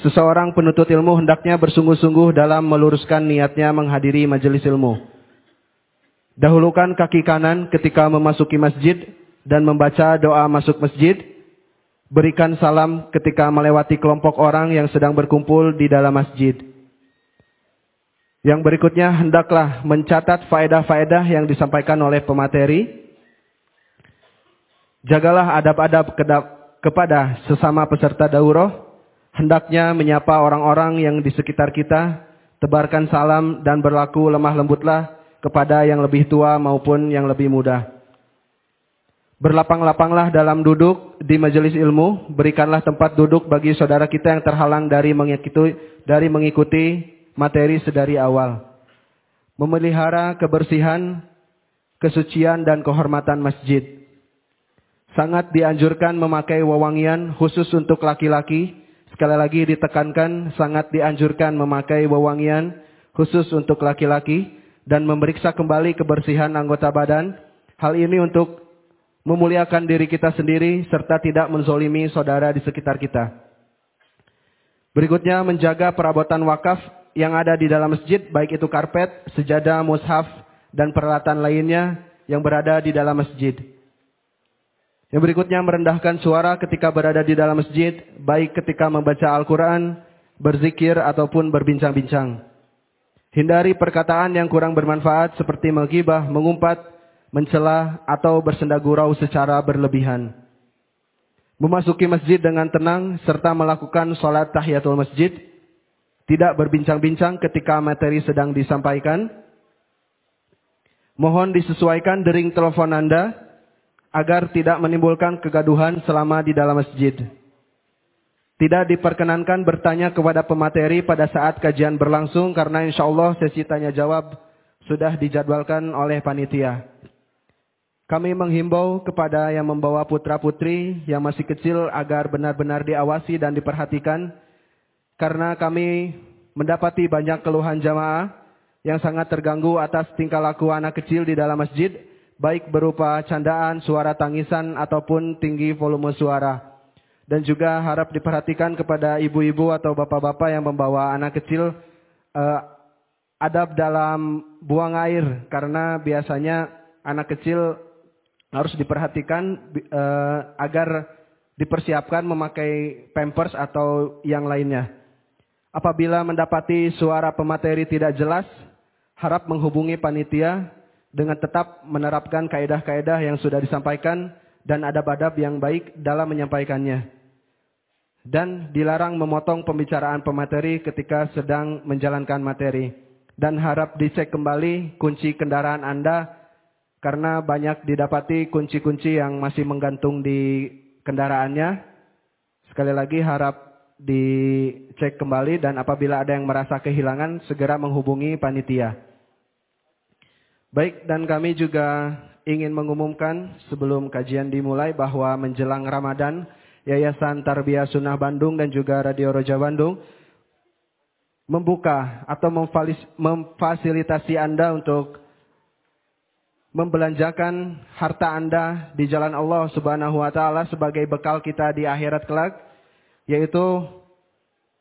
Seseorang penuntut ilmu hendaknya bersungguh-sungguh dalam meluruskan niatnya menghadiri majelis ilmu. Dahulukan kaki kanan ketika memasuki masjid dan membaca doa masuk masjid. Berikan salam ketika melewati kelompok orang yang sedang berkumpul di dalam masjid. Yang berikutnya hendaklah mencatat faedah-faedah yang disampaikan oleh pemateri. Jagalah adab-adab kepada sesama peserta daurah. Hendaknya menyapa orang-orang yang di sekitar kita. Tebarkan salam dan berlaku lemah lembutlah kepada yang lebih tua maupun yang lebih muda. Berlapang-lapanglah dalam duduk di majelis ilmu, berikanlah tempat duduk bagi saudara kita yang terhalang dari mengikuti dari mengikuti materi sedari awal. Memelihara kebersihan, kesucian dan kehormatan masjid. Sangat dianjurkan memakai wewangian khusus untuk laki-laki. Sekali lagi ditekankan sangat dianjurkan memakai wewangian khusus untuk laki-laki dan memeriksa kembali kebersihan anggota badan. Hal ini untuk memuliakan diri kita sendiri, serta tidak menzolimi saudara di sekitar kita. Berikutnya menjaga perabotan wakaf yang ada di dalam masjid, baik itu karpet, sejadah, mushaf, dan peralatan lainnya yang berada di dalam masjid. Yang berikutnya merendahkan suara ketika berada di dalam masjid, baik ketika membaca Al-Quran, berzikir, ataupun berbincang-bincang. Hindari perkataan yang kurang bermanfaat seperti menggibah, mengumpat, mencela atau bersenda gurau secara berlebihan. Memasuki masjid dengan tenang serta melakukan sholat tahiyatul masjid. Tidak berbincang-bincang ketika materi sedang disampaikan. Mohon disesuaikan dering telepon Anda agar tidak menimbulkan kegaduhan selama di dalam masjid. Tidak diperkenankan bertanya kepada pemateri pada saat kajian berlangsung karena insya Allah sesi tanya jawab sudah dijadwalkan oleh panitia. Kami menghimbau kepada yang membawa putra-putri yang masih kecil agar benar-benar diawasi dan diperhatikan. Karena kami mendapati banyak keluhan jamaah yang sangat terganggu atas tingkah laku anak kecil di dalam masjid. Baik berupa candaan, suara tangisan, ataupun tinggi volume suara. Dan juga harap diperhatikan kepada ibu-ibu atau bapak-bapak yang membawa anak kecil. Uh, adab dalam buang air. Karena biasanya anak kecil harus diperhatikan uh, agar dipersiapkan memakai pampers atau yang lainnya. Apabila mendapati suara pemateri tidak jelas, harap menghubungi panitia dengan tetap menerapkan kaedah-kaedah yang sudah disampaikan dan adab-adab yang baik dalam menyampaikannya. Dan dilarang memotong pembicaraan pemateri ketika sedang menjalankan materi. Dan harap dicek kembali kunci kendaraan Anda karena banyak didapati kunci-kunci yang masih menggantung di kendaraannya. Sekali lagi harap dicek kembali dan apabila ada yang merasa kehilangan segera menghubungi panitia. Baik dan kami juga ingin mengumumkan sebelum kajian dimulai bahwa menjelang Ramadan Yayasan Tarbiyah Sunnah Bandung dan juga Radio Roja Bandung membuka atau memfasilitasi Anda untuk membelanjakan harta Anda di jalan Allah Subhanahu wa taala sebagai bekal kita di akhirat kelak yaitu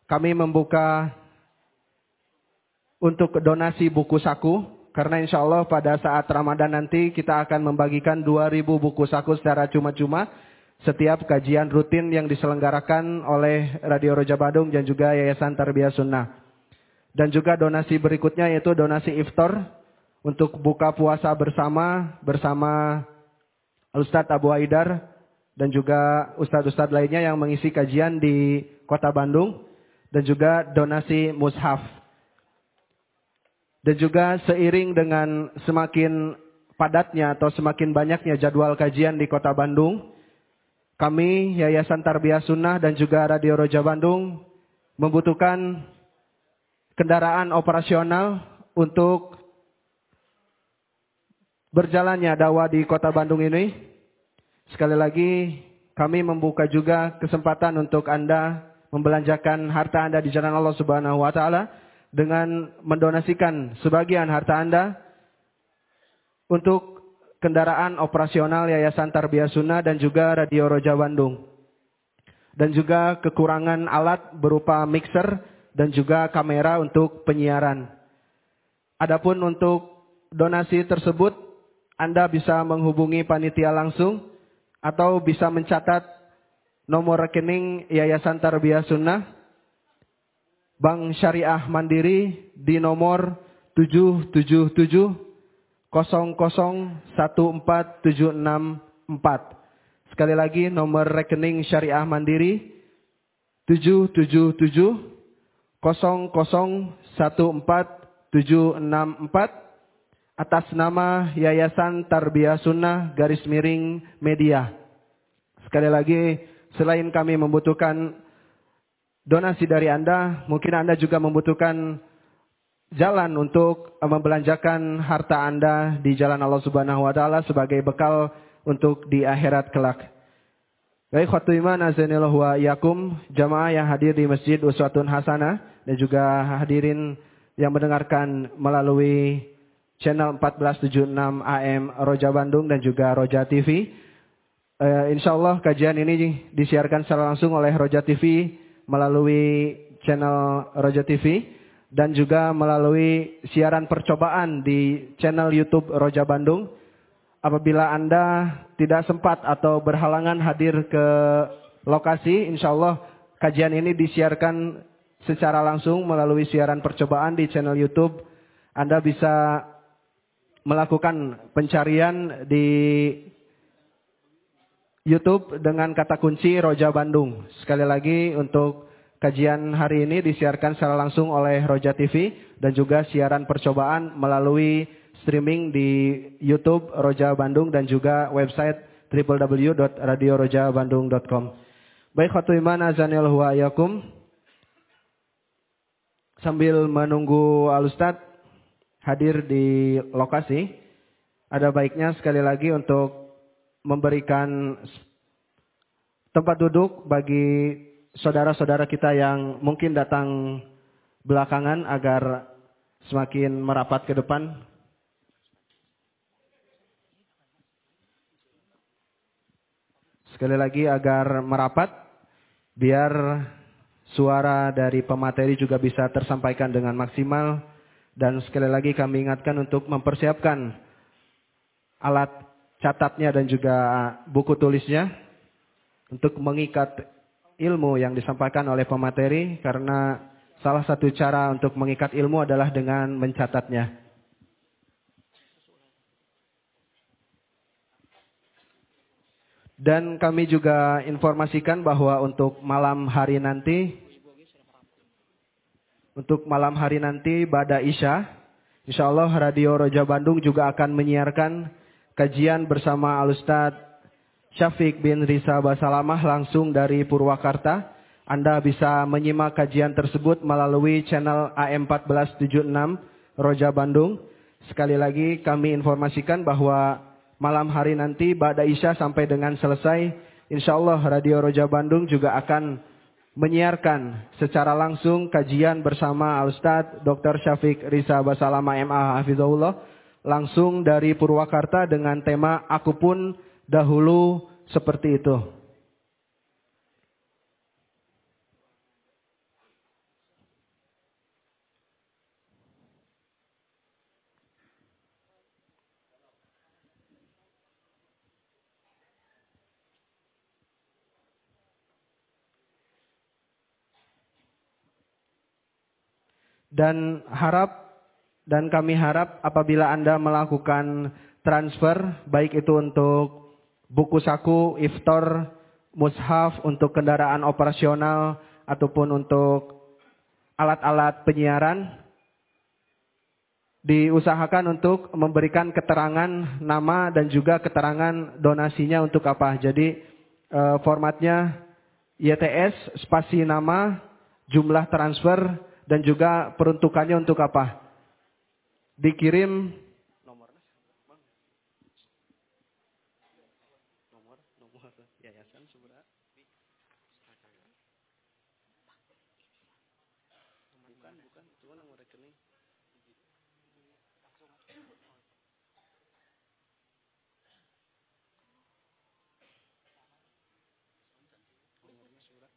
kami membuka untuk donasi buku saku karena insya Allah pada saat Ramadan nanti kita akan membagikan 2000 buku saku secara cuma-cuma setiap kajian rutin yang diselenggarakan oleh Radio Roja Badung dan juga Yayasan Tarbiyah Sunnah. Dan juga donasi berikutnya yaitu donasi iftar untuk buka puasa bersama bersama Ustadz Abu Haidar dan juga ustadz-ustadz lainnya yang mengisi kajian di Kota Bandung dan juga donasi mushaf. Dan juga seiring dengan semakin padatnya atau semakin banyaknya jadwal kajian di Kota Bandung, kami Yayasan Tarbiyah Sunnah dan juga Radio Roja Bandung membutuhkan kendaraan operasional untuk berjalannya dakwah di kota Bandung ini. Sekali lagi kami membuka juga kesempatan untuk Anda membelanjakan harta Anda di jalan Allah Subhanahu wa taala dengan mendonasikan sebagian harta Anda untuk kendaraan operasional Yayasan Tarbiyah Sunnah dan juga Radio Roja Bandung. dan juga kekurangan alat berupa mixer dan juga kamera untuk penyiaran. Adapun untuk donasi tersebut, Anda bisa menghubungi panitia langsung atau bisa mencatat nomor rekening Yayasan Tarbiyah Sunnah Bank Syariah Mandiri di nomor 777 001476 Sekali lagi nomor rekening Syariah Mandiri 777 atas nama Yayasan Tarbiyah Sunnah garis miring media. Sekali lagi, selain kami membutuhkan donasi dari Anda, mungkin Anda juga membutuhkan jalan untuk membelanjakan harta Anda di jalan Allah Subhanahu wa taala sebagai bekal untuk di akhirat kelak. Baik khatu iman wa yakum jamaah yang hadir di Masjid Uswatun Hasanah dan juga hadirin yang mendengarkan melalui channel 1476 AM Roja Bandung dan juga Roja TV. Uh, insya Allah kajian ini disiarkan secara langsung oleh Roja TV melalui channel Roja TV dan juga melalui siaran percobaan di channel YouTube Roja Bandung apabila Anda tidak sempat atau berhalangan hadir ke lokasi, insya Allah kajian ini disiarkan secara langsung melalui siaran percobaan di channel YouTube. Anda bisa melakukan pencarian di YouTube dengan kata kunci Roja Bandung. Sekali lagi untuk kajian hari ini disiarkan secara langsung oleh Roja TV dan juga siaran percobaan melalui streaming di YouTube Roja Bandung dan juga website www.radiorojabandung.com. Baik khatu iman azanil huwa ayakum. Sambil menunggu Alustad hadir di lokasi, ada baiknya sekali lagi untuk memberikan tempat duduk bagi saudara-saudara kita yang mungkin datang belakangan agar semakin merapat ke depan. Sekali lagi agar merapat biar suara dari pemateri juga bisa tersampaikan dengan maksimal. Dan sekali lagi kami ingatkan untuk mempersiapkan alat catatnya dan juga buku tulisnya untuk mengikat ilmu yang disampaikan oleh pemateri karena salah satu cara untuk mengikat ilmu adalah dengan mencatatnya. Dan kami juga informasikan bahwa untuk malam hari nanti, untuk malam hari nanti pada Isya, Insya Allah Radio Roja Bandung juga akan menyiarkan kajian bersama Alustad Syafiq bin Risa Basalamah langsung dari Purwakarta. Anda bisa menyimak kajian tersebut melalui channel AM1476 Roja Bandung. Sekali lagi kami informasikan bahwa malam hari nanti Ba'da Isya sampai dengan selesai. Insya Allah Radio Roja Bandung juga akan menyiarkan secara langsung kajian bersama Al-Ustaz Dr. Syafiq Risa Basalama MA Hafizahullah. Langsung dari Purwakarta dengan tema Aku pun dahulu seperti itu. Dan harap dan kami harap apabila Anda melakukan transfer baik itu untuk buku saku, iftar, mushaf untuk kendaraan operasional ataupun untuk alat-alat penyiaran diusahakan untuk memberikan keterangan nama dan juga keterangan donasinya untuk apa. Jadi eh, formatnya YTS spasi nama, jumlah transfer dan juga peruntukannya untuk apa? Dikirim nomor nomor nomor yayasan sebenarnya bukan bukan cuma nomor rekening nomornya surat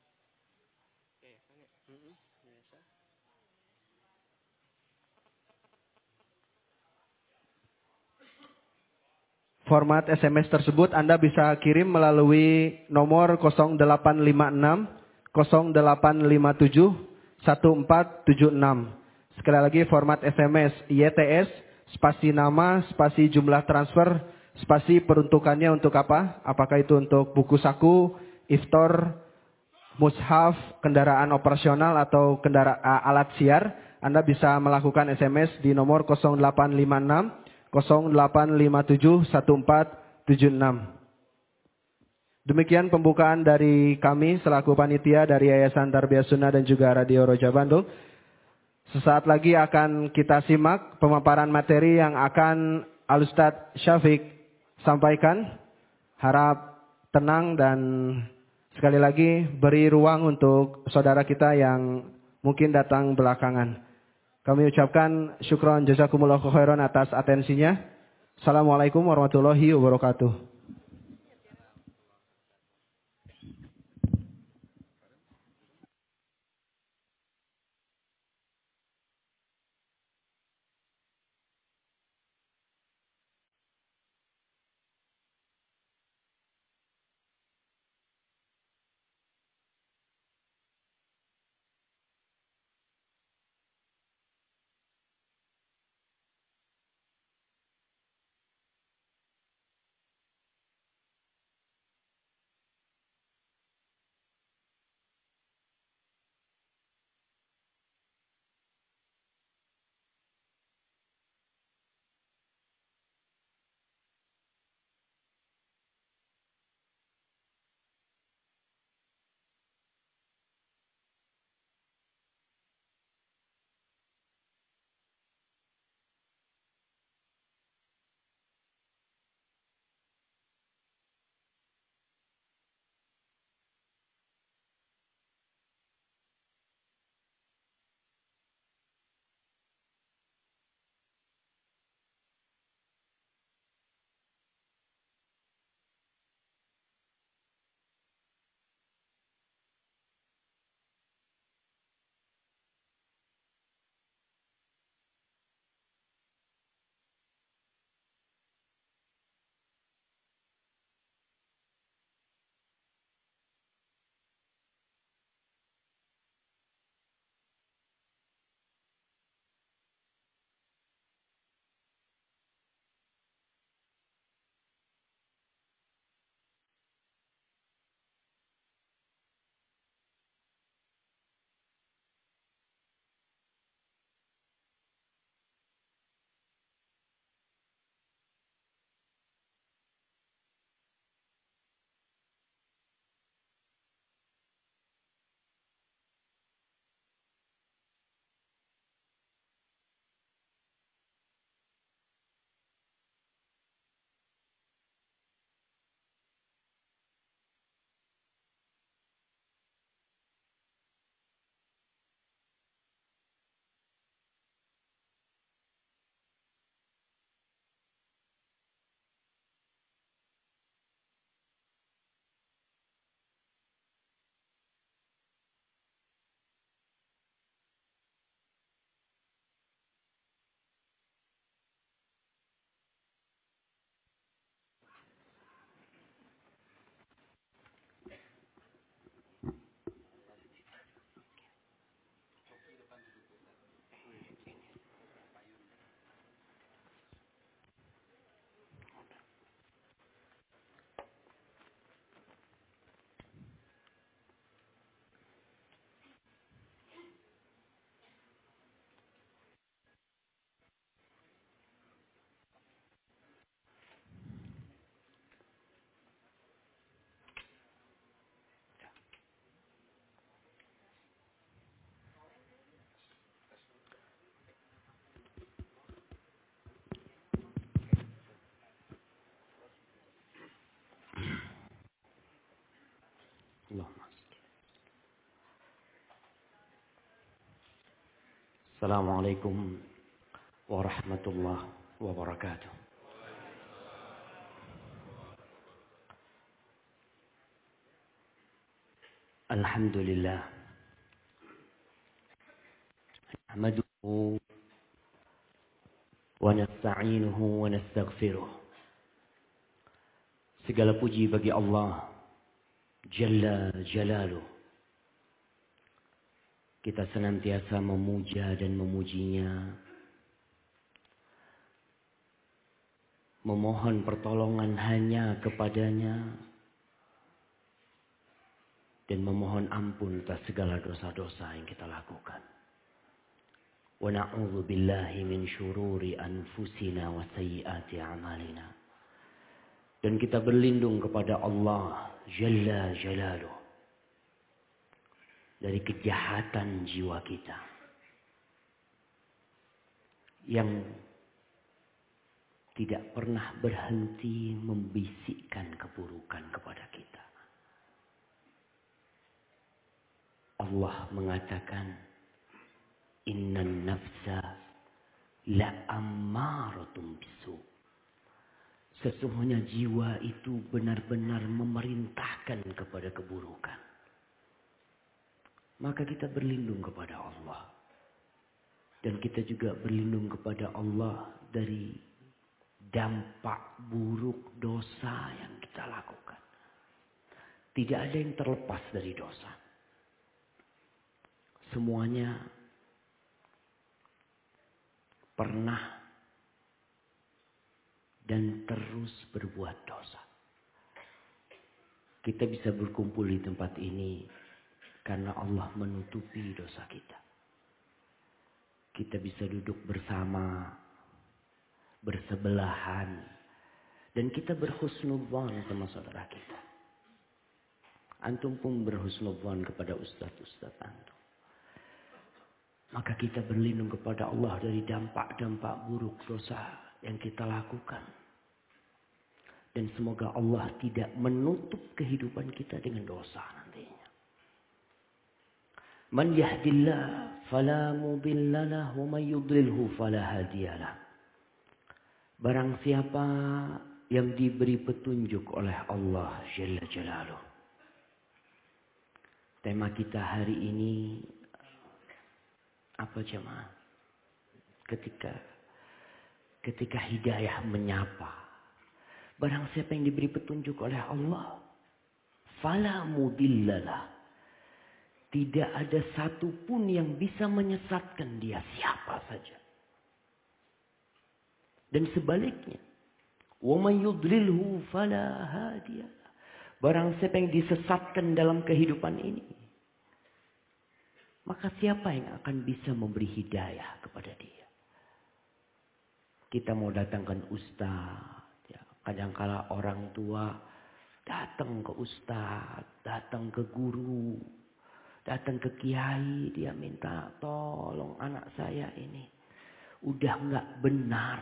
Format SMS tersebut Anda bisa kirim melalui nomor 0856 0857 1476. Sekali lagi format SMS YTS spasi nama, spasi jumlah transfer, spasi peruntukannya untuk apa? Apakah itu untuk buku saku, iftar, mushaf, kendaraan operasional atau kendaraan alat siar? Anda bisa melakukan SMS di nomor 0856 0857 1476. Demikian pembukaan dari kami selaku panitia dari Yayasan Tarbiyah Sunnah dan juga Radio Roja Bandung. Sesaat lagi akan kita simak pemaparan materi yang akan Alustad Syafiq sampaikan. Harap tenang dan sekali lagi beri ruang untuk saudara kita yang mungkin datang belakangan. Kami ucapkan syukron jazakumullah khairan atas atensinya. Assalamualaikum warahmatullahi wabarakatuh. السلام عليكم ورحمة الله وبركاته. الحمد لله. نحمده ونستعينه ونستغفره. Segala puji bagi Allah Jalla Jalaluh. Kita senantiasa memuja dan memujinya. Memohon pertolongan hanya kepadanya. Dan memohon ampun atas segala dosa-dosa yang kita lakukan. Wa na'udhu billahi min syururi anfusina wa sayyiati amalina. Dan kita berlindung kepada Allah Jalla Jalaluh. Dari kejahatan jiwa kita. Yang tidak pernah berhenti membisikkan keburukan kepada kita. Allah mengatakan, Inna nafsa la ammaratum bisu' Sesungguhnya jiwa itu benar-benar memerintahkan kepada keburukan. Maka kita berlindung kepada Allah. Dan kita juga berlindung kepada Allah dari dampak buruk dosa yang kita lakukan. Tidak ada yang terlepas dari dosa. Semuanya pernah dan terus berbuat dosa. Kita bisa berkumpul di tempat ini karena Allah menutupi dosa kita. Kita bisa duduk bersama, bersebelahan, dan kita berhusnudzon sama saudara kita. Antum pun berhusnudzon kepada ustaz-ustaz antum. Maka kita berlindung kepada Allah dari dampak-dampak buruk dosa yang kita lakukan. Dan semoga Allah tidak menutup kehidupan kita dengan dosa nantinya. Man yahdillah fala mudillalah wa man yudlilhu fala hadiyalah. Barang siapa yang diberi petunjuk oleh Allah Jalla Jalaluh. Tema kita hari ini apa jemaah? Ketika ketika hidayah menyapa Barang siapa yang diberi petunjuk oleh Allah. Fala mudillalah. Tidak ada satupun yang bisa menyesatkan dia siapa saja. Dan sebaliknya. Man yudlilhu fala hadiyalah. Barang siapa yang disesatkan dalam kehidupan ini. Maka siapa yang akan bisa memberi hidayah kepada dia. Kita mau datangkan ustaz Kadangkala orang tua datang ke ustaz, datang ke guru, datang ke kiai, dia minta tolong anak saya ini. Udah nggak benar.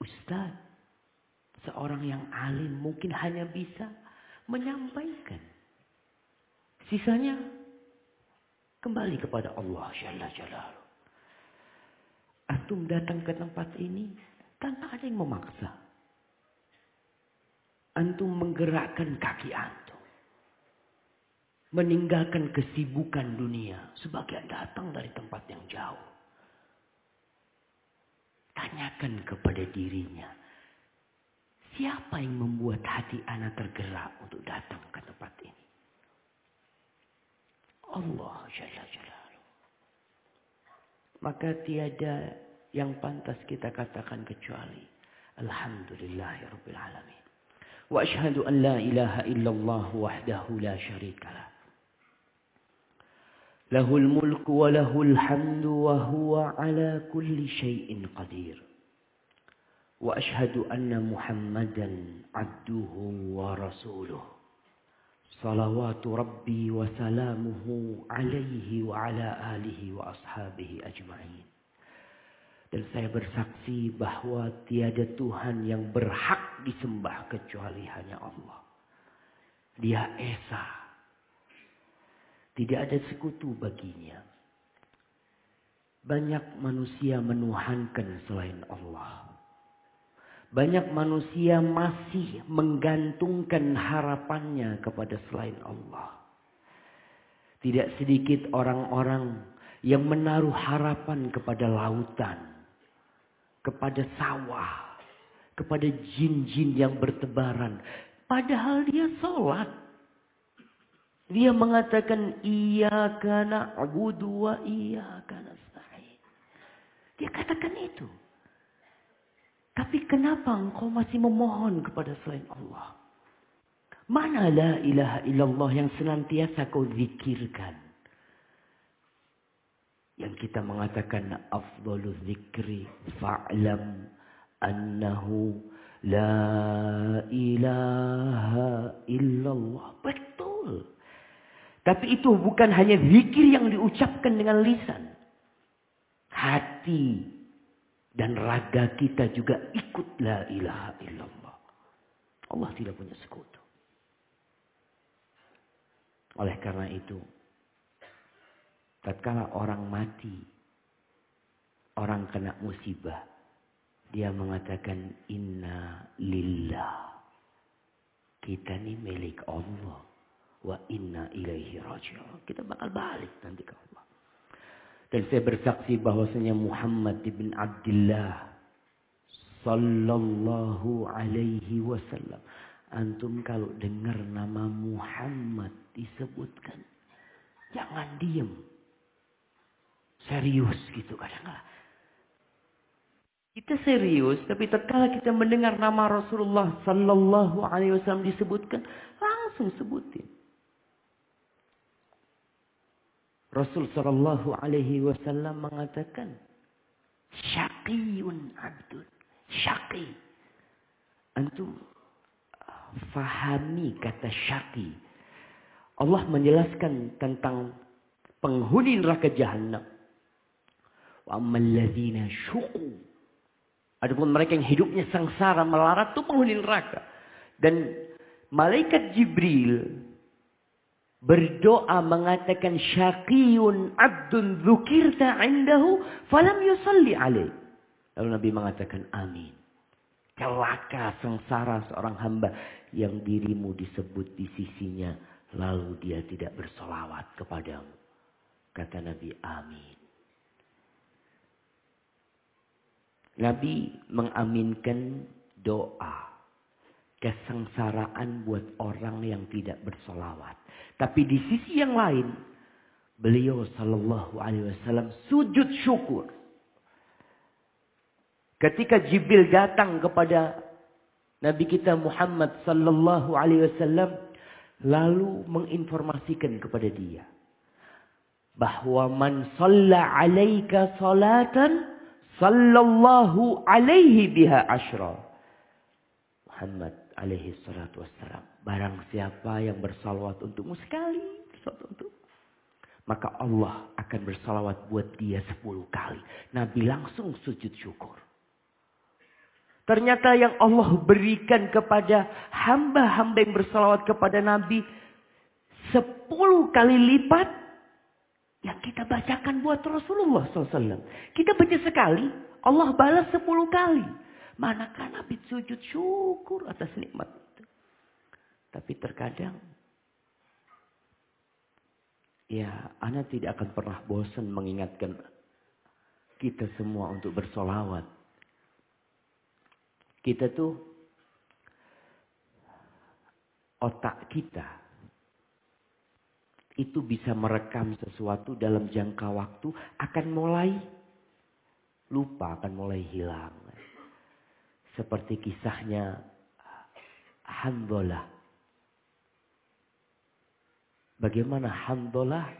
Ustaz, seorang yang alim mungkin hanya bisa menyampaikan. Sisanya kembali kepada Allah Jalla Jalla. Antum datang ke tempat ini tanpa ada yang memaksa. Antum menggerakkan kaki antum. Meninggalkan kesibukan dunia. Sebagian datang dari tempat yang jauh. Tanyakan kepada dirinya. Siapa yang membuat hati anak tergerak untuk datang ke tempat ini? Allah Jalla Jalla. Maka tiada yang pantas kita katakan kecuali Alhamdulillahirabbil alamin. Wa asyhadu an la ilaha illallah wahdahu la syarikalah. Mulku wa lahul hamdu wa huwa ala kulli syai'in qadir. Wa asyhadu anna Muhammadan abduhu wa rasuluh. Salawatu Rabbi wa salamuhu alaihi wa ala alihi wa ashabihi ajma'in. Dan saya bersaksi bahwa tiada Tuhan yang berhak disembah kecuali hanya Allah. Dia Esa. Tidak ada sekutu baginya. Banyak manusia menuhankan selain Allah. Banyak manusia masih menggantungkan harapannya kepada selain Allah. Tidak sedikit orang-orang yang menaruh harapan kepada lautan, kepada sawah, kepada jin-jin yang bertebaran. Padahal dia sholat. Dia mengatakan iya karena abu dua iya karena nasta'in. Dia katakan itu. Tapi kenapa engkau masih memohon kepada selain Allah? Mana la ilaha illallah yang senantiasa kau zikirkan? Yang kita mengatakan afdalu zikri fa'lam annahu la ilaha illallah. Betul. Tapi itu bukan hanya zikir yang diucapkan dengan lisan. Hati dan raga kita juga ikut la ilaha illallah. Allah tidak punya sekutu. Oleh karena itu, tatkala orang mati, orang kena musibah, dia mengatakan inna lillah. Kita ini milik Allah. Wa inna ilaihi raji'un. Kita bakal balik nanti ke Allah. Dan saya bersaksi bahwasanya Muhammad ibn Abdullah sallallahu alaihi wasallam Antum kalau dengar nama Muhammad disebutkan. Jangan diem. Serius gitu kadang-kadang. Kita serius, tapi tatkala kita mendengar nama Rasulullah Sallallahu Alaihi Wasallam disebutkan, langsung sebutin. Rasul Sallallahu Alaihi Wasallam mengatakan, syaqiyun abdun, syaqi. Antum fahami kata syaki. Allah menjelaskan tentang penghuni neraka jahanam. Wa amalladzina syuqu. Adapun mereka yang hidupnya sengsara melarat itu penghuni neraka. Dan malaikat Jibril berdoa mengatakan syaqiyun abdun dzukirta indahu falam yusalli alaih. Lalu Nabi mengatakan amin. Celaka sengsara seorang hamba yang dirimu disebut di sisinya. Lalu dia tidak bersolawat kepadamu. Kata Nabi, amin. Nabi mengaminkan doa. Kesengsaraan buat orang yang tidak bersolawat. Tapi di sisi yang lain, beliau sallallahu alaihi wasallam sujud syukur Ketika Jibril datang kepada Nabi kita Muhammad sallallahu alaihi wasallam lalu menginformasikan kepada dia bahwa man shalla alaika salatan sallallahu alaihi biha asyra. Muhammad alaihi salatu wassalam. Barang siapa yang bersalawat untukmu sekali, maka Allah akan bersalawat buat dia sepuluh kali. Nabi langsung sujud syukur. Ternyata yang Allah berikan kepada hamba-hamba yang bersalawat kepada Nabi. Sepuluh kali lipat yang kita bacakan buat Rasulullah SAW. Kita baca sekali, Allah balas sepuluh kali. Manakah Nabi sujud syukur atas nikmat itu. Tapi terkadang, ya anak tidak akan pernah bosan mengingatkan kita semua untuk bersolawat kita tuh otak kita itu bisa merekam sesuatu dalam jangka waktu akan mulai lupa, akan mulai hilang. Seperti kisahnya Handolah. Bagaimana Handolah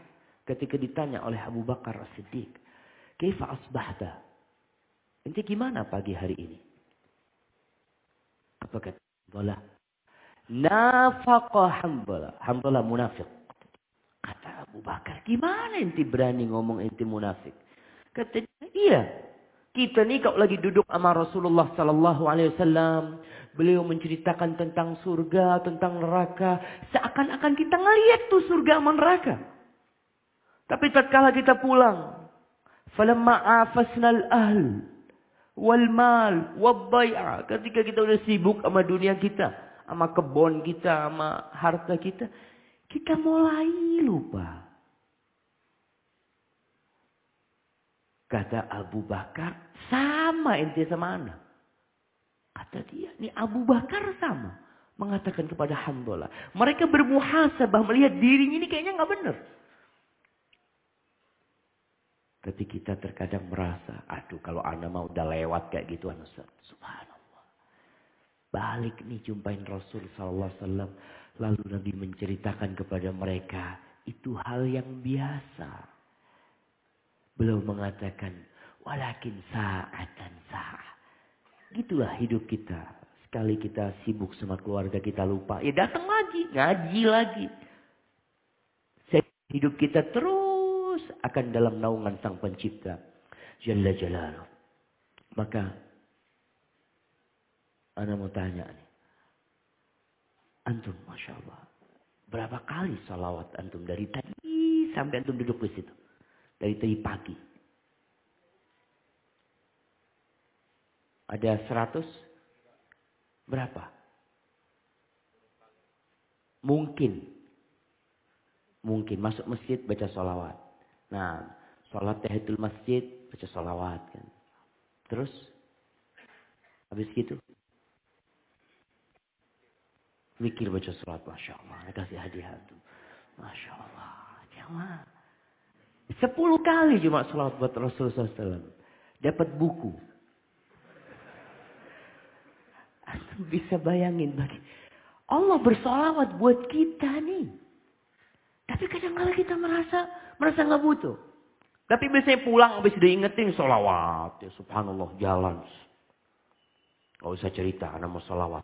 ketika ditanya oleh Abu Bakar As-Siddiq. Kaifa asbahta? Nanti gimana pagi hari ini? Apa kata Hambalah? Nafaqa Hambalah. Hambalah munafik. Kata Abu Bakar, gimana ente berani ngomong ente munafik? Kata dia, iya. Kita nih kalau lagi duduk sama Rasulullah Sallallahu Alaihi Wasallam, beliau menceritakan tentang surga, tentang neraka, seakan-akan kita ngeliat tuh surga sama neraka. Tapi tatkala kita pulang, falamma afasnal ahl, wal mal ketika kita udah sibuk sama dunia kita sama kebun kita sama harta kita kita mulai lupa Kata Abu Bakar, sama ente sama anak. Kata dia, ini Abu Bakar sama. Mengatakan kepada Hamdullah. Mereka bermuhasabah melihat diri ini kayaknya nggak benar. Tapi kita terkadang merasa, aduh kalau anak mau udah lewat kayak gitu, Ustaz. Subhanallah. Balik nih jumpain Rasul Wasallam. Lalu Nabi menceritakan kepada mereka, itu hal yang biasa. Beliau mengatakan, walakin sa'atan sa'ah. Gitulah hidup kita. Sekali kita sibuk sama keluarga kita lupa, ya datang lagi, ngaji lagi. Hidup kita terus akan dalam naungan sang pencipta. Jalla Jalaluh. Maka, Anda mau tanya nih. Antum, Masya Allah. Berapa kali salawat antum dari tadi sampai antum duduk di situ? Dari tadi pagi. Ada seratus? Berapa? Mungkin. Mungkin masuk masjid baca salawat. Nah, sholat tahiyatul masjid, baca sholawat kan. Terus, habis gitu, mikir baca sholat, Masya Allah. Kasih hadiah itu. Masya Allah. Jamaah. Sepuluh kali cuma sholat buat Rasulullah SAW. Dapat buku. Antum bisa bayangin bagi Allah bersolawat buat kita nih. Tapi kadang-kadang kita merasa merasa nggak butuh. Tapi biasanya pulang habis diingetin sholawat. Ya subhanallah jalan. Gak usah cerita, anak mau sholawat.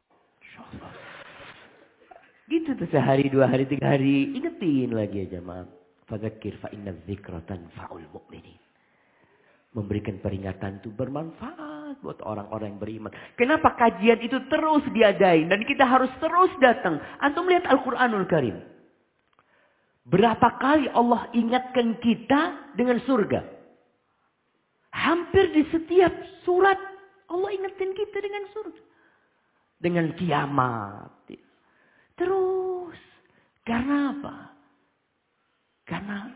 Gitu tuh sehari, dua hari, tiga hari. Ingetin lagi aja maaf. Fadzakir fa inna dzikratan fa'ul mu'minin. Memberikan peringatan itu bermanfaat buat orang-orang yang beriman. Kenapa kajian itu terus diadain dan kita harus terus datang. Antum lihat Al-Qur'anul Karim. Berapa kali Allah ingatkan kita dengan surga? Hampir di setiap surat Allah ingatkan kita dengan surga. Dengan kiamat. Terus. Karena apa? Karena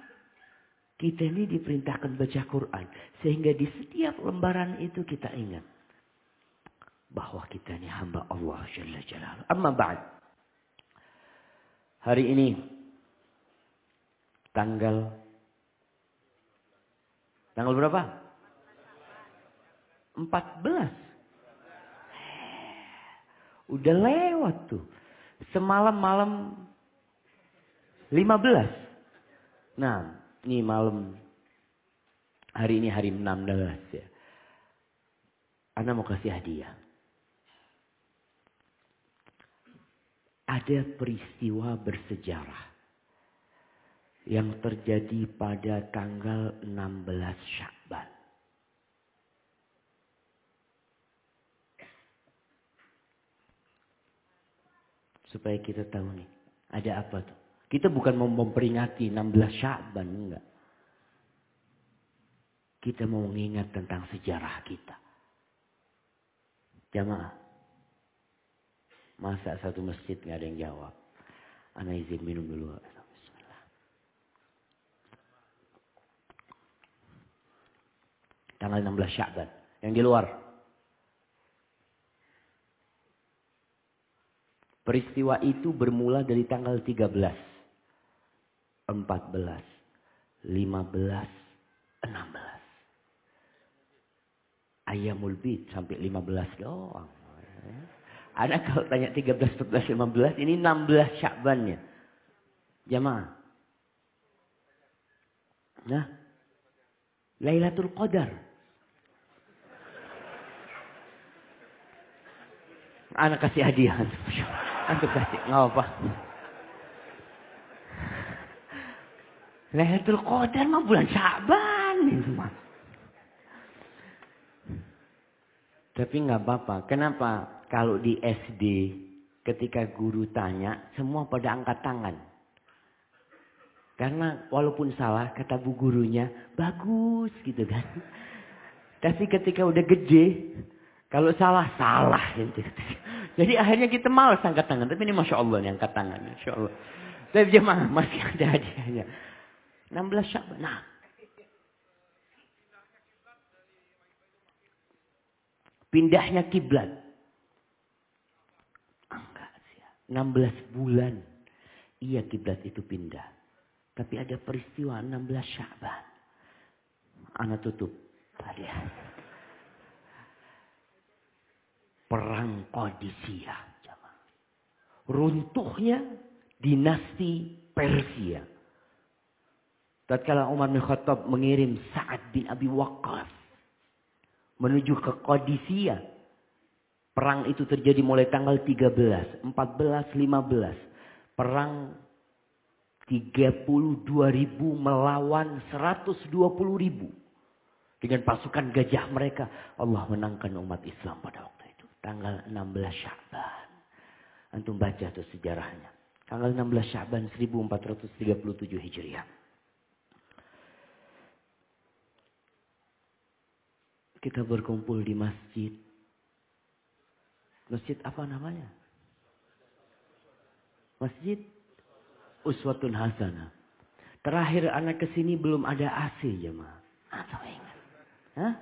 kita ini diperintahkan baca Quran. Sehingga di setiap lembaran itu kita ingat. Bahwa kita ini hamba Allah Jalla Jalla. Amma ba'd. Hari ini tanggal tanggal berapa? 14. Udah lewat tuh. Semalam malam 15. Nah, ini malam hari ini hari 16 ya. Anda mau kasih hadiah. Ada peristiwa bersejarah yang terjadi pada tanggal 16 Syakban. Supaya kita tahu nih, ada apa tuh? Kita bukan mau memperingati 16 Syakban, enggak. Kita mau mengingat tentang sejarah kita. Jamaah. Masa satu masjid nggak ada yang jawab? Ana izin minum dulu. Tanggal 16 Syakban. Yang di luar. Peristiwa itu bermula dari tanggal 13. 14. 15. 16. Ayamul bid sampai 15 doang. Ada kalau tanya 13, 14, 15. Ini 16 Syakbannya. Jamaah. Nah. Lailatul Qadar. Anak kasih hadiah. Antum kasih. Nggak apa. Lailatul Qadar mah bulan Syaban. Tapi nggak apa-apa. Kenapa? Kalau di SD ketika guru tanya, semua pada angkat tangan. Karena walaupun salah, kata bu gurunya, bagus gitu kan. Tapi ketika udah gede, kalau salah, salah. Gitu. Jadi akhirnya kita malas angkat tangan. Tapi ini Masya Allah nih angkat tangan. Masya Allah. Tapi jemaah masih ada hadiahnya. 16 Syaban. Nah. Pindahnya kiblat. Enggak sih. 16 bulan. Iya kiblat itu pindah. Tapi ada peristiwa 16 Syaban. Anak tutup. Tadi. Perang Kodisia. Runtuhnya dinasti Persia. Tatkala Umar bin Khattab mengirim Sa'ad bin Abi Waqqas menuju ke Qadisiyah. Perang itu terjadi mulai tanggal 13, 14, 15. Perang 32 ribu melawan 120 ribu. Dengan pasukan gajah mereka. Allah menangkan umat Islam pada waktu itu. Tanggal 16 Syaban. Antum baca tuh sejarahnya. Tanggal 16 Syaban 1437 Hijriah. Kita berkumpul di masjid. Masjid apa namanya? Masjid Uswatun Hasanah. Terakhir anak ke sini belum ada AC jemaah. Atau ingat? Hah?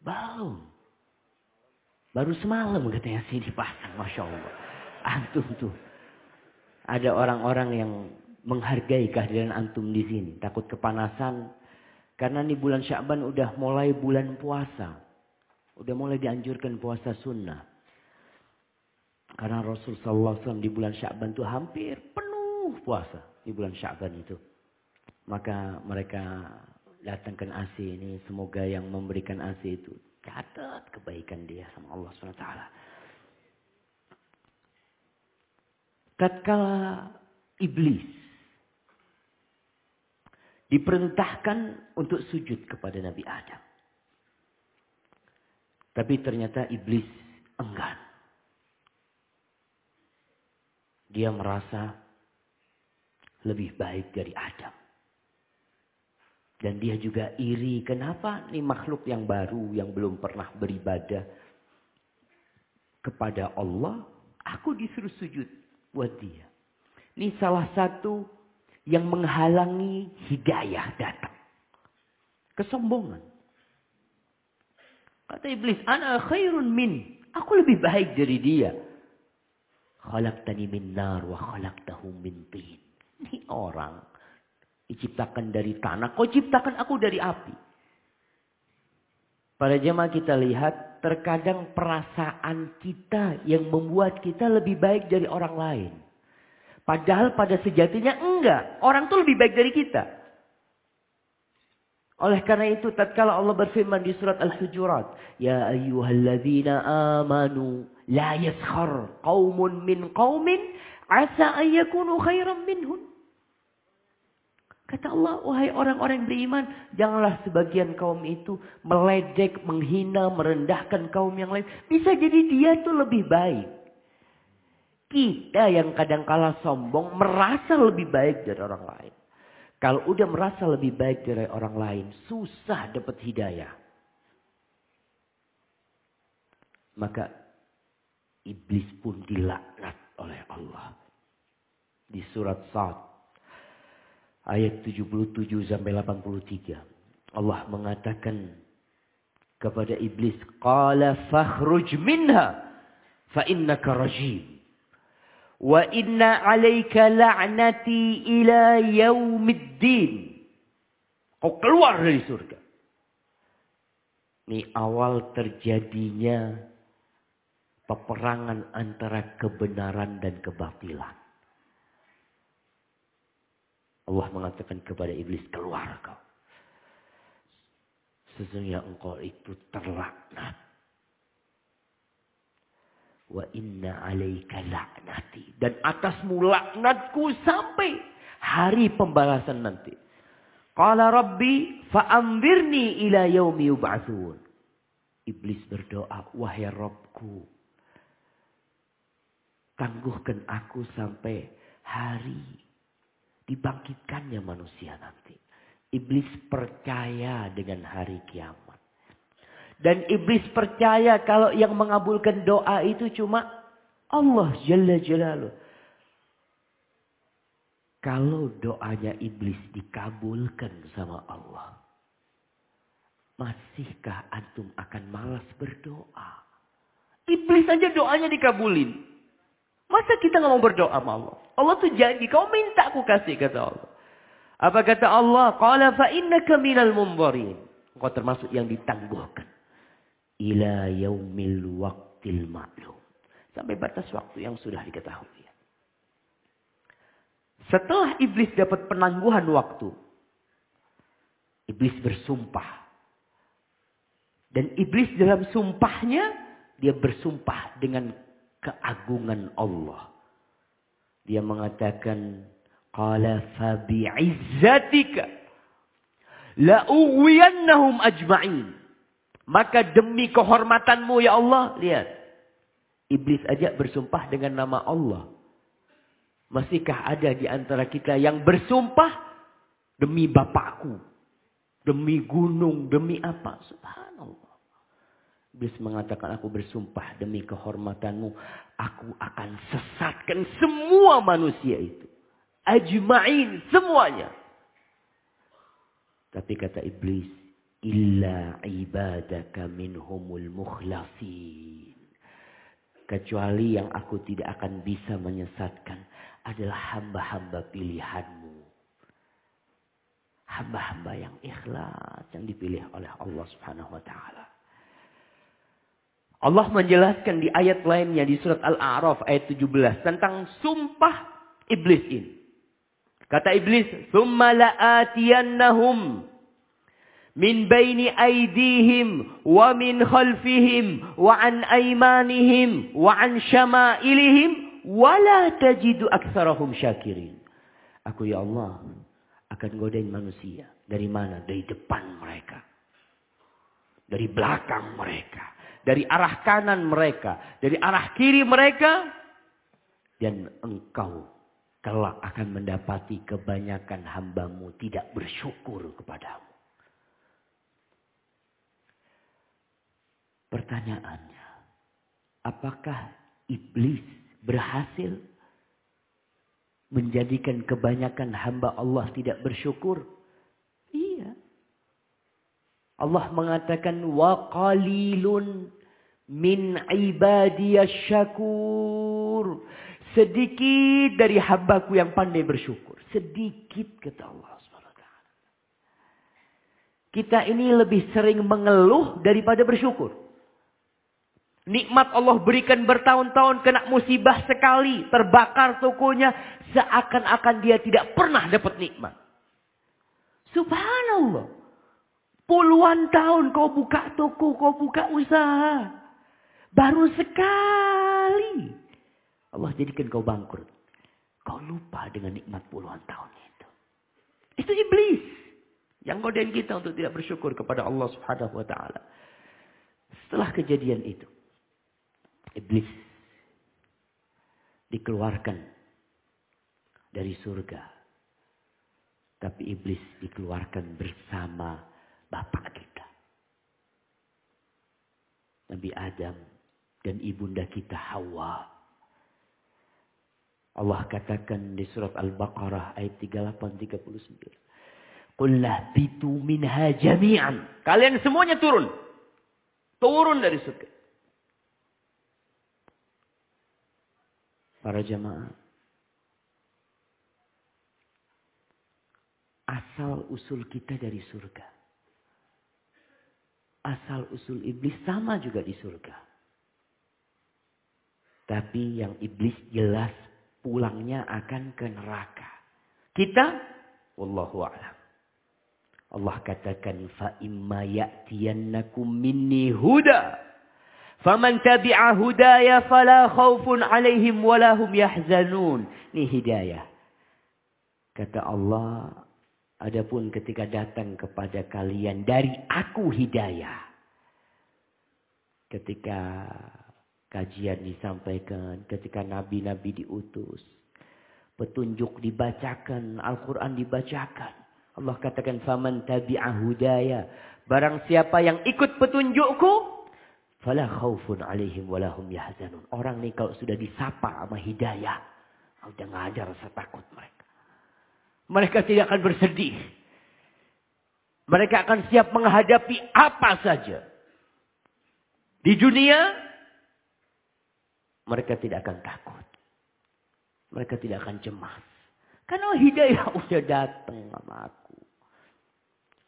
Belum. Baru semalam katanya sih dipasang. Masya Allah. Antum tuh. Ada orang-orang yang menghargai kehadiran antum di sini. Takut kepanasan karena ini bulan Sya'ban udah mulai bulan puasa. Udah mulai dianjurkan puasa sunnah. Karena Rasul SAW di bulan Sya'ban itu hampir penuh puasa di bulan Sya'ban itu. Maka mereka datangkan AC ini. Semoga yang memberikan AC itu catat kebaikan dia sama Allah SWT. Tatkala iblis diperintahkan untuk sujud kepada Nabi Adam. Tapi ternyata iblis enggan. Dia merasa lebih baik dari Adam. Dan dia juga iri. Kenapa nih makhluk yang baru yang belum pernah beribadah kepada Allah. Aku disuruh sujud buat dia. Ini salah satu yang menghalangi hidayah datang. Kesombongan. Kata iblis, ana khairun min. Aku lebih baik dari dia. Khalaqtani min nar wa khalaqtahu min tin. Ini orang diciptakan dari tanah, kau ciptakan aku dari api. Pada jemaah kita lihat, terkadang perasaan kita yang membuat kita lebih baik dari orang lain. Padahal pada sejatinya enggak. Orang tuh lebih baik dari kita. Oleh karena itu tatkala Allah berfirman di surat Al-Hujurat, "Ya ayyuhalladzina amanu la yaskhar qaumun min qaumin asa an yakunu khairan minhum." Kata Allah, wahai orang-orang beriman, janganlah sebagian kaum itu meledek, menghina, merendahkan kaum yang lain. Bisa jadi dia tuh lebih baik. Kita yang kadang kala sombong merasa lebih baik dari orang lain. Kalau udah merasa lebih baik dari orang lain, susah dapat hidayah. Maka iblis pun dilaknat oleh Allah. Di surat Sa'ad ayat 77 sampai 83. Allah mengatakan kepada iblis, "Qala fakhruj minha fa innaka rajim." Wa inna alaika la'nati ila yaumiddin. Kau keluar dari surga. Ini awal terjadinya peperangan antara kebenaran dan kebatilan. Allah mengatakan kepada iblis, keluar kau. Sesungguhnya engkau itu terlaknat Wa inna alaika la'nati. Dan atasmu laknatku sampai hari pembalasan nanti. Qala Rabbi fa'ambirni ila yaumi yub'atsun. Iblis berdoa, wahai Rabbku. Tangguhkan aku sampai hari dibangkitkannya manusia nanti. Iblis percaya dengan hari kiamat. Dan iblis percaya kalau yang mengabulkan doa itu cuma Allah Jalla Jalaluh. Kalau doanya iblis dikabulkan sama Allah. Masihkah antum akan malas berdoa? Iblis saja doanya dikabulin. Masa kita nggak mau berdoa sama Allah? Allah tuh janji, kau minta aku kasih kata Allah. Apa kata Allah? Qala fa innaka minal munzarin. Kau termasuk yang ditangguhkan. Ila yaumil waqtil ma'lum. Sampai batas waktu yang sudah diketahui. Setelah iblis dapat penangguhan waktu. Iblis bersumpah. Dan iblis dalam sumpahnya. Dia bersumpah dengan keagungan Allah. Dia mengatakan. Qala fabi'izzatika. La'uwiyannahum ajma'in. Maka demi kehormatanmu ya Allah. Lihat. Iblis aja bersumpah dengan nama Allah. Masihkah ada di antara kita yang bersumpah demi bapakku. Demi gunung, demi apa. Subhanallah. Iblis mengatakan aku bersumpah demi kehormatanmu. Aku akan sesatkan semua manusia itu. Ajma'in semuanya. Tapi kata iblis. Illa ibadaka minhumul mukhlasin. Kecuali yang aku tidak akan bisa menyesatkan adalah hamba-hamba pilihanmu. Hamba-hamba yang ikhlas yang dipilih oleh Allah Subhanahu wa taala. Allah menjelaskan di ayat lainnya di surat Al-A'raf ayat 17 tentang sumpah iblis ini. Kata iblis, "Tsumma la'atiyannahum min baini aydihim wa min khalfihim wa an aymanihim wa an syama'ilihim wala tajidu aktsarahum syakirin. Aku ya Allah akan godain manusia. Dari mana? Dari depan mereka. Dari belakang mereka. Dari arah kanan mereka. Dari arah kiri mereka. Dan engkau kelak akan mendapati kebanyakan hambamu tidak bersyukur kepadamu. Pertanyaannya, apakah iblis berhasil menjadikan kebanyakan hamba Allah tidak bersyukur? Iya. Allah mengatakan wa qalilun min ibadiyasy syakur. Sedikit dari hambaku yang pandai bersyukur. Sedikit kata Allah Kita ini lebih sering mengeluh daripada bersyukur. Nikmat Allah berikan bertahun-tahun kena musibah sekali. Terbakar tokonya. Seakan-akan dia tidak pernah dapat nikmat. Subhanallah. Puluhan tahun kau buka toko, kau buka usaha. Baru sekali. Allah jadikan kau bangkrut. Kau lupa dengan nikmat puluhan tahun itu. Itu iblis. Yang godain kita untuk tidak bersyukur kepada Allah subhanahu wa ta'ala. Setelah kejadian itu. Iblis dikeluarkan dari surga. Tapi iblis dikeluarkan bersama bapak kita. Nabi Adam dan ibunda kita Hawa. Allah katakan di surat Al-Baqarah ayat 38 39. Qullah bitu minha jami'an. Kalian semuanya turun. Turun dari surga. Para jamaah. Asal usul kita dari surga. Asal usul iblis sama juga di surga. Tapi yang iblis jelas pulangnya akan ke neraka. Kita, wallahu a'lam. Allah katakan fa imma ya'tiyannakum minni huda Faman tabi'a hudaya fala khaufun alaihim walahum yahzanun. Ini hidayah. Kata Allah, adapun ketika datang kepada kalian dari aku hidayah. Ketika kajian disampaikan, ketika nabi-nabi diutus, petunjuk dibacakan, Al-Quran dibacakan. Allah katakan, faman tabi'a hudaya. Barang siapa yang ikut petunjukku, Fala khaufun alaihim walahum yahzanun. Orang nih kalau sudah disapa sama hidayah. Udah gak ada rasa takut mereka. Mereka tidak akan bersedih. Mereka akan siap menghadapi apa saja. Di dunia, mereka tidak akan takut. Mereka tidak akan cemas. Karena hidayah udah datang sama aku.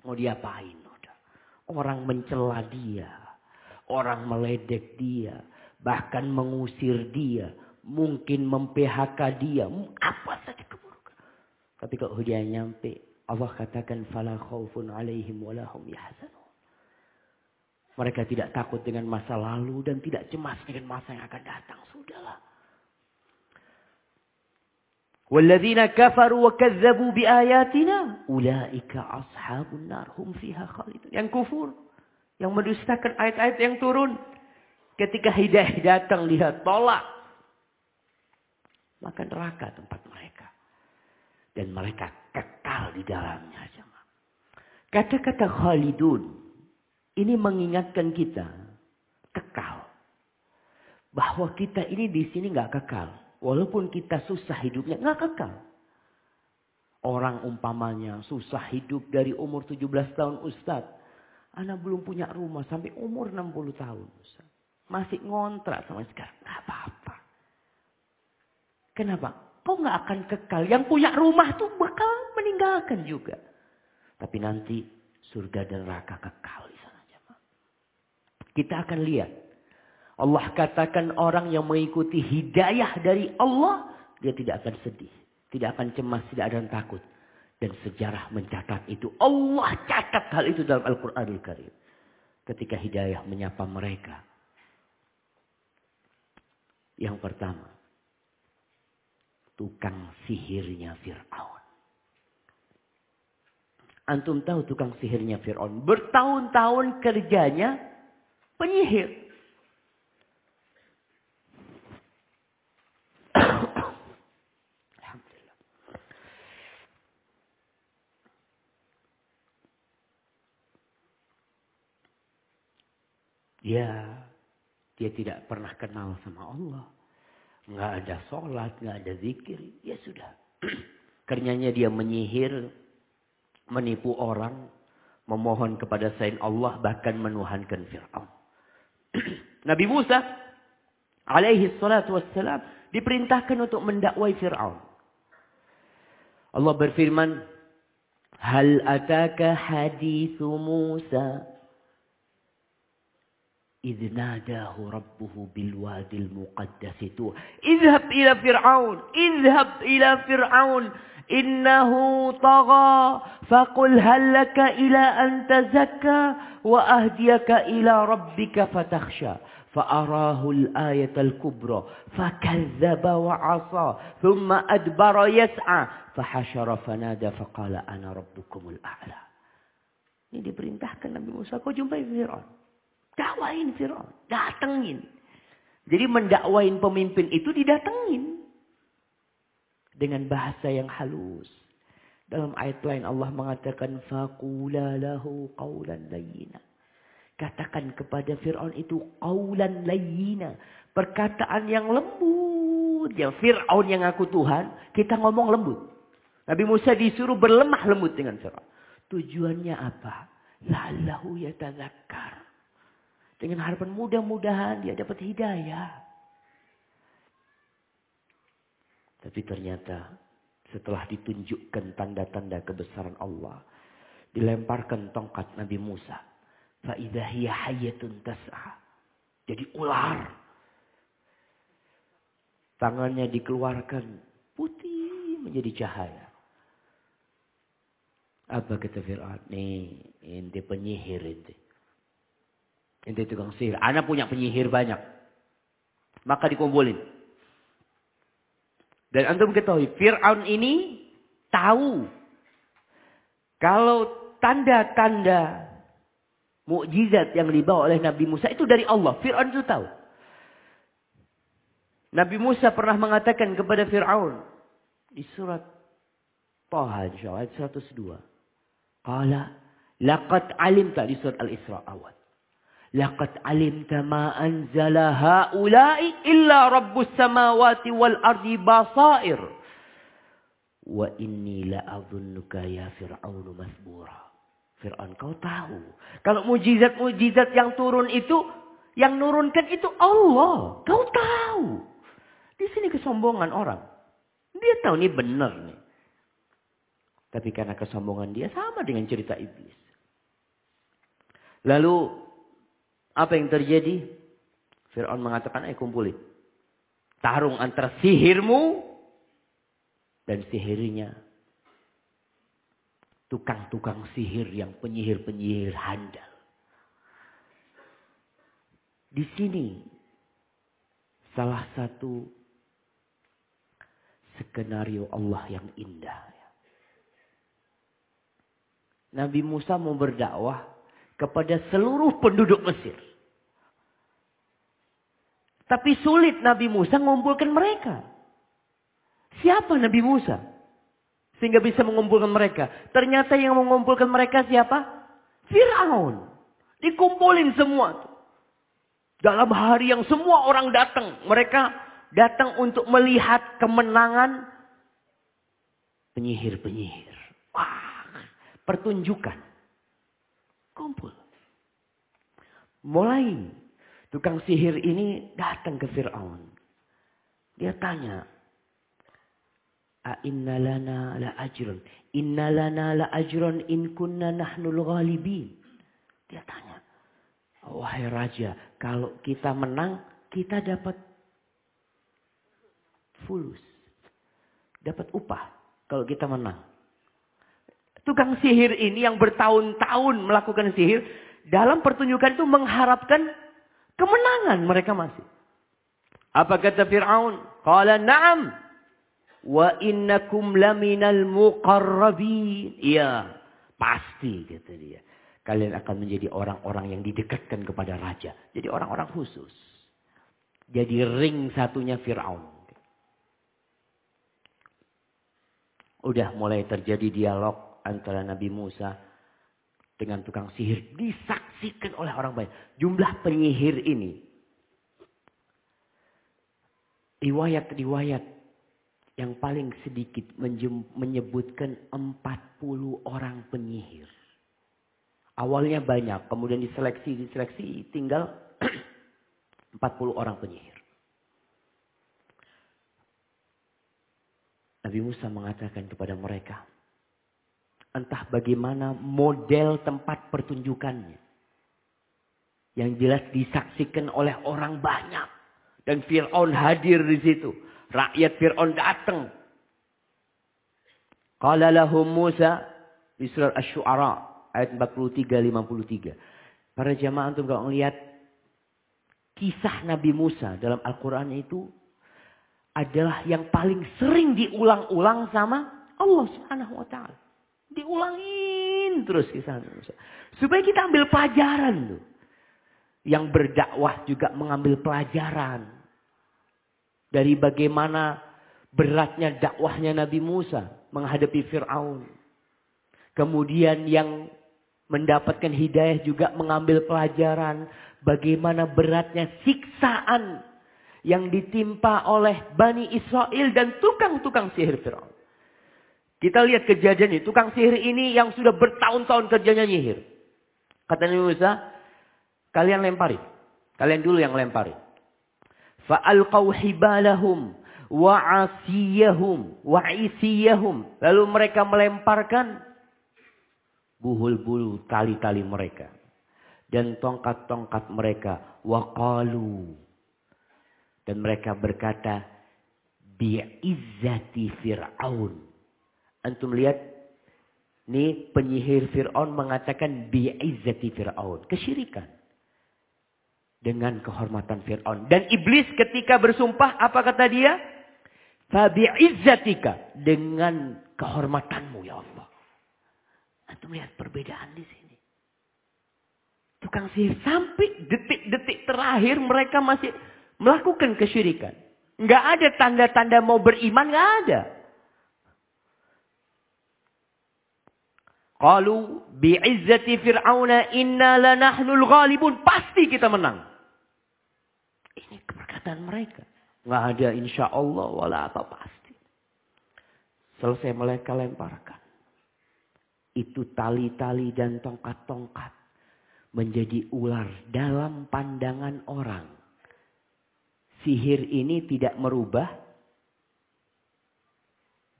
Mau diapain. Orang mencela dia. Orang meledek dia. Bahkan mengusir dia. Mungkin memphk dia. Apa saja keburukan. Tapi kalau hujan nyampe. Allah katakan. Fala khawfun alaihim walahum yahzanun. Mereka tidak takut dengan masa lalu dan tidak cemas dengan masa yang akan datang. Sudahlah. Walladzina kafaru wa kazzabu biayatina ulaika ashabun nar hum fiha khalidun. Yang kufur yang mendustakan ayat-ayat yang turun ketika hidayah datang lihat tolak maka neraka tempat mereka dan mereka kekal di dalamnya. Kata-kata Khalidun ini mengingatkan kita kekal. Bahwa kita ini di sini nggak kekal. Walaupun kita susah hidupnya nggak kekal. Orang umpamanya susah hidup dari umur 17 tahun Ustadz. Anak belum punya rumah sampai umur 60 tahun. Masih ngontrak sama sekarang. Nggak apa-apa. Kenapa? Kau nggak akan kekal. Yang punya rumah tuh bakal meninggalkan juga. Tapi nanti surga dan neraka kekal di sana. Kita akan lihat. Allah katakan orang yang mengikuti hidayah dari Allah. Dia tidak akan sedih. Tidak akan cemas. Tidak akan takut. Dan sejarah mencatat itu. Allah catat hal itu dalam Al-Quranul Karim. Ketika hidayah menyapa mereka. Yang pertama tukang sihirnya Fir'aun. Antum tahu tukang sihirnya Fir'aun. Bertahun-tahun kerjanya penyihir. Alhamdulillah. Ya, dia tidak pernah kenal sama Allah nggak ada sholat, nggak ada zikir, ya sudah. Karenanya dia menyihir, menipu orang, memohon kepada selain Allah, bahkan menuhankan Fir'aun. Nabi Musa alaihi salatu wassalam diperintahkan untuk mendakwai Fir'aun. Allah berfirman, Hal ataka hadithu Musa إذ ناداه ربه بالوادي المقدس طوى اذهب إلى فرعون اذهب إلى فرعون إنه طغى فقل هل لك إلى أن تزكى وأهديك إلى ربك فتخشى فأراه الآية الكبرى فكذب وعصى ثم أدبر يسعى فحشر فنادى فقال أنا ربكم الأعلى Ini diperintahkan Nabi Musa, kau jumpai Fir'aun. Dakwain Fir'aun. Datengin. Jadi mendakwain pemimpin itu didatengin. Dengan bahasa yang halus. Dalam ayat lain Allah mengatakan. Faqula lahu qawlan layina. Katakan kepada Fir'aun itu qawlan layina. Perkataan yang lembut. Yang Fir'aun yang aku Tuhan. Kita ngomong lembut. Nabi Musa disuruh berlemah lembut dengan Fir'aun. Tujuannya apa? Lallahu yatazakkar. Dengan harapan mudah-mudahan dia dapat hidayah. Tapi ternyata setelah ditunjukkan tanda-tanda kebesaran Allah. Dilemparkan tongkat Nabi Musa. Fa'idahiyya hayatun. Jadi ular. Tangannya dikeluarkan putih menjadi cahaya. Apa kata Fir'aun? Nih, ini penyihir ini. Ente tukang sihir. Anak punya penyihir banyak. Maka dikumpulin. Dan antum ketahui, Fir'aun ini tahu. Kalau tanda-tanda mukjizat yang dibawa oleh Nabi Musa itu dari Allah. Fir'aun itu tahu. Nabi Musa pernah mengatakan kepada Fir'aun. Di surat Taha insyaAllah ayat 102. Qala laqad alimta di surat Al-Isra awal. Laqad alimta ma anzala haula'i illa rabbus samawati wal ardi basair. Wa inni la'adhunnuka ya fir'aunu masbura. Fir'aun, kau tahu. Kalau mujizat-mujizat yang turun itu, yang nurunkan itu Allah. Kau tahu. Di sini kesombongan orang. Dia tahu ini benar nih. Tapi karena kesombongan dia sama dengan cerita iblis. Lalu apa yang terjadi? Fir'aun mengatakan, ayo kumpulin. Tarung antara sihirmu dan sihirnya. Tukang-tukang sihir yang penyihir-penyihir handal. Di sini salah satu skenario Allah yang indah. Nabi Musa mau berdakwah kepada seluruh penduduk Mesir. Tapi sulit Nabi Musa mengumpulkan mereka. Siapa Nabi Musa? Sehingga bisa mengumpulkan mereka. Ternyata yang mengumpulkan mereka siapa? Fir'aun. Dikumpulin semua. Dalam hari yang semua orang datang. Mereka datang untuk melihat kemenangan penyihir-penyihir. Wah, pertunjukan. Kumpul. Mulai tukang sihir ini datang ke Fir'aun. Dia tanya, A inna lana la ajrun. Inna lana la ajrun in kunna nahnul ghalibin. Dia tanya. Wahai raja, kalau kita menang, kita dapat fulus. Dapat upah kalau kita menang. Tukang sihir ini yang bertahun-tahun melakukan sihir. Dalam pertunjukan itu mengharapkan kemenangan mereka masih. Apa kata Fir'aun? Qala na'am. Wa innakum laminal muqarrabin. Iya. Pasti kata dia. Kalian akan menjadi orang-orang yang didekatkan kepada raja. Jadi orang-orang khusus. Jadi ring satunya Fir'aun. Udah mulai terjadi dialog antara Nabi Musa dengan tukang sihir disaksikan oleh orang banyak. Jumlah penyihir ini. Riwayat-riwayat yang paling sedikit menyebutkan 40 orang penyihir. Awalnya banyak, kemudian diseleksi, diseleksi, tinggal 40 orang penyihir. Nabi Musa mengatakan kepada mereka, entah bagaimana model tempat pertunjukannya. Yang jelas disaksikan oleh orang banyak. Dan Fir'aun hadir di situ. Rakyat Fir'aun datang. Qala lahum Musa di surat Asy-Syu'ara ayat 43-53. Para jamaah untuk kalau melihat kisah Nabi Musa dalam Al-Quran itu adalah yang paling sering diulang-ulang sama Allah Subhanahu wa taala. Diulangin terus kisah Musa. Supaya kita ambil pelajaran tuh. Yang berdakwah juga mengambil pelajaran. Dari bagaimana beratnya dakwahnya Nabi Musa menghadapi Fir'aun. Kemudian yang mendapatkan hidayah juga mengambil pelajaran bagaimana beratnya siksaan yang ditimpa oleh Bani Israel dan tukang-tukang sihir Fir'aun. Kita lihat kejadian ini. Tukang sihir ini yang sudah bertahun-tahun kerjanya nyihir. Kata Nabi Musa, kalian lempari. Kalian dulu yang lempari. Fa'alqaw hibalahum wa'asiyahum wa'isiyahum. Lalu mereka melemparkan buhul-buhul tali-tali mereka. Dan tongkat-tongkat mereka. Waqalu. Dan mereka berkata, bi'izzati fir'aun Antum lihat ini penyihir Fir'aun mengatakan bi'izzati Fir'aun. Kesyirikan. Dengan kehormatan Fir'aun. Dan iblis ketika bersumpah apa kata dia? Fabi'izzatika. Dengan kehormatanmu ya Allah. Antum lihat perbedaan di sini. Tukang sihir sampai detik-detik terakhir mereka masih melakukan kesyirikan. Enggak ada tanda-tanda mau beriman, enggak ada. Qalu bi'izzati fir'auna inna lanahnul ghalibun. Pasti kita menang. Ini perkataan mereka. Nggak ada insya Allah wala apa pasti. Selesai mereka lemparkan. itu tali-tali dan tongkat-tongkat menjadi ular dalam pandangan orang. Sihir ini tidak merubah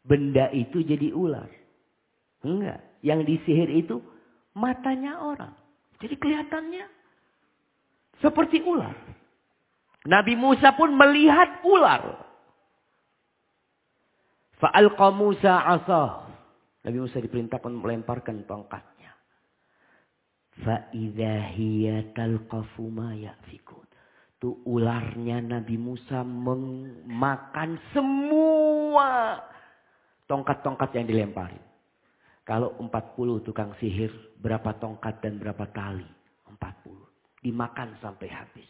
benda itu jadi ular. Enggak. Yang disihir itu matanya orang. Jadi kelihatannya seperti ular. Nabi Musa pun melihat ular. Fa'alqa Musa asah. Nabi Musa diperintahkan melemparkan tongkatnya. Fa'idha hiya talqafu ma ya'fikun. Itu ularnya Nabi Musa memakan semua tongkat-tongkat yang dilempari. Kalau 40 tukang sihir, berapa tongkat dan berapa tali? 40. Dimakan sampai habis.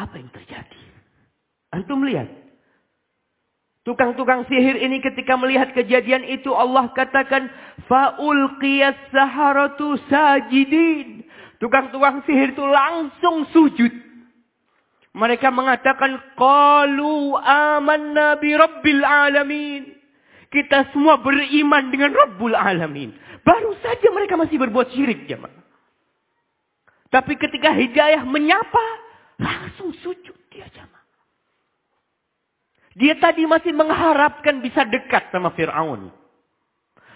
Apa yang terjadi? Antum lihat. Tukang-tukang sihir ini ketika melihat kejadian itu Allah katakan faulqiyas saharatu sajidin. Tukang-tukang sihir itu langsung sujud. Mereka mengatakan qalu amanna bi rabbil alamin. Kita semua beriman dengan Rabbul Alamin. Baru saja mereka masih berbuat syirik jemaah. Tapi ketika hidayah menyapa, langsung sujud dia jemaah. Dia tadi masih mengharapkan bisa dekat sama Fir'aun.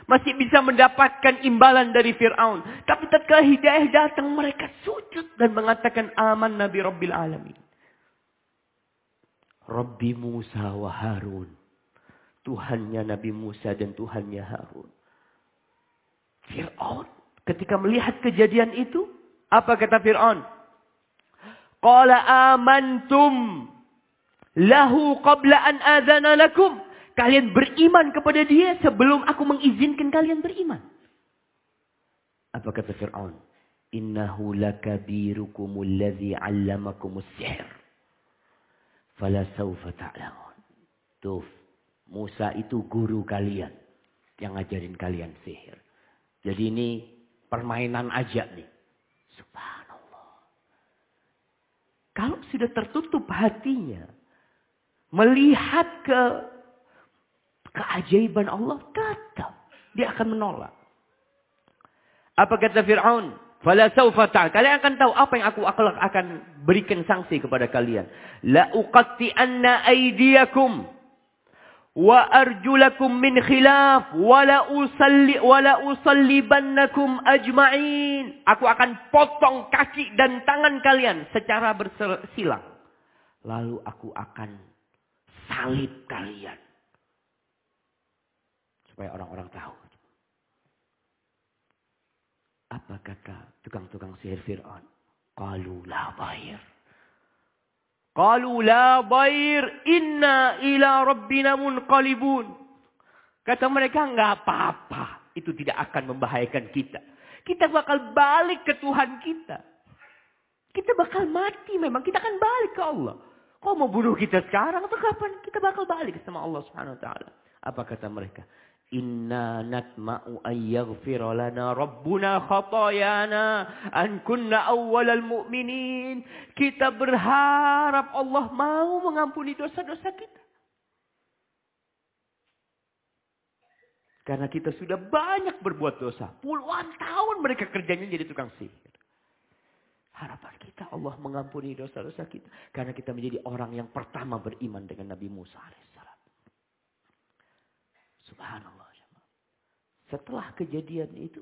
Masih bisa mendapatkan imbalan dari Fir'aun. Tapi tatkala hidayah datang mereka sujud dan mengatakan aman Nabi Rabbil Alamin. Rabbi Musa wa Harun. Tuhannya Nabi Musa dan Tuhannya Harun. Fir'aun ketika melihat kejadian itu. Apa kata Fir'aun? Qala amantum lahu qabla an adana lakum. Kalian beriman kepada dia sebelum aku mengizinkan kalian beriman. Apa kata Fir'aun? Innahu lakabirukumul ladzi 'allamakumus sihr. Fala sawfa ta'lamun. Tuh, Musa itu guru kalian yang ngajarin kalian sihir. Jadi ini permainan aja nih. Subhanallah. Kalau sudah tertutup hatinya, melihat ke keajaiban Allah, tetap dia akan menolak. Apa kata Fir'aun? Fala sawfa Kalian akan tahu apa yang aku akan berikan sanksi kepada kalian. La uqatti anna aydiyakum wa arjulakum min khilaf wa la usalli wa la usallibannakum ajma'in. Aku akan potong kaki dan tangan kalian secara bersilang. Lalu aku akan salib kalian. Supaya orang-orang tahu. Apa kata tukang-tukang sihir Fir'aun? Qalu la. Qalu la bair inna ila rabbina munqalibun. Kata mereka enggak apa-apa. Itu tidak akan membahayakan kita. Kita bakal balik ke Tuhan kita. Kita bakal mati memang. Kita akan balik ke Allah. Kau mau bunuh kita sekarang atau kapan? Kita bakal balik sama Allah Subhanahu wa taala. Apa kata mereka? Inna natma'u an yaghfira lana rabbuna khatayana an kunna awwalal mu'minin. Kita berharap Allah mau mengampuni dosa-dosa kita. Karena kita sudah banyak berbuat dosa. Puluhan tahun mereka kerjanya jadi tukang sihir. Harapan kita Allah mengampuni dosa-dosa kita. Karena kita menjadi orang yang pertama beriman dengan Nabi Musa alaihissalam. Subhanallah. Setelah kejadian itu.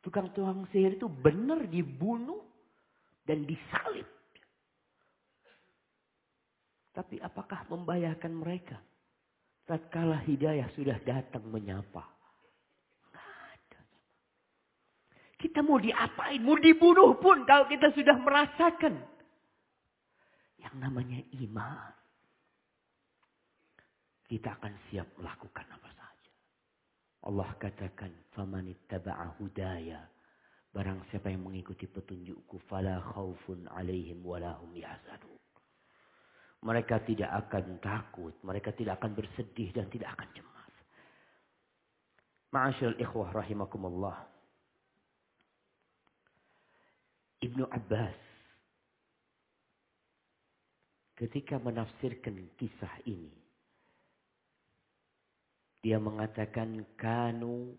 Tukang-tukang sihir itu benar dibunuh dan disalib. Tapi apakah membahayakan mereka? Tatkala hidayah sudah datang menyapa. Kita mau diapain, mau dibunuh pun kalau kita sudah merasakan yang namanya iman. Kita akan siap melakukan apa saja. Allah katakan, "Faman ittaba'a hudaya." Barang siapa yang mengikuti petunjukku, fala khaufun alaihim walahum yahzanun. Mereka tidak akan takut, mereka tidak akan bersedih dan tidak akan cemas. Ma'asyiral ikhwah rahimakumullah. Ibnu Abbas ketika menafsirkan kisah ini Dia mengatakan kanu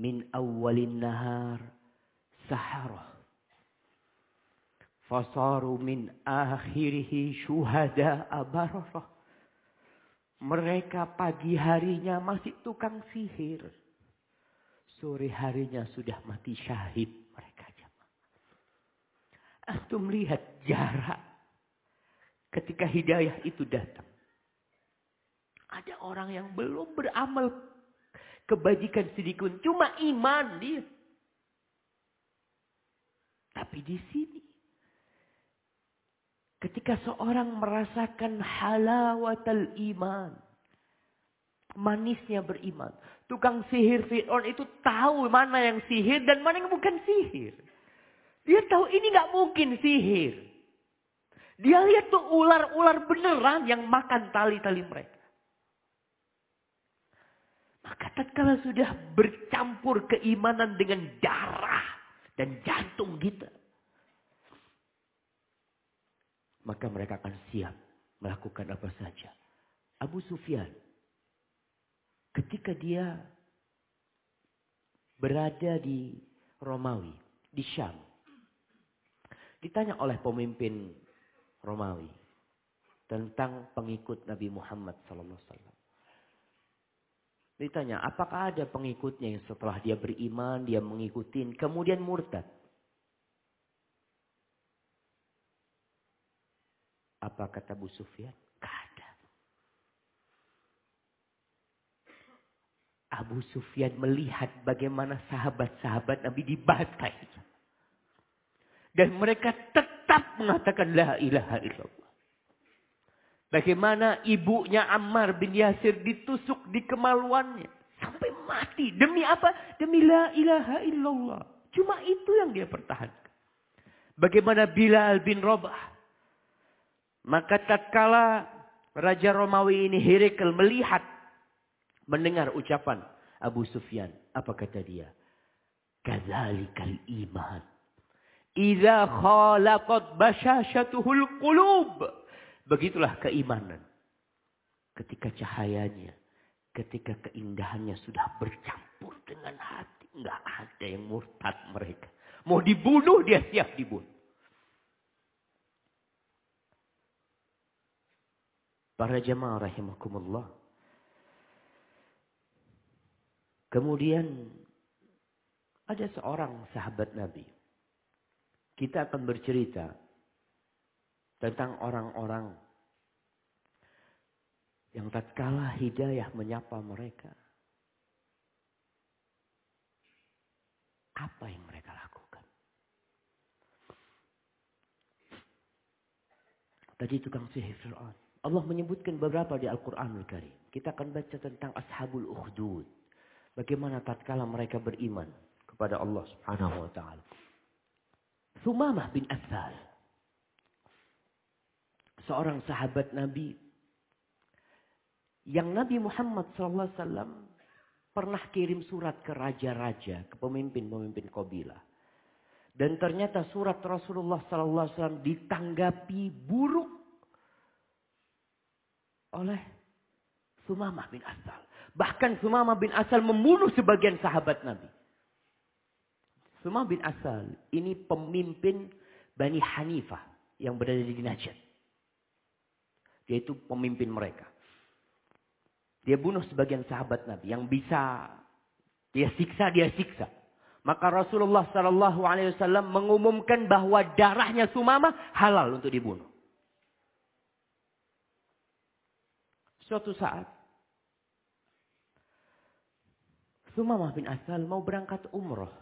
min awalin nahar saharah. Fasaru min akhirihi syuhada abararah. Mereka pagi harinya masih tukang sihir. Sore harinya sudah mati syahid mereka jamaah. Antum lihat jarak ketika hidayah itu datang. Ada orang yang belum beramal kebajikan sedikit. Cuma iman dia. Tapi di sini. Ketika seorang merasakan halawatal iman. Manisnya beriman. Tukang sihir Fir'aun itu tahu mana yang sihir dan mana yang bukan sihir. Dia tahu ini gak mungkin sihir. Dia lihat tuh ular-ular beneran yang makan tali-tali mereka. Maka tatkala sudah bercampur keimanan dengan darah dan jantung kita. Maka mereka akan siap melakukan apa saja. Abu Sufyan. Ketika dia berada di Romawi, di Syam. Ditanya oleh pemimpin Romawi tentang pengikut Nabi Muhammad wasallam. Ditanya, apakah ada pengikutnya yang setelah dia beriman, dia mengikuti, kemudian murtad? Apa kata Abu Sufyan? ada. Abu Sufyan melihat bagaimana sahabat-sahabat Nabi dibantai. Dan mereka tetap mengatakan la ilaha illallah. Bagaimana ibunya Ammar bin Yasir ditusuk di kemaluannya. Sampai mati. Demi apa? Demi la ilaha illallah. Cuma itu yang dia pertahankan. Bagaimana Bilal bin Rabah. Maka tatkala Raja Romawi ini Herekel melihat. Mendengar ucapan Abu Sufyan. Apa kata dia? Kazalikal iman. Iza khalaqat basyashatuhul qulub. Begitulah keimanan. Ketika cahayanya, ketika keindahannya sudah bercampur dengan hati. Enggak ada yang murtad mereka. Mau dibunuh, dia siap dibunuh. Para jemaah rahimakumullah. Kemudian ada seorang sahabat Nabi. Kita akan bercerita tentang orang-orang yang tatkala hidayah menyapa mereka. Apa yang mereka lakukan? Tadi tukang sihir Fir'aun. Allah menyebutkan beberapa di Al-Quran Al-Karim. Kita akan baca tentang Ashabul Ukhdud. Bagaimana tatkala mereka beriman kepada Allah Subhanahu wa taala. Sumamah bin Asal seorang sahabat Nabi yang Nabi Muhammad SAW pernah kirim surat ke raja-raja, ke pemimpin-pemimpin kabilah. Dan ternyata surat Rasulullah SAW ditanggapi buruk oleh Sumamah bin Asal. Bahkan Sumamah bin Asal membunuh sebagian sahabat Nabi. Sumamah bin Asal ini pemimpin Bani Hanifah yang berada di Najd. Dia itu pemimpin mereka. Dia bunuh sebagian sahabat Nabi yang bisa dia siksa, dia siksa. Maka Rasulullah Wasallam mengumumkan bahwa darahnya Sumama halal untuk dibunuh. Suatu saat Sumamah bin Asal mau berangkat umroh.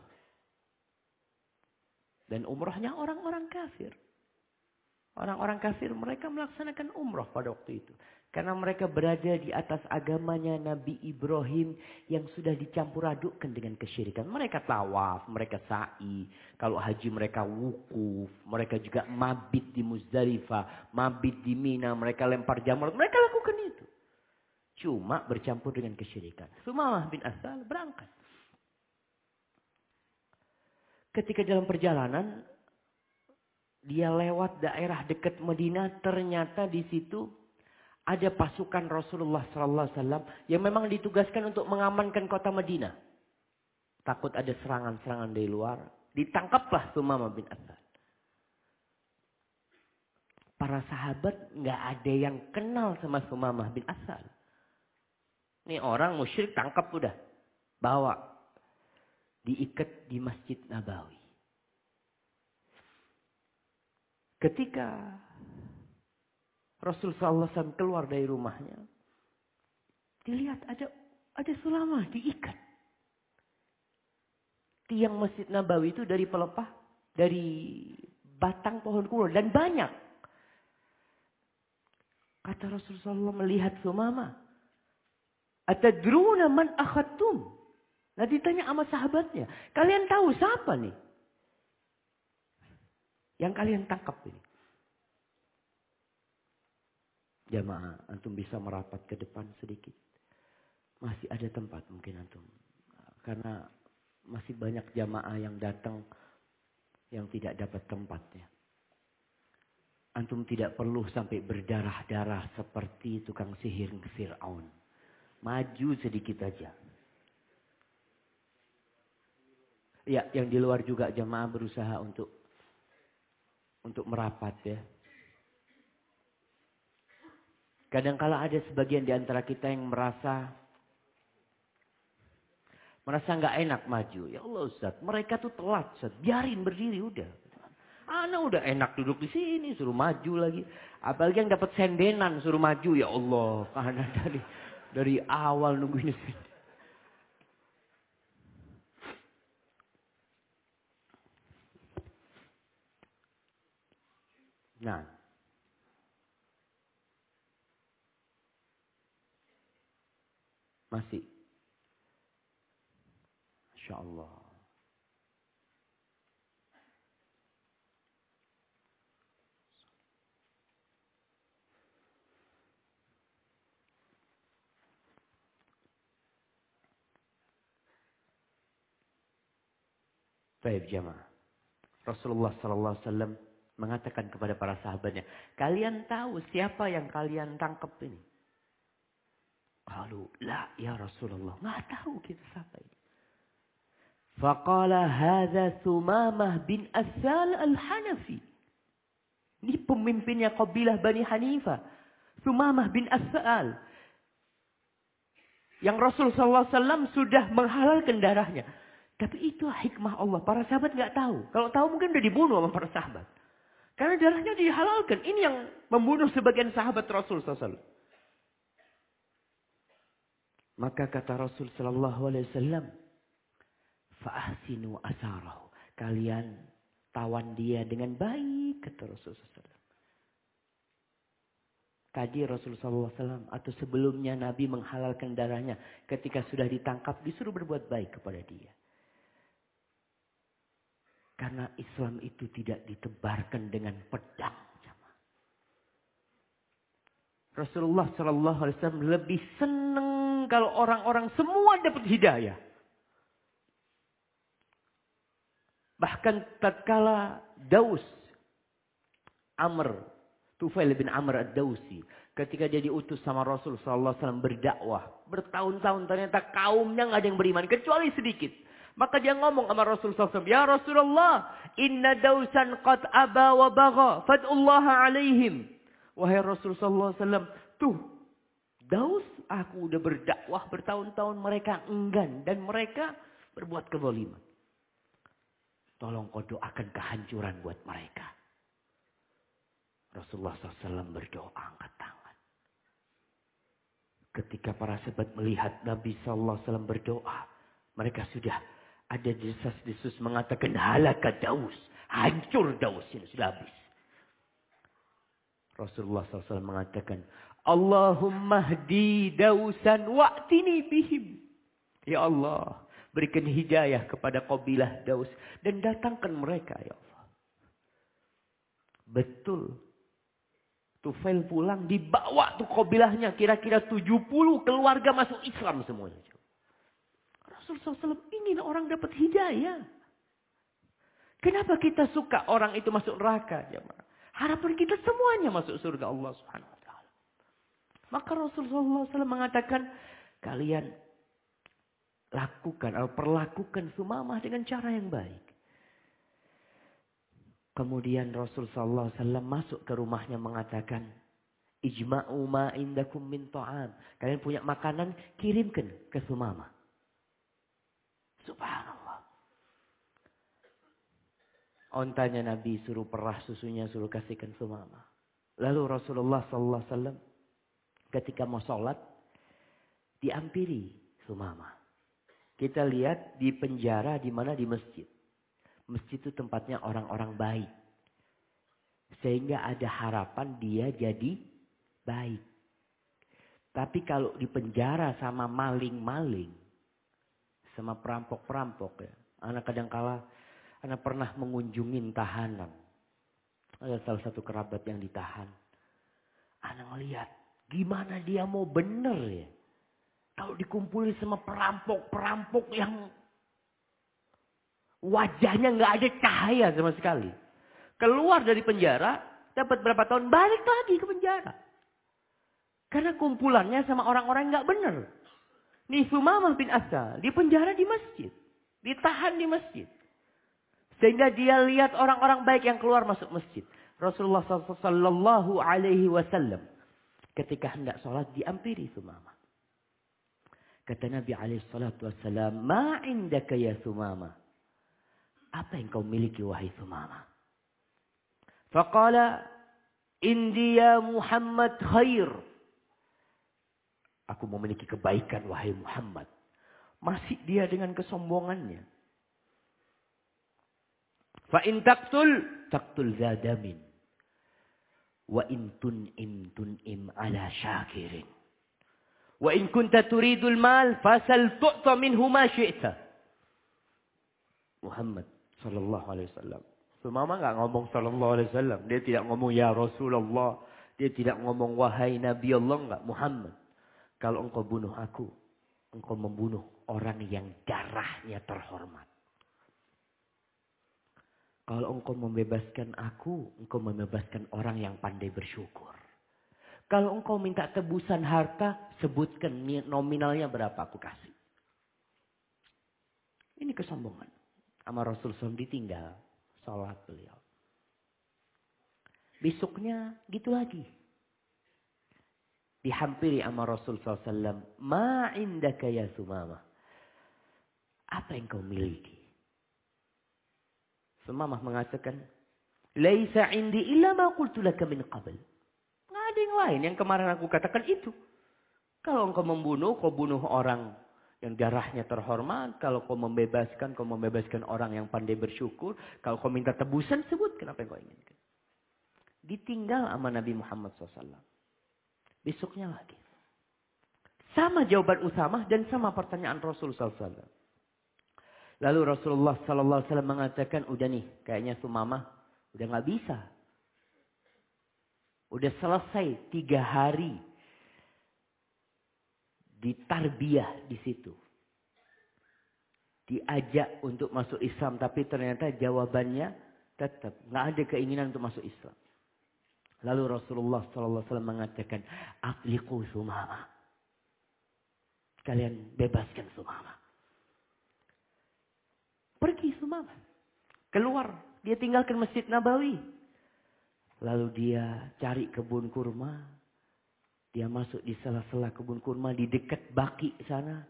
Dan umrohnya orang-orang kafir. Orang-orang kafir mereka melaksanakan umroh pada waktu itu. Karena mereka berada di atas agamanya Nabi Ibrahim yang sudah dicampur adukkan dengan kesyirikan. Mereka tawaf, mereka sa'i. Kalau haji mereka wukuf. Mereka juga mabit di Muzdalifah. Mabit di Mina. Mereka lempar jamur. Mereka lakukan itu. Cuma bercampur dengan kesyirikan. Sumamah bin Asal berangkat. Ketika dalam perjalanan dia lewat daerah dekat Medina, ternyata di situ Ada pasukan Rasulullah sallallahu alaihi wasallam yang memang ditugaskan untuk mengamankan kota Madinah. Takut ada serangan-serangan dari luar, ditangkaplah Sumama bin Asad. Para sahabat nggak ada yang kenal sama Sumamah bin Asad. Ini orang musyrik tangkap udah. Bawa. Diikat di Masjid Nabawi. Ketika Rasul SAW keluar dari rumahnya. Dilihat ada ada selama diikat. Tiang Masjid Nabawi itu dari pelepah. Dari batang pohon kurma. Dan banyak. Kata Rasulullah melihat Sumama. Atadruna man akhatum. Nah ditanya sama sahabatnya. Kalian tahu siapa nih? Yang kalian tangkap ini. Jamaah, antum bisa merapat ke depan sedikit. Masih ada tempat mungkin antum. Karena masih banyak jamaah yang datang yang tidak dapat tempatnya. Antum tidak perlu sampai berdarah-darah seperti tukang sihir Fir'aun. Maju sedikit aja. Ya, yang di luar juga jamaah berusaha untuk untuk merapat ya. Kadangkala ada sebagian di antara kita yang merasa merasa nggak enak maju. Ya Allah Ustaz, mereka tuh telat Ustaz. Biarin berdiri udah. Ana udah enak duduk di sini, suruh maju lagi. Apalagi yang dapat sendenan suruh maju ya Allah. Karena dari dari awal nungguin sini. Nah, Masih. Masya Allah. Baik jamaah. Rasulullah sallallahu alaihi wasallam mengatakan kepada para sahabatnya, "Kalian tahu siapa yang kalian tangkap ini?" Qalu, la ya Rasulullah. Nggak tahu kita siapa ini. Faqala hadha Thumamah bin Asal al-Hanafi. Ini pemimpinnya kabilah Bani Hanifah. Thumamah bin Asal. Yang Rasul SAW sudah menghalalkan darahnya. Tapi itu hikmah Allah. Para sahabat nggak tahu. Kalau tahu mungkin udah dibunuh sama para sahabat. Karena darahnya dihalalkan. Ini yang membunuh sebagian sahabat Rasul SAW. Maka kata Rasul sallallahu alaihi wasallam, "Fa'ahsinu asarahu." Kalian tawan dia dengan baik kata Rasul sallallahu Tadi Rasul SAW atau sebelumnya Nabi menghalalkan darahnya ketika sudah ditangkap disuruh berbuat baik kepada dia. Karena Islam itu tidak ditebarkan dengan pedang. Rasulullah SAW lebih senang kalau orang-orang semua dapat hidayah. Bahkan tatkala Daus Amr Tufail bin Amr ad-Dausi ketika dia diutus sama Rasul alaihi wasallam berdakwah, bertahun-tahun ternyata kaumnya nggak ada yang beriman kecuali sedikit. Maka dia ngomong sama Rasul SAW, Ya Rasulullah, inna dausan qad aba wa baga, fad'ullaha alaihim. Wahai Rasul SAW, tuh Daus, aku udah berdakwah bertahun-tahun, mereka enggan. Dan mereka berbuat kezaliman. Tolong kau doakan kehancuran buat mereka. Rasulullah SAW berdoa angkat tangan. Ketika para sahabat melihat Nabi SAW berdoa. Mereka sudah ada desas-desus mengatakan halaka Daus. Hancur Daus ini sudah habis. Rasulullah SAW mengatakan Allahumma hdi dausan wa'tini bihim. Ya Allah, berikan hidayah kepada kabilah Daus dan datangkan mereka ya Allah. Betul. Tufail pulang dibawa tuh kabilahnya kira-kira 70 keluarga masuk Islam semuanya. Rasulullah SAW ingin orang dapat hidayah. Kenapa kita suka orang itu masuk neraka? Harapan kita semuanya masuk surga Allah Subhanahu Maka Rasulullah SAW mengatakan, kalian lakukan atau perlakukan Sumamah dengan cara yang baik. Kemudian Rasulullah SAW masuk ke rumahnya mengatakan, Ijma'u ma indakum min ta'am. Kalian punya makanan, kirimkan ke Sumama. Subhanallah. Ontanya Nabi suruh perah susunya, suruh kasihkan Sumama. Lalu Rasulullah SAW ketika mau sholat, diampiri Sumama. Kita lihat di penjara di mana di masjid. Masjid itu tempatnya orang-orang baik. Sehingga ada harapan dia jadi baik. Tapi kalau di penjara sama maling-maling, sama perampok-perampok ya. Anak kadang kala, anak pernah mengunjungi tahanan. Ada salah satu kerabat yang ditahan. Anak melihat gimana dia mau bener ya. Kalau dikumpulin sama perampok-perampok yang wajahnya nggak ada cahaya sama sekali. Keluar dari penjara, dapat berapa tahun, balik lagi ke penjara. Karena kumpulannya sama orang-orang nggak benar. Nih Sumamah bin Asal di penjara di masjid. Ditahan di masjid. Sehingga dia lihat orang-orang baik yang keluar masuk masjid. Rasulullah Sallallahu Alaihi Wasallam ketika hendak sholat diampiri Sumamah. Kata Nabi alaihissalatu wassalam, Ma indaka ya Sumama. Apa yang kau miliki wahai Sumama? Faqala, Indi ya Muhammad khair. Aku memiliki kebaikan wahai Muhammad. Masih dia dengan kesombongannya. Fa in taqtul, taqtul zadamin. Wa in tun'im tun'im ala syakirin. Wa in kunta turidul mal fasal tu'ta minhu ma syi'ta. Muhammad sallallahu alaihi wasallam. Sumama enggak ngomong sallallahu alaihi wasallam. Dia tidak ngomong ya Rasulullah. Dia tidak ngomong wahai Nabi Allah enggak Muhammad. Kalau engkau bunuh aku, engkau membunuh orang yang darahnya terhormat. Kalau engkau membebaskan aku, engkau membebaskan orang yang pandai bersyukur. Kalau engkau minta tebusan harta, sebutkan nominalnya berapa aku kasih. Ini kesombongan. Sama Rasul SAW ditinggal. Salat beliau. Besoknya gitu lagi. Dihampiri sama Rasul SAW. Ma indaka ya Sumama. Apa yang kau miliki? Sumamah mengatakan. Laisa indi illa ma laka min qabl ada yang lain yang kemarin aku katakan itu. Kalau engkau membunuh, kau bunuh orang yang darahnya terhormat. Kalau kau membebaskan, kau membebaskan orang yang pandai bersyukur. Kalau kau minta tebusan, sebut kenapa yang kau inginkan. Ditinggal sama Nabi Muhammad SAW. Besoknya lagi. Sama jawaban Usamah dan sama pertanyaan Rasul SAW. Lalu Rasulullah SAW mengatakan, udah nih, kayaknya Sumamah udah nggak bisa Udah selesai tiga hari ditarbiyah di situ. Diajak untuk masuk Islam. Tapi ternyata jawabannya tetap. nggak ada keinginan untuk masuk Islam. Lalu Rasulullah SAW mengatakan. Afliku sumama. Kalian bebaskan sumama. Pergi sumama. Keluar. Dia tinggalkan Masjid Nabawi. Lalu dia cari kebun kurma. Dia masuk di sela-sela kebun kurma di dekat baki sana.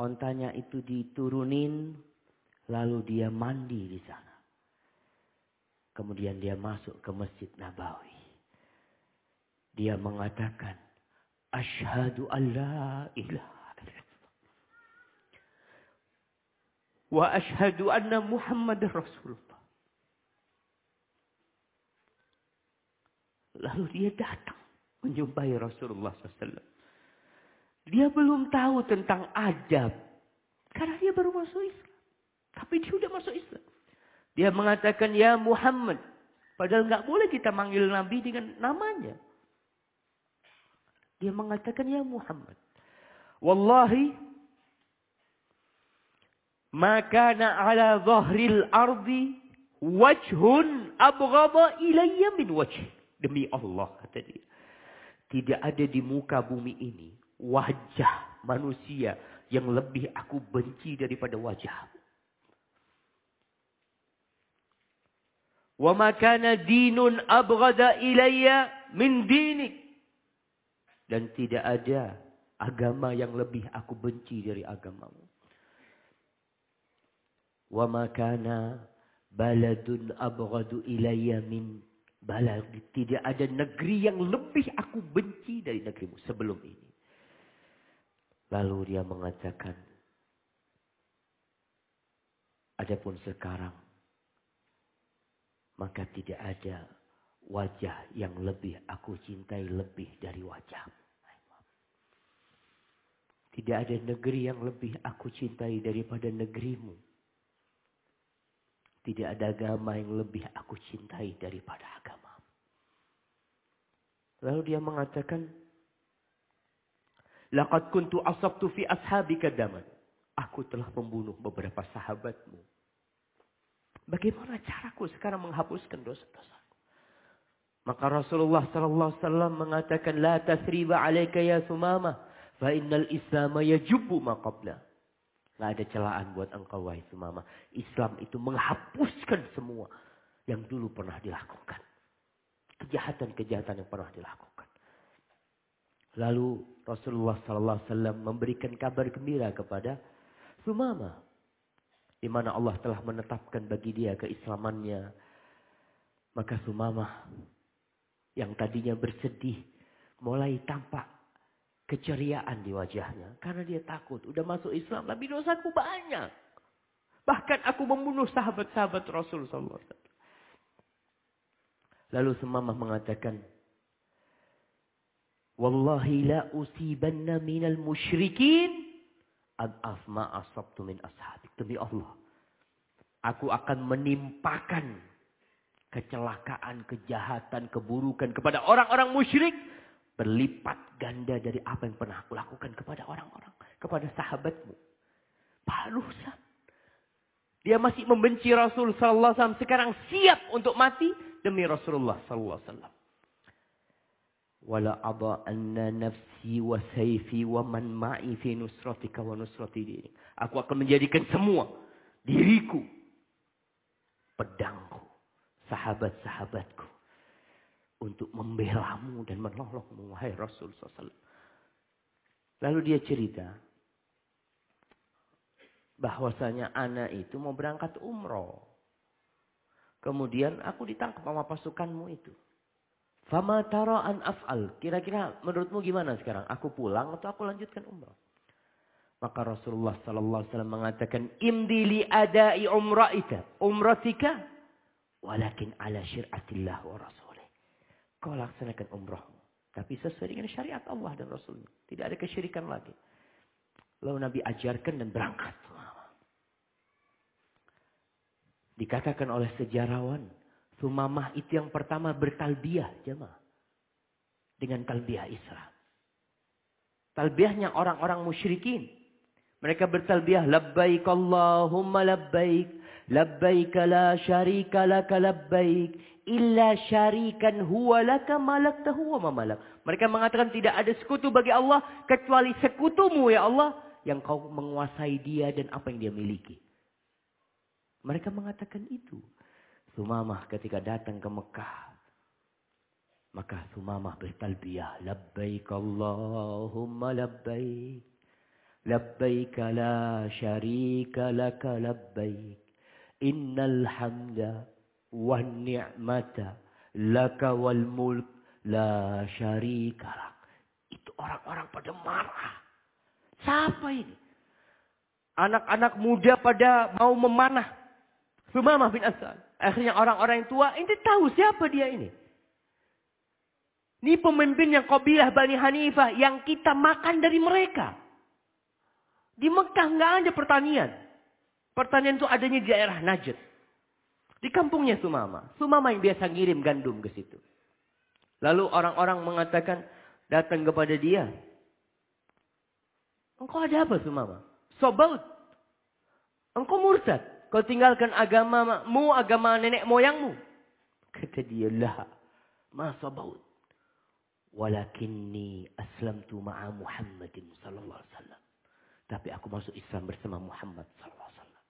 Ontanya itu diturunin. Lalu dia mandi di sana. Kemudian dia masuk ke Masjid Nabawi. Dia mengatakan. Ashadu an la ilaha Wa ashadu anna Muhammad Rasulullah. Lalu dia datang menjumpai Rasulullah SAW. Dia belum tahu tentang adab. Karena dia baru masuk Islam. Tapi dia sudah masuk Islam. Dia mengatakan, Ya Muhammad. Padahal nggak boleh kita manggil Nabi dengan namanya. Dia mengatakan, Ya Muhammad. Wallahi. Makana ala zahril ardi wajhun abghaba ilayya min wajh. Demi Allah kata dia. Tidak ada di muka bumi ini wajah manusia yang lebih aku benci daripada wajah. Wa makana dinun abghada ilayya min dinik. Dan tidak ada agama yang lebih aku benci dari agamamu. Wa makana baladun abghadu ilayya min balad. Tidak ada negeri yang lebih aku benci dari negerimu sebelum ini. Lalu dia mengatakan, Adapun sekarang, maka tidak ada wajah yang lebih aku cintai lebih dari wajah. Tidak ada negeri yang lebih aku cintai daripada negerimu. Tidak ada agama yang lebih aku cintai daripada agama. Lalu dia mengatakan, Laqad kuntu asabtu fi ashabika daman. Aku telah membunuh beberapa sahabatmu. Bagaimana caraku sekarang menghapuskan dosa-dosa? Maka Rasulullah sallallahu alaihi wasallam mengatakan la tasriba alayka ya Sumamah fa innal Islam yajubu ma qabla. Nggak ada celaan buat engkau wahai Sumama. Islam itu menghapuskan semua yang dulu pernah dilakukan. Kejahatan-kejahatan yang pernah dilakukan. Lalu Rasulullah Sallallahu Alaihi Wasallam memberikan kabar gembira kepada Sumama. Di mana Allah telah menetapkan bagi dia keislamannya. Maka Sumama yang tadinya bersedih mulai tampak keceriaan di wajahnya. Karena dia takut. Udah masuk Islam. Tapi dosaku banyak. Bahkan aku membunuh sahabat-sahabat Rasul SAW. Lalu Semamah mengatakan. Wallahi la usibanna minal musyrikin. Ad asma asabtu min ashabik. Demi Allah. Aku akan menimpakan kecelakaan, kejahatan, keburukan kepada orang-orang musyrik berlipat ganda dari apa yang pernah aku lakukan kepada orang-orang, kepada sahabatmu. Barusan. Dia masih membenci Rasul sallallahu alaihi wasallam, sekarang siap untuk mati demi Rasulullah sallallahu alaihi wasallam. Wala adha anna nafsi wa sayfi wa man ma'i fi. Aku akan menjadikan semua diriku, pedangku, sahabat-sahabatku untuk membelamu dan menolongmu, wahai Rasul SAW. Lalu dia cerita bahwasanya anak itu mau berangkat umroh. Kemudian aku ditangkap sama pasukanmu itu. Fama tara'an af'al. Kira-kira menurutmu gimana sekarang? Aku pulang atau aku lanjutkan umroh? Maka Rasulullah sallallahu alaihi wasallam mengatakan, "Imdi li adai umratika, umratika, walakin ala syir'atillah wa rasul." Kau laksanakan umrohmu. Tapi sesuai dengan syariat Allah dan Rasulnya. Tidak ada kesyirikan lagi. Lalu Nabi ajarkan dan berangkat. Dikatakan oleh sejarawan. Sumamah itu yang pertama bertalbiah jemaah. Dengan talbiah Islam. Talbiahnya orang-orang musyrikin. Mereka bertalbiah. Labbaik Allahumma labbaik. Labbaik la syarika laka labbaik illa syarikan huwa laka malaktahu wa mamalak. Mereka mengatakan tidak ada sekutu bagi Allah kecuali sekutumu ya Allah yang kau menguasai dia dan apa yang dia miliki. Mereka mengatakan itu. Sumamah ketika datang ke Mekah. Maka Sumamah bertalbiyah. Labbaik Allahumma labbaik. Labbaik la syarika laka labbaik. Innal hamda wan ni'mata laka wal mulk la syarika Itu orang-orang pada marah. Siapa ini? Anak-anak muda pada mau memanah. Sumamah bin Asad. Akhirnya orang-orang yang tua, ini tahu siapa dia ini. Ini pemimpin yang kabilah Bani Hanifah yang kita makan dari mereka. Di Mekah nggak ada pertanian. Pertanian itu adanya di daerah Najd. Di kampungnya Sumama. Sumama yang biasa ngirim gandum ke situ. Lalu orang-orang mengatakan, datang kepada dia. Engkau ada apa Sumama? Sobaut. Engkau murtad. Kau tinggalkan agamamu, agama nenek moyangmu. Kata dia, lah. Ma sobaut. Walakinni aslamtu ma'a Muhammadin sallallahu alaihi wasallam. Tapi aku masuk Islam bersama Muhammad sallallahu alaihi wasallam.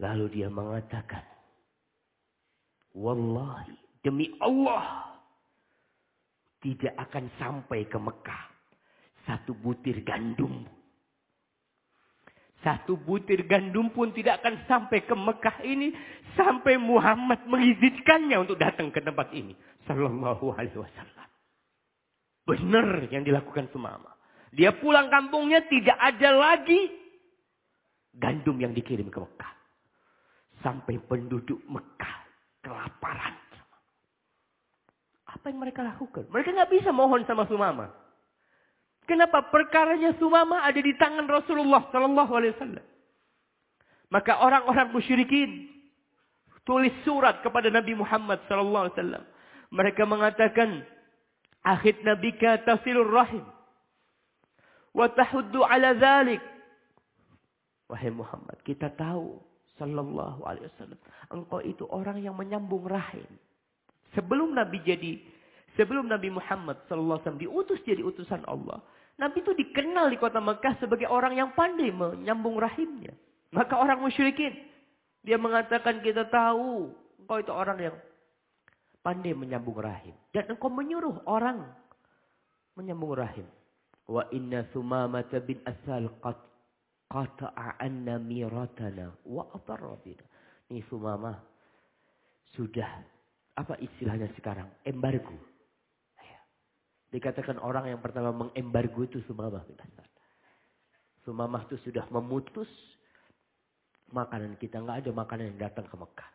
Lalu dia mengatakan, Wallahi, demi Allah, tidak akan sampai ke Mekah satu butir gandum. Satu butir gandum pun tidak akan sampai ke Mekah ini sampai Muhammad mengizinkannya untuk datang ke tempat ini. Sallallahu alaihi wasallam. Benar yang dilakukan Sumama. Dia pulang kampungnya tidak ada lagi gandum yang dikirim ke Mekah. Sampai penduduk Mekah kelaparan. Apa yang mereka lakukan? Mereka nggak bisa mohon sama Sumama. Kenapa? Perkaranya Sumama ada di tangan Rasulullah Sallallahu Alaihi Wasallam. Maka orang-orang musyrikin tulis surat kepada Nabi Muhammad Sallallahu Alaihi Wasallam. Mereka mengatakan, akhid nabika tasilur rahim. Wa tahuddu ala dhalik. Wahai Muhammad, kita tahu Sallallahu Alaihi Wasallam. Engkau itu orang yang menyambung rahim. Sebelum Nabi jadi, sebelum Nabi Muhammad Wasallam diutus jadi utusan Allah. Nabi itu dikenal di kota Mekah sebagai orang yang pandai menyambung rahimnya. Maka orang musyrikin. Dia mengatakan kita tahu. Engkau itu orang yang pandai menyambung rahim. Dan engkau menyuruh orang menyambung rahim. Wa inna sumamata bin asal qat qata'a anna miratana wa atarabina. Ini sumamah sudah apa istilahnya sekarang? Embargo. Dikatakan orang yang pertama mengembargo itu Sumamah bin Asad. Sumamah itu sudah memutus makanan kita. nggak ada makanan yang datang ke Mekah.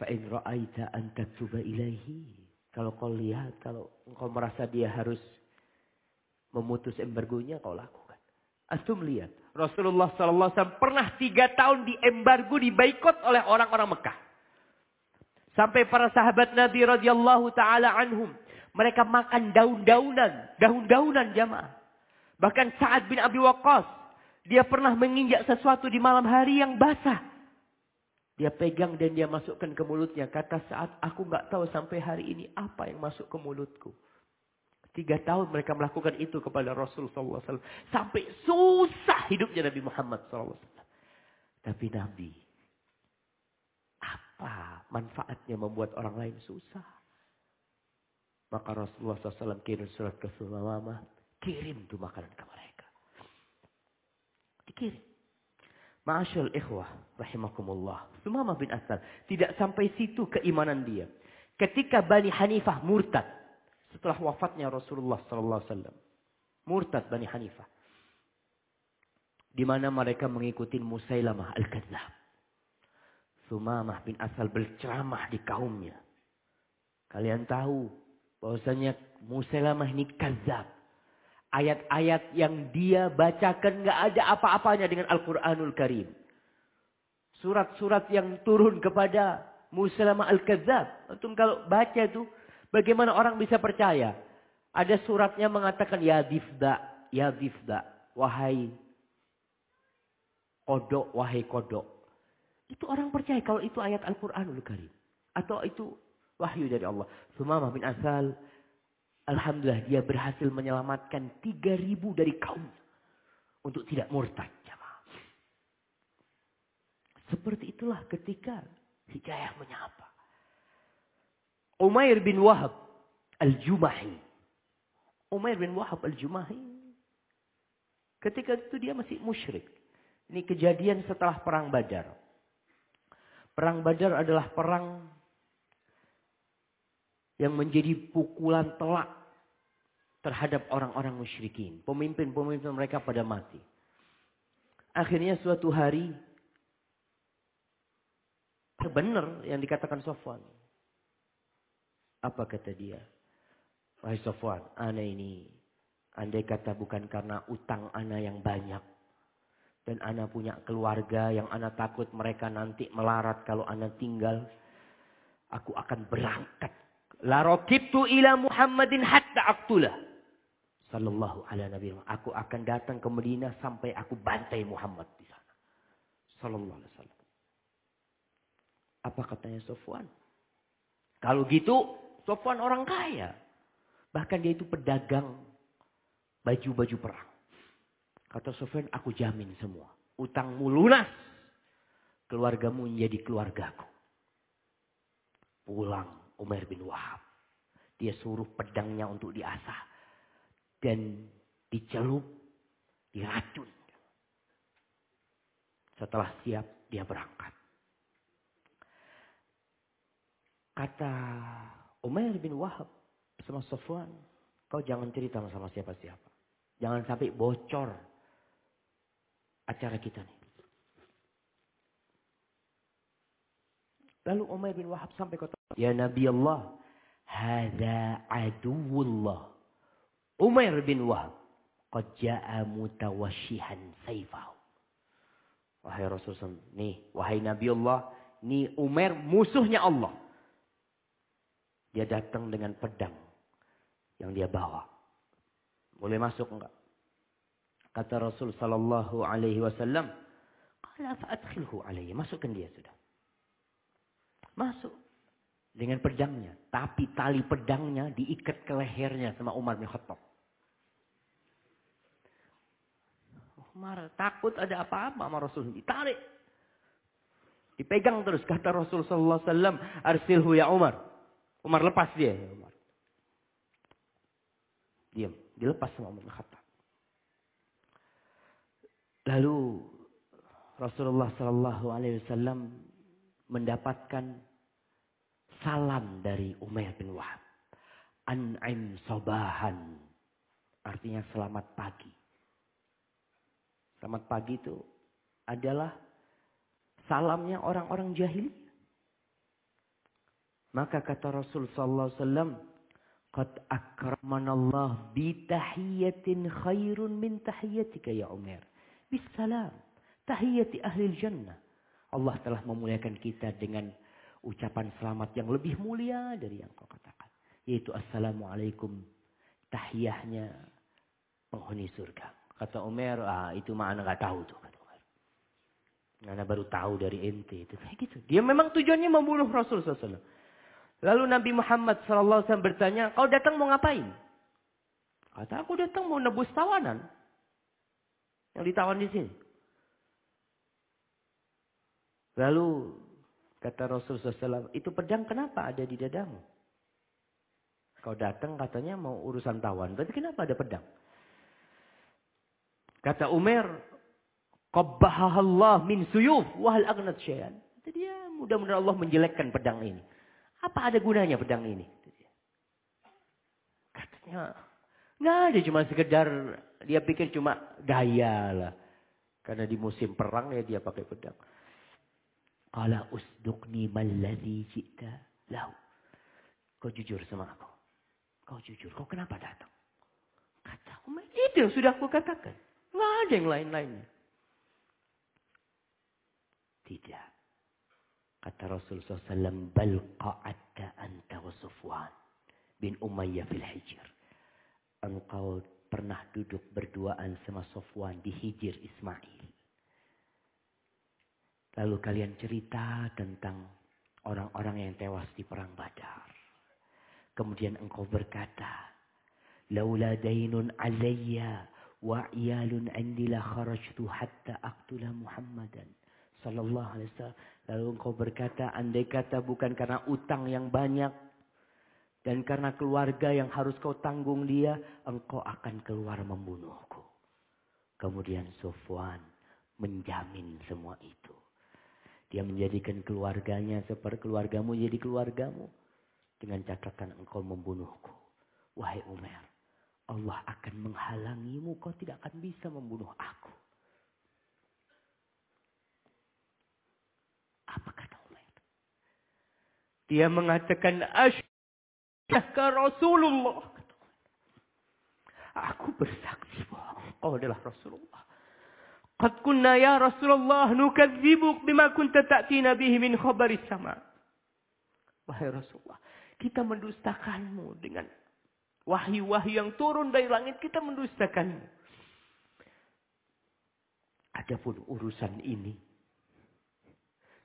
Fa'in ra'aita anta tuba ilaihi. Kalau kau lihat, kalau kau merasa dia harus memutus embargonya, kau lakukan. Antum lihat. Rasulullah SAW pernah tiga tahun di embargo, dibaikot oleh orang-orang Mekah. Sampai para sahabat Nabi radhiyallahu taala anhum mereka makan daun-daunan, daun-daunan jamaah. Bahkan Sa'ad bin Abi Waqqas, dia pernah menginjak sesuatu di malam hari yang basah. Dia pegang dan dia masukkan ke mulutnya. Kata saat aku nggak tahu sampai hari ini apa yang masuk ke mulutku. Tiga tahun mereka melakukan itu kepada Rasul SAW. Sampai susah hidupnya Nabi Muhammad SAW. Tapi Nabi, apa manfaatnya membuat orang lain susah? Maka Rasulullah SAW kirim surat ke Sumamah. Kirim tuh makanan ke mereka. Dikirim. Ma'asyal ikhwah rahimakumullah. Sumamah bin Asal. Tidak sampai situ keimanan dia. Ketika Bani Hanifah murtad. Setelah wafatnya Rasulullah SAW. Murtad Bani Hanifah. Di mana mereka mengikuti Musailamah Al-Kadzab. Sumamah bin Asal berceramah di kaumnya. Kalian tahu bahwasanya Musailamah ini kazab. Ayat-ayat yang dia bacakan nggak ada apa-apanya dengan Al-Quranul Karim. Surat-surat yang turun kepada Musailamah Al-Kazab. Antum kalau baca itu, bagaimana orang bisa percaya? Ada suratnya mengatakan, Ya difda, ya difda, wahai kodok, wahai kodok. Itu orang percaya kalau itu ayat Al-Quranul Karim. Atau itu Wahyu dari Allah. Sumamah bin Asal. Alhamdulillah dia berhasil menyelamatkan 3000 dari kaum. Untuk tidak murtad. Seperti itulah ketika hijayah menyapa. Umair bin Wahab al-Jumahi. Umair bin Wahab al-Jumahi. Ketika itu dia masih musyrik. Ini kejadian setelah perang Badar. Perang Badar adalah perang yang menjadi pukulan telak terhadap orang-orang musyrikin. Pemimpin-pemimpin mereka pada mati. Akhirnya suatu hari benar yang dikatakan Sofwan. Apa kata dia? Wahai Sofwan, ana ini andai kata bukan karena utang ana yang banyak dan ana punya keluarga yang ana takut mereka nanti melarat kalau ana tinggal, aku akan berangkat La rokibtu ila Muhammadin hatta aktulah. Sallallahu ala nabi. Aku akan datang ke Medina sampai aku bantai Muhammad di sana. Sallallahu alaihi wasallam. Apa katanya Sofwan? Kalau gitu, Sofwan orang kaya. Bahkan dia itu pedagang baju-baju perang. Kata Sofyan, aku jamin semua. Utangmu lunas. Keluargamu menjadi keluargaku. Pulang Umar bin Wahab. Dia suruh pedangnya untuk diasah. Dan dicelup, diracun. Setelah siap, dia berangkat. Kata Umar bin Wahab sama Sofwan, kau jangan cerita sama siapa-siapa. Jangan sampai bocor acara kita nih. Lalu Umar bin Wahab sampai kota. Ya Nabi Allah. Hada aduwullah. Umar bin Wahab. Qad ja'a mutawashihan sayfahu. Wahai Rasulullah. Nih. Wahai Nabi Allah. Nih Umar musuhnya Allah. Dia datang dengan pedang. Yang dia bawa. Boleh masuk enggak? Kata Rasul sallallahu alaihi wasallam, "Qala fa'adkhilhu alaihi." Masukkan dia sudah. Masuk dengan pedangnya, tapi tali pedangnya diikat ke lehernya sama Umar bin Khattab. Umar takut ada apa-apa sama Rasul. Ditarik. Dipegang terus kata Rasul sallallahu alaihi wasallam, "Arsilhu ya Umar." Umar lepas dia, ya Umar. Diam, dilepas sama Umar bin Khattab. Lalu Rasulullah Shallallahu Alaihi Wasallam mendapatkan salam dari Umayyah bin Wahab. An'im sobahan. Artinya selamat pagi. Selamat pagi itu adalah salamnya orang-orang jahili. Maka kata Rasul sallallahu alaihi wasallam, "Qad akramanallah bi tahiyatin khairun min tahiyatika ya Umar." bisalam. Tahiyati ahli jannah. Allah telah memuliakan kita dengan ucapan selamat yang lebih mulia dari yang kau katakan. Yaitu Assalamualaikum. Tahiyahnya penghuni surga. Kata Umar, ah, itu mah anak gak tahu tuh. Kata Umar. Baru tahu dari ente. Itu kayak gitu. Dia memang tujuannya membunuh Rasul SAW. Lalu Nabi Muhammad SAW bertanya, kau datang mau ngapain? Kata aku datang mau nebus tawanan. Yang ditawan di sini. Lalu kata Rasulullah SAW, itu pedang kenapa ada di dadamu? Kau datang katanya mau urusan tawan. Berarti kenapa ada pedang? Kata Umar, Qabbahahallah min suyuf wahal agnat syayan. Jadi dia mudah-mudahan Allah menjelekkan pedang ini. Apa ada gunanya pedang ini? Katanya, nggak ada cuma sekedar dia pikir cuma gaya lah. Karena di musim perang ya dia pakai pedang. Qala usdukni malladhi jita lahu. Kau jujur sama aku. Kau jujur. Kau kenapa datang? Kata Umar, itu yang sudah aku katakan. Nggak ada yang lain-lainnya. Tidak. Kata Rasulullah SAW, bal qa'adda anta wa Sufwan bin Umayyah fil hijr. Engkau pernah duduk berduaan sama Sofwan di Hijir Ismail. Lalu kalian cerita tentang orang-orang yang tewas di perang Badar. Kemudian engkau berkata, "Laula dainun alayya wa iyalun andi la kharajtu hatta aqtula Muhammadan." Sallallahu alaihi wasallam. Lalu engkau berkata, andai kata bukan karena utang yang banyak, dan karena keluarga yang harus kau tanggung dia, engkau akan keluar membunuhku. Kemudian Sofwan menjamin semua itu. Dia menjadikan keluarganya seperti keluargamu jadi keluargamu. Dengan catatan engkau membunuhku. Wahai Umar, Allah akan menghalangimu, kau tidak akan bisa membunuh aku. Apa kata Umar? Dia mengatakan, Ash ke Rasulullah. Aku bersaksi bahwa engkau adalah Rasulullah. Qad kunna ya Rasulullah nukadzibuk bima kunta ta'tina bihi min khabaris sama. Wahai Rasulullah, kita mendustakanmu dengan wahyu-wahyu yang turun dari langit, kita mendustakanmu. Adapun urusan ini,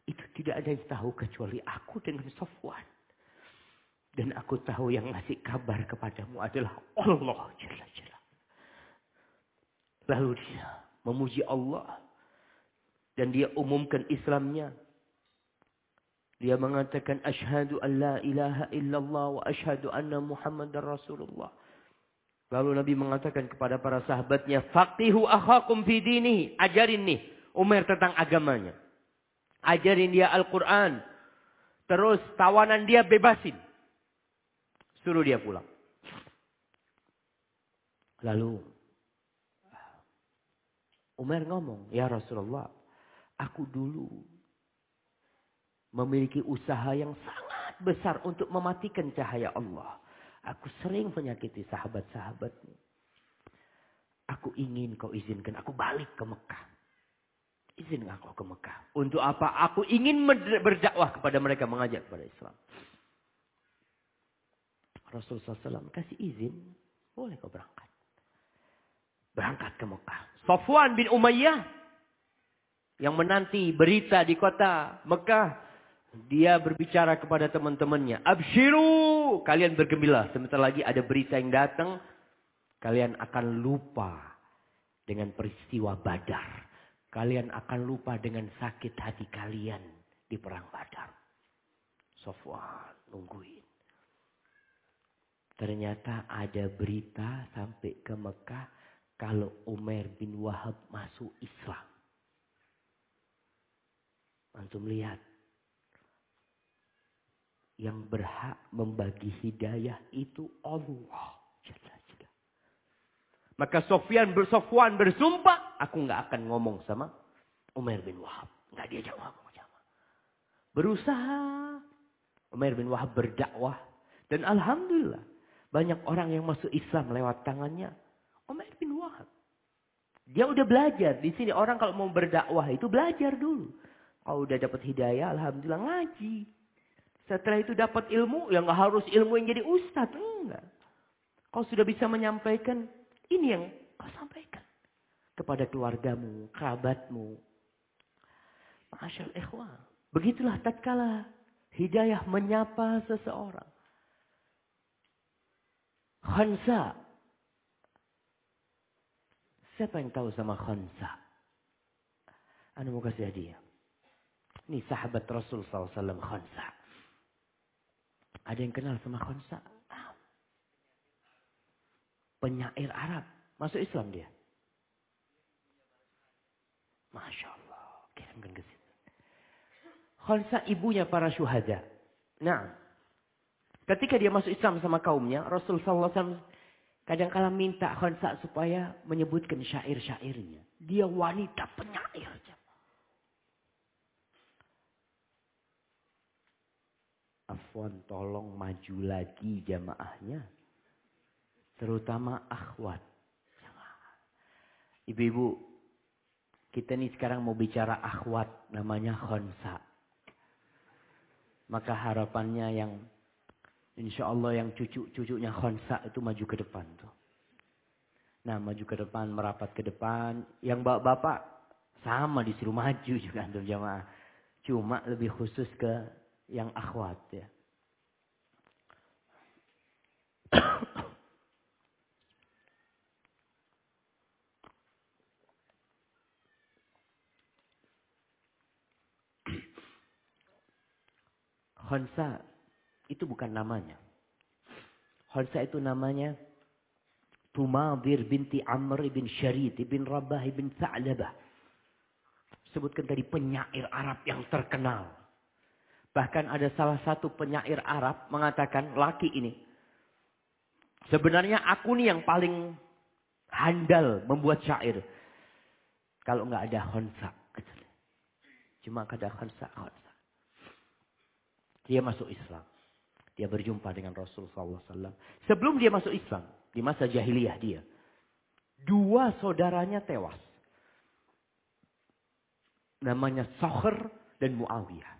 itu tidak ada yang tahu kecuali aku dengan Sofwan. Dan aku tahu yang ngasih kabar kepadamu adalah Allah Jalla Jalla. Lalu dia memuji Allah. Dan dia umumkan Islamnya. Dia mengatakan asyhadu an la ilaha illallah wa asyhadu anna muhammadar rasulullah. Lalu Nabi mengatakan kepada para sahabatnya, "Faqihu akhakum fi dini." Ajarin nih Umar tentang agamanya. Ajarin dia Al-Qur'an. Terus tawanan dia bebasin. Suruh dia pulang. Lalu Umar ngomong, "Ya Rasulullah, aku dulu memiliki usaha yang sangat besar untuk mematikan cahaya Allah. Aku sering menyakiti sahabat-sahabatmu. Aku ingin kau izinkan aku balik ke Mekah. Izin aku ke Mekah. Untuk apa? Aku ingin berdakwah kepada mereka, mengajak kepada Islam. Rasulullah SAW kasih izin, boleh kau berangkat. Berangkat ke Mekah. Safwan bin Umayyah yang menanti berita di kota Mekah dia berbicara kepada teman-temannya. Abshiru. Kalian bergembira. Sebentar lagi ada berita yang datang. Kalian akan lupa dengan peristiwa badar. Kalian akan lupa dengan sakit hati kalian di perang badar. Sofwan nungguin. Ternyata ada berita sampai ke Mekah. Kalau Umar bin Wahab masuk Islam. Antum lihat yang berhak membagi hidayah itu Allah. Maka Sofyan bersofwan bersumpah, aku nggak akan ngomong sama Umar bin Wahab. Nggak diajak ngomong sama. Berusaha Umar bin Wahab berdakwah. Dan Alhamdulillah banyak orang yang masuk Islam lewat tangannya. Umar bin. Dia udah belajar. Di sini orang kalau mau berdakwah itu belajar dulu. Kalau udah dapat hidayah, Alhamdulillah ngaji. Setelah itu dapat ilmu, ya nggak harus ilmu yang jadi ustadz. Enggak. Kau sudah bisa menyampaikan, ini yang kau sampaikan. Kepada keluargamu, kerabatmu. Masya Allah. Begitulah tatkala hidayah menyapa seseorang. Khansa. Siapa yang tahu sama Khansa? Anda mau kasih hadiah. Ini sahabat Rasul SAW Khansa. Ada yang kenal sama Khonsa? Penyair Arab. Masuk Islam dia. Masya Allah. Kirimkan ke situ. Khonsa ibunya para syuhada. Nah. Ketika dia masuk Islam sama kaumnya. Rasul SAW kadang kala minta Khonsa supaya menyebutkan syair-syairnya. Dia wanita penyair. Afwan tolong maju lagi jamaahnya. Terutama akhwat. Ibu-ibu, kita nih sekarang mau bicara akhwat namanya khonsa. Maka harapannya yang insya Allah yang cucu-cucunya khonsa itu maju ke depan tuh. Nah maju ke depan, merapat ke depan. Yang bapak-bapak sama disuruh maju juga untuk jamaah. Cuma lebih khusus ke yang akhwat ya. Khansa itu bukan namanya. Khansa itu namanya Tumadir binti Amr bin Syarid bin Rabah bin Sa'labah. Sebutkan tadi penyair Arab yang terkenal. Bahkan ada salah satu penyair Arab mengatakan laki ini. Sebenarnya aku nih yang paling handal membuat syair. Kalau nggak ada khonsa. Cuma ada khonsa, khonsa. Dia masuk Islam. Dia berjumpa dengan Rasulullah SAW. Sebelum dia masuk Islam. Di masa jahiliyah dia. Dua saudaranya tewas. Namanya Soher dan Muawiyah.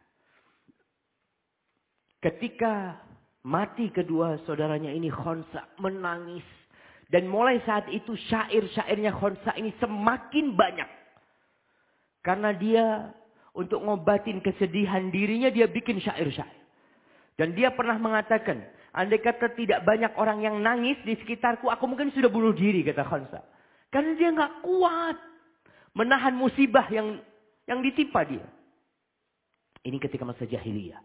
Ketika mati kedua saudaranya ini Khonsa menangis. Dan mulai saat itu syair-syairnya Khonsa ini semakin banyak. Karena dia untuk ngobatin kesedihan dirinya dia bikin syair-syair. Dan dia pernah mengatakan, Andai kata tidak banyak orang yang nangis di sekitarku, aku mungkin sudah bunuh diri, kata Khansa. Karena dia nggak kuat menahan musibah yang yang ditimpa dia. Ini ketika masa jahiliyah.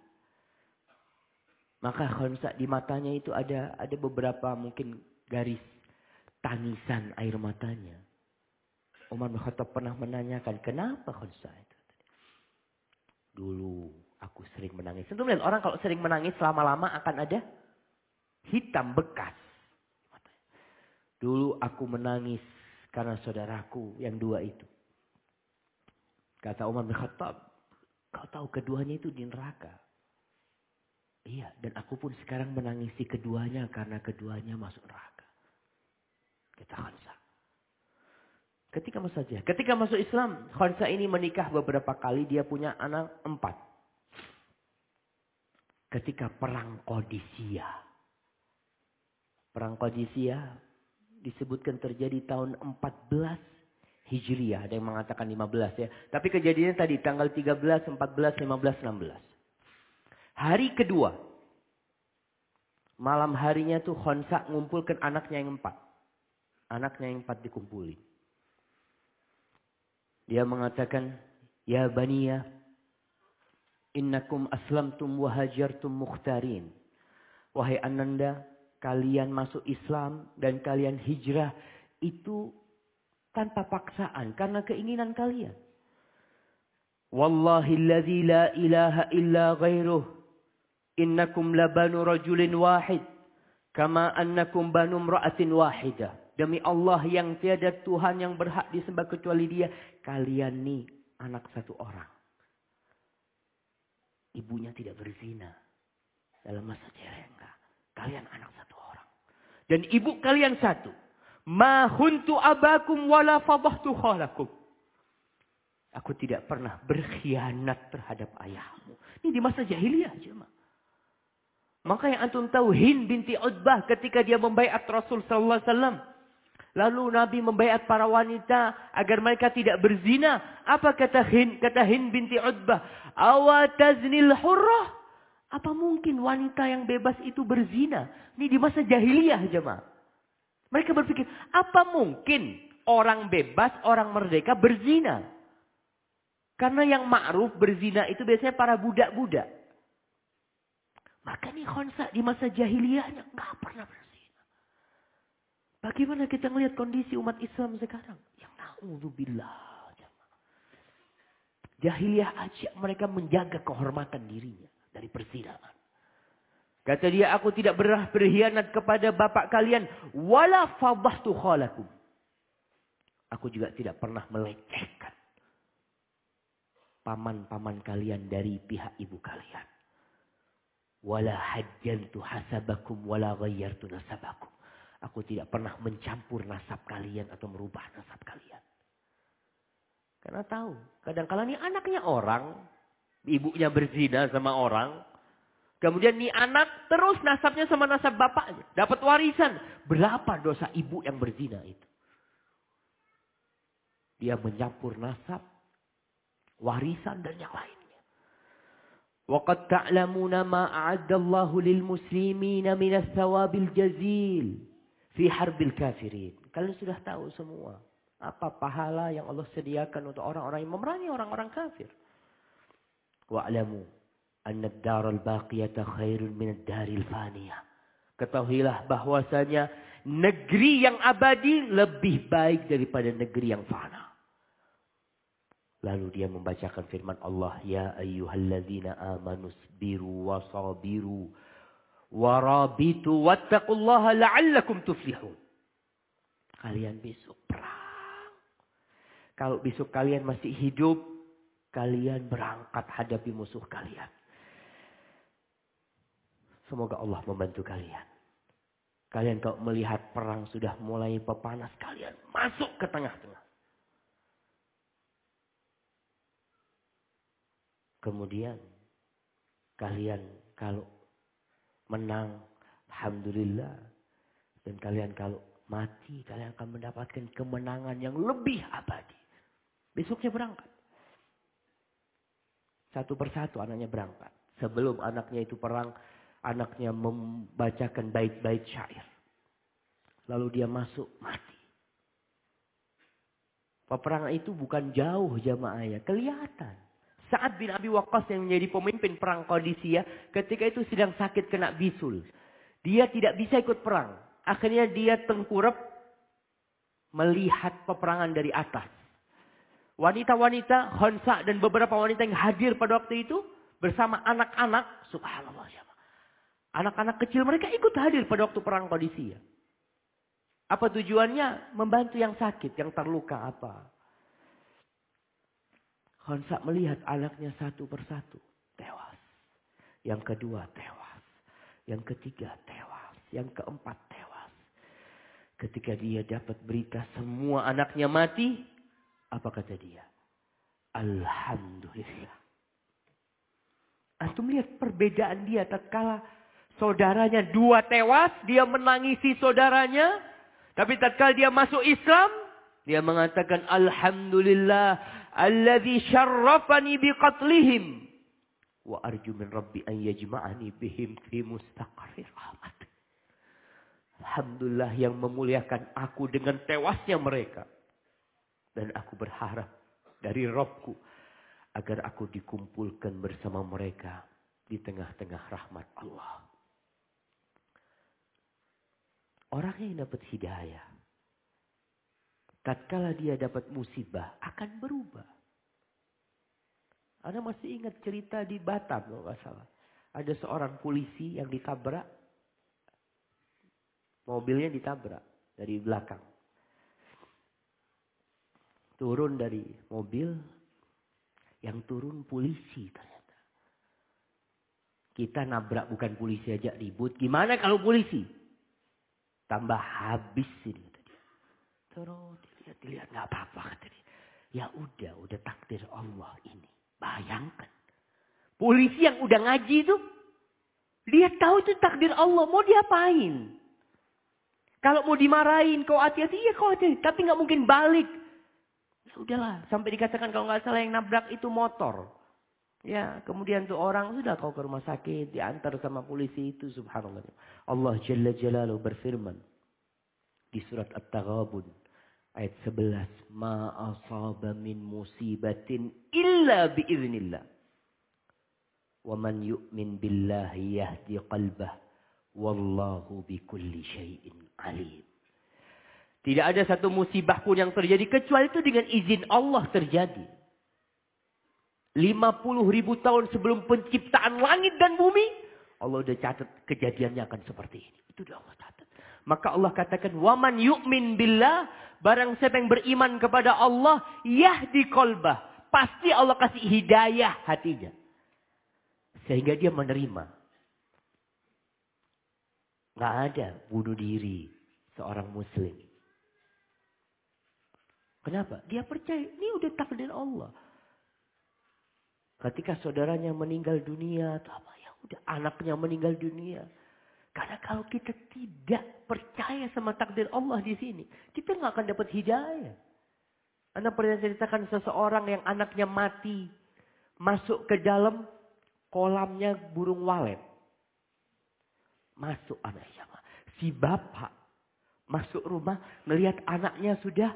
Maka Khansa di matanya itu ada ada beberapa mungkin garis tangisan air matanya. Umar bin pernah menanyakan, kenapa Khansa itu? Dulu aku sering menangis. Tentu melihat orang kalau sering menangis lama-lama akan ada hitam bekas. Dulu aku menangis karena saudaraku yang dua itu. Kata Umar bin Khattab, kau tahu keduanya itu di neraka. Iya, dan aku pun sekarang menangisi keduanya karena keduanya masuk neraka. Kita Khansa. Ketika masuk saja, ketika masuk Islam, Khansa ini menikah beberapa kali, dia punya anak empat. Ketika perang Kodisia, Perang Qadisiyah disebutkan terjadi tahun 14 Hijriah. Ada yang mengatakan 15 ya. Tapi kejadiannya tadi tanggal 13, 14, 15, 16. Hari kedua. Malam harinya tuh Khonsa ngumpulkan anaknya yang empat. Anaknya yang empat dikumpulin. Dia mengatakan, Ya baniya, innakum aslamtum wa hajartum mukhtarin. Wahai ananda, kalian masuk Islam dan kalian hijrah itu tanpa paksaan karena keinginan kalian. Wallahi alladhi la ilaha illa ghairuh innakum labanu rajulin wahid kama annakum banu mra'atin wahidah. Demi Allah yang tiada Tuhan yang berhak disembah kecuali dia. Kalian nih anak satu orang. Ibunya tidak berzina. Dalam masa enggak. Kalian anak satu orang. Dan ibu kalian satu. Ma huntu abakum wala fadahtu khalakum. Aku tidak pernah berkhianat terhadap ayahmu. Ini di masa jahiliyah jemaah. Maka yang antum tahu Hind binti Utbah ketika dia membaiat Rasul sallallahu alaihi wasallam. Lalu Nabi membaiat para wanita agar mereka tidak berzina. Apa kata Hind? Kata Hind binti Utbah, "Awataznil hurrah?" Apa mungkin wanita yang bebas itu berzina? Ini di masa jahiliyah jemaah. Mereka berpikir, apa mungkin orang bebas, orang merdeka berzina? Karena yang ma'ruf berzina itu biasanya para budak-budak. Maka nih khonsa di masa jahiliyahnya nggak pernah. Bagaimana kita melihat kondisi umat Islam sekarang? Yang na'udzubillah. Jahiliyah aja mereka menjaga kehormatan dirinya dari persidangan. Kata dia, aku tidak pernah berkhianat kepada bapak kalian. Wala fadahtu khalakum. Aku juga tidak pernah melecehkan paman-paman kalian dari pihak ibu kalian. Wala hajjantu hasabakum wala ghayyartu nasabakum. Aku tidak pernah mencampur nasab kalian atau merubah nasab kalian. Karena tahu, kadang-kala ini anaknya orang, ibunya berzina sama orang, kemudian nih anak terus nasabnya sama nasab bapaknya, dapat warisan. Berapa dosa ibu yang berzina itu? Dia mencampur nasab, warisan dan yang lainnya. Waqad ta'lamuna ma lil muslimina minas thawabil jazil. Fi harbil kafirin. Kalian sudah tahu semua. Apa pahala yang Allah sediakan untuk orang-orang yang memerangi orang-orang kafir. Wa'lamu anna ad-daral baqiyata khairun min ad-daril faniyah. Ketahuilah bahwasanya negeri yang abadi lebih baik daripada negeri yang fana. Lalu dia membacakan firman Allah, "Ya ayyuhalladzina amanu sabiru wa sabiru wa rabitu wattaqullaha la'allakum tuflihun. Kalian besok perang. Kalau besok kalian masih hidup, kalian berangkat hadapi musuh kalian. Semoga Allah membantu kalian. Kalian kalau melihat perang sudah mulai pepanas, kalian masuk ke tengah-tengah. Kemudian kalian kalau menang, Alhamdulillah. Dan kalian kalau mati, kalian akan mendapatkan kemenangan yang lebih abadi. Besoknya berangkat. Satu persatu anaknya berangkat. Sebelum anaknya itu perang, Anaknya membacakan bait-bait syair. Lalu dia masuk, mati. Peperangan itu bukan jauh jamaah ya, kelihatan. Saat bin Abi Waqqas yang menjadi pemimpin perang Qadisiyah, ketika itu sedang sakit kena bisul. Dia tidak bisa ikut perang. Akhirnya dia tengkurap melihat peperangan dari atas. Wanita-wanita, Khansa dan beberapa wanita yang hadir pada waktu itu bersama anak-anak, subhanallah Anak-anak kecil mereka ikut hadir pada waktu perang Qadisiyah. Apa tujuannya? Membantu yang sakit, yang terluka apa. Khansa melihat anaknya satu persatu tewas. Yang kedua tewas. Yang ketiga tewas. Yang keempat tewas. Ketika dia dapat berita semua anaknya mati. Apa kata dia? Alhamdulillah. Antum lihat perbedaan dia tatkala saudaranya dua tewas, dia menangisi saudaranya. Tapi tatkala dia masuk Islam, dia mengatakan Alhamdulillah alladhi syarrafani biqatlihim wa arju min rabbi an yajma'ani bihim fi mustaqarri rahmat. Alhamdulillah yang memuliakan aku dengan tewasnya mereka. Dan aku berharap dari Robku agar aku dikumpulkan bersama mereka di tengah-tengah rahmat Allah. Orang yang dapat hidayah, tatkala dia dapat musibah akan berubah. Anda masih ingat cerita di Batam kalau nggak salah. Ada seorang polisi yang ditabrak, mobilnya ditabrak dari belakang turun dari mobil, yang turun polisi ternyata. Kita nabrak bukan polisi aja ribut. Gimana kalau polisi? Tambah habis ini. Terus dilihat nggak apa-apa kata dia. Ya udah, udah takdir Allah ini. Bayangkan. Polisi yang udah ngaji itu, dia tahu itu takdir Allah. Mau diapain? Kalau mau dimarahin, kau hati-hati, ya kau hati-hati. Tapi nggak mungkin balik. Ya udahlah, sampai dikatakan kalau nggak salah yang nabrak itu motor. Ya, kemudian tuh orang sudah kau ke rumah sakit, diantar sama polisi itu, subhanallah. Allah Jalla Jalaluhu berfirman di surat At-Taghabun ayat 11, "Ma asaba min musibatin illa biiznillah." Wa man yu'min billahi yahdi qalbah wallahu bikulli syai'in alim. Tidak ada satu musibah pun yang terjadi kecuali itu dengan izin Allah terjadi. 50 ribu tahun sebelum penciptaan langit dan bumi. Allah sudah catat kejadiannya akan seperti ini. Itu sudah Allah catat. Maka Allah katakan, Waman yu'min billah. Barang siapa yang beriman kepada Allah. Yahdi kolbah. Pasti Allah kasih hidayah hatinya. Sehingga dia menerima. Gak ada bunuh diri seorang muslim. Kenapa? Dia percaya ini udah takdir Allah. Ketika saudaranya meninggal dunia atau apa ya udah anaknya meninggal dunia. Karena kalau kita tidak percaya sama takdir Allah di sini, kita nggak akan dapat hidayah. Anda pernah ceritakan seseorang yang anaknya mati, masuk ke dalam kolamnya burung walet. Masuk anaknya. Si bapak masuk rumah melihat anaknya sudah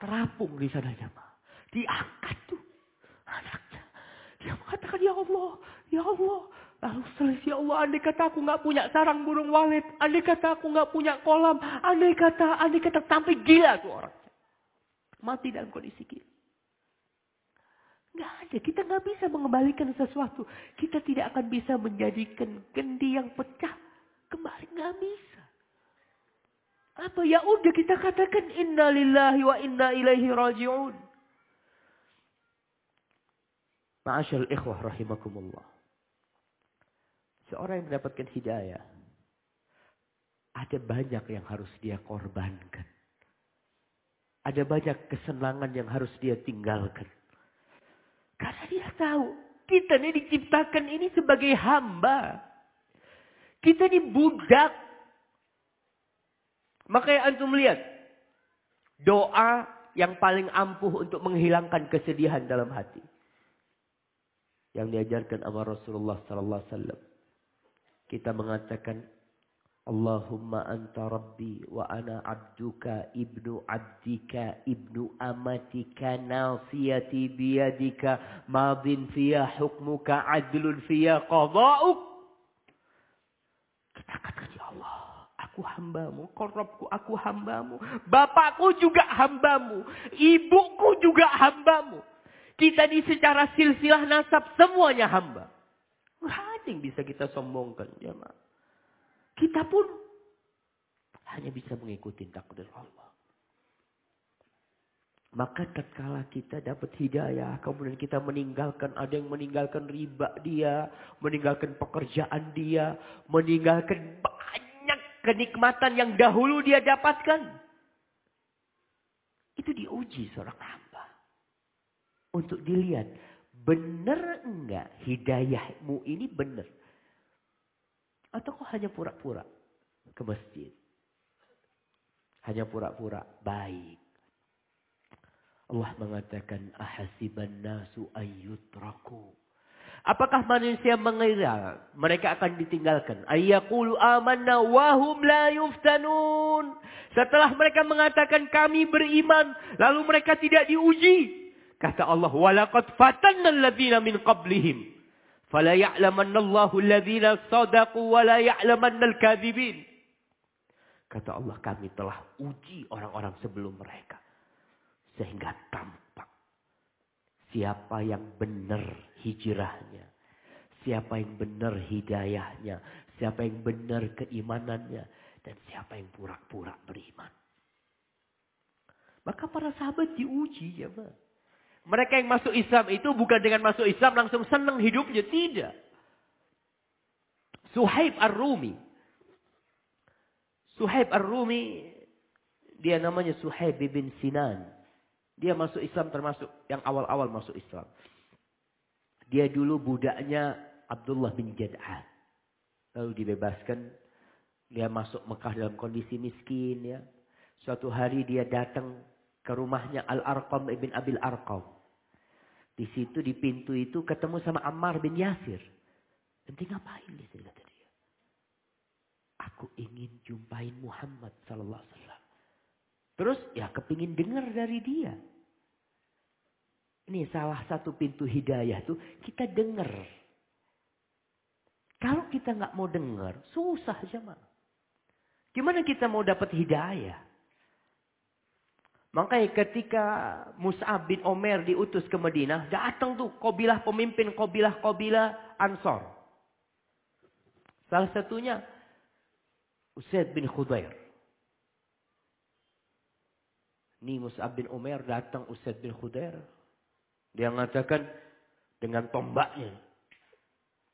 terapung di sana jamaah. Diangkat tuh anaknya. Dia mengatakan, ya Allah, ya Allah. Lalu selesai ya Allah, andai kata aku nggak punya sarang burung walet. Andai kata aku nggak punya kolam. Andai kata, andai kata sampai gila tuh orang. Mati dalam kondisi gila. Nggak ada. Kita nggak bisa mengembalikan sesuatu. Kita tidak akan bisa menjadikan kendi yang pecah kembali. Nggak bisa. Apa ya udah kita katakan inna lillahi wa inna ilaihi raji'un. Ma'asyal ikhwah rahimakumullah. Seorang yang mendapatkan hidayah. Ada banyak yang harus dia korbankan. Ada banyak kesenangan yang harus dia tinggalkan. Karena dia tahu. Kita ini diciptakan ini sebagai hamba. Kita ini budak maka yang antum lihat. Doa yang paling ampuh untuk menghilangkan kesedihan dalam hati. Yang diajarkan sama Rasulullah sallallahu alaihi wasallam. Kita mengatakan Allahumma anta rabbi wa ana abduka ibnu abdika ibnu amatika nasiyati biyadika madin fiya hukmuka adlun fiya qada'uk. Katakan ya Allah, aku hambamu, korobku aku hambamu, bapakku juga hambamu, ibuku juga hambamu. Kita di secara silsilah nasab semuanya hamba. Nggak ada yang bisa kita sombongkan jemaah. Kita pun hanya bisa mengikuti takdir Allah. Maka tatkala kita dapat hidayah, kemudian kita meninggalkan, ada yang meninggalkan riba dia, meninggalkan pekerjaan dia, meninggalkan banyak kenikmatan yang dahulu dia dapatkan. Itu diuji seorang hamba. Untuk dilihat, benar enggak hidayahmu ini benar. Atau kok hanya pura-pura ke masjid? Hanya pura-pura baik. Allah mengatakan ahasiban nasu ayyutraku. Apakah manusia mengira mereka akan ditinggalkan? Ayyakulu amanna wahum la yuftanun. Setelah mereka mengatakan kami beriman, lalu mereka tidak diuji. Kata Allah, walaqad fatanna alladhina min qablihim. Fala ya'lamanna Allahu alladhina sadaqu wa la ya'lamanna al-kadhibin. Kata Allah, kami telah uji orang-orang sebelum mereka. Sehingga tampak siapa yang benar hijrahnya. Siapa yang benar hidayahnya. Siapa yang benar keimanannya. Dan siapa yang pura-pura beriman. Maka para sahabat diuji ya. Mereka yang masuk Islam itu bukan dengan masuk Islam langsung senang hidupnya. Tidak. Suhaib Ar-Rumi. Suhaib Ar-Rumi. Dia namanya Suhaib bin Sinan. Dia masuk Islam termasuk yang awal-awal masuk Islam. Dia dulu budaknya Abdullah bin Jad'an. Lalu dibebaskan. Dia masuk Mekah dalam kondisi miskin ya. Suatu hari dia datang ke rumahnya Al-Arqam ibn Abil Arqam. Di situ di pintu itu ketemu sama Ammar bin Yasir. Nanti ngapain di sini kata dia? Aku ingin jumpain Muhammad sallallahu alaihi wasallam. Terus ya kepingin dengar dari dia. Ini salah satu pintu hidayah tuh kita dengar. Kalau kita nggak mau dengar, susah mah. Gimana kita mau dapat hidayah? Makanya ketika Mus'ab bin Omer diutus ke Madinah, datang tuh kobilah pemimpin kobilah-kobilah Ansor. Salah satunya Usaid bin Khudair. Ini Mus'ab bin Omer datang Usaid bin Khudair. Dia mengatakan dengan tombaknya.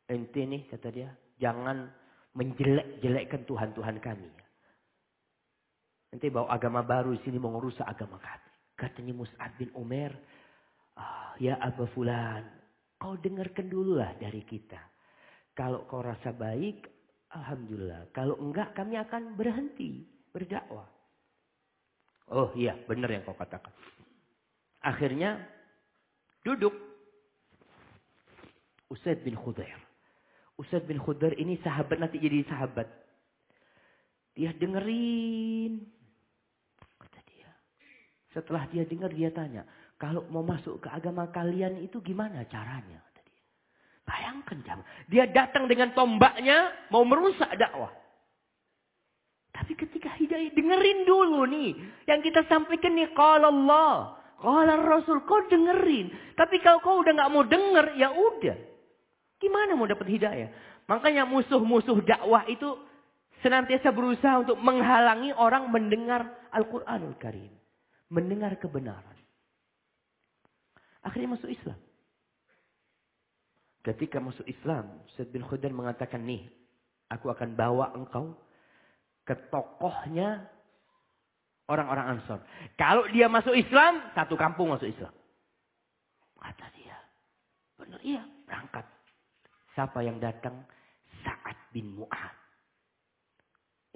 Ente nih kata dia, jangan menjelek-jelekkan Tuhan-Tuhan kami. Nanti bawa agama baru di sini mau ngerusak agama kami. Katanya Mus'ab bin Umar. Oh, ya Abu Fulan. Kau dengarkan dulu lah dari kita. Kalau kau rasa baik. Alhamdulillah. Kalau enggak kami akan berhenti berdakwah. Oh iya benar yang kau katakan. Akhirnya duduk. Usaid bin Khudair. Usaid bin Khudair ini sahabat nanti jadi sahabat. Dia dengerin setelah dia dengar dia tanya, kalau mau masuk ke agama kalian itu gimana caranya? Bayangkan jam, dia datang dengan tombaknya mau merusak dakwah. Tapi ketika hidayah dengerin dulu nih, yang kita sampaikan nih kalau Allah, kalau Rasul, kau dengerin. Tapi kalau kau udah nggak mau denger, ya udah. Gimana mau dapat hidayah? Makanya musuh-musuh dakwah itu senantiasa berusaha untuk menghalangi orang mendengar Al-Quranul Karim mendengar kebenaran. Akhirnya masuk Islam. Ketika masuk Islam, Said bin Khudair mengatakan, nih, aku akan bawa engkau ke tokohnya orang-orang Ansor. Kalau dia masuk Islam, satu kampung masuk Islam. Kata dia, benar iya, berangkat. Siapa yang datang? Sa'ad bin Mu'ad.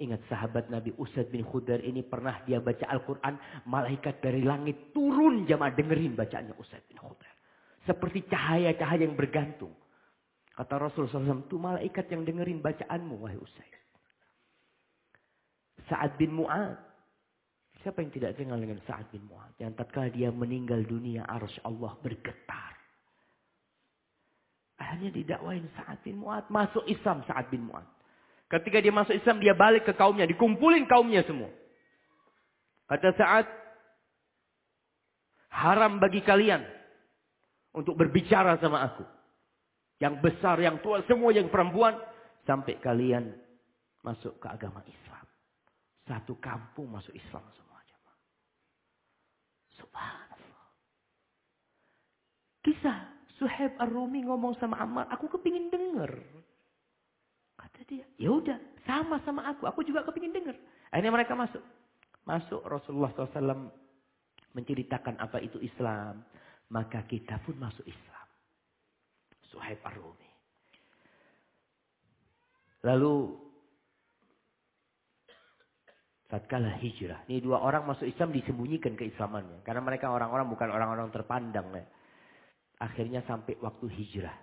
Ingat sahabat Nabi Usaid bin Khudar ini pernah dia baca Al-Quran. Malaikat dari langit turun jamaah dengerin bacaannya Usaid bin Khudar. Seperti cahaya-cahaya yang bergantung. Kata Rasulullah SAW, itu malaikat yang dengerin bacaanmu, wahai Usaid. Sa'ad bin Mu'ad. Siapa yang tidak kenal dengan Sa'ad bin Mu'ad? Yang tatkala dia meninggal dunia, arus Allah bergetar. Akhirnya didakwain Sa'ad bin Mu'ad. Masuk Islam Sa'ad bin Mu'ad. Ketika dia masuk Islam, dia balik ke kaumnya. Dikumpulin kaumnya semua. Kata Sa'ad, haram bagi kalian untuk berbicara sama aku. Yang besar, yang tua, semua yang perempuan. Sampai kalian masuk ke agama Islam. Satu kampung masuk Islam semua. Subhanallah. Kisah Suhaib Ar-Rumi ngomong sama Ammar, aku kepingin denger. Kata dia, ya udah, sama sama aku, aku juga kepingin denger. Akhirnya mereka masuk. Masuk Rasulullah SAW menceritakan apa itu Islam. Maka kita pun masuk Islam. Suhaib Ar-Rumi. Lalu tatkala hijrah. Ini dua orang masuk Islam disembunyikan keislamannya. Karena mereka orang-orang bukan orang-orang terpandang. Ya. Akhirnya sampai waktu hijrah.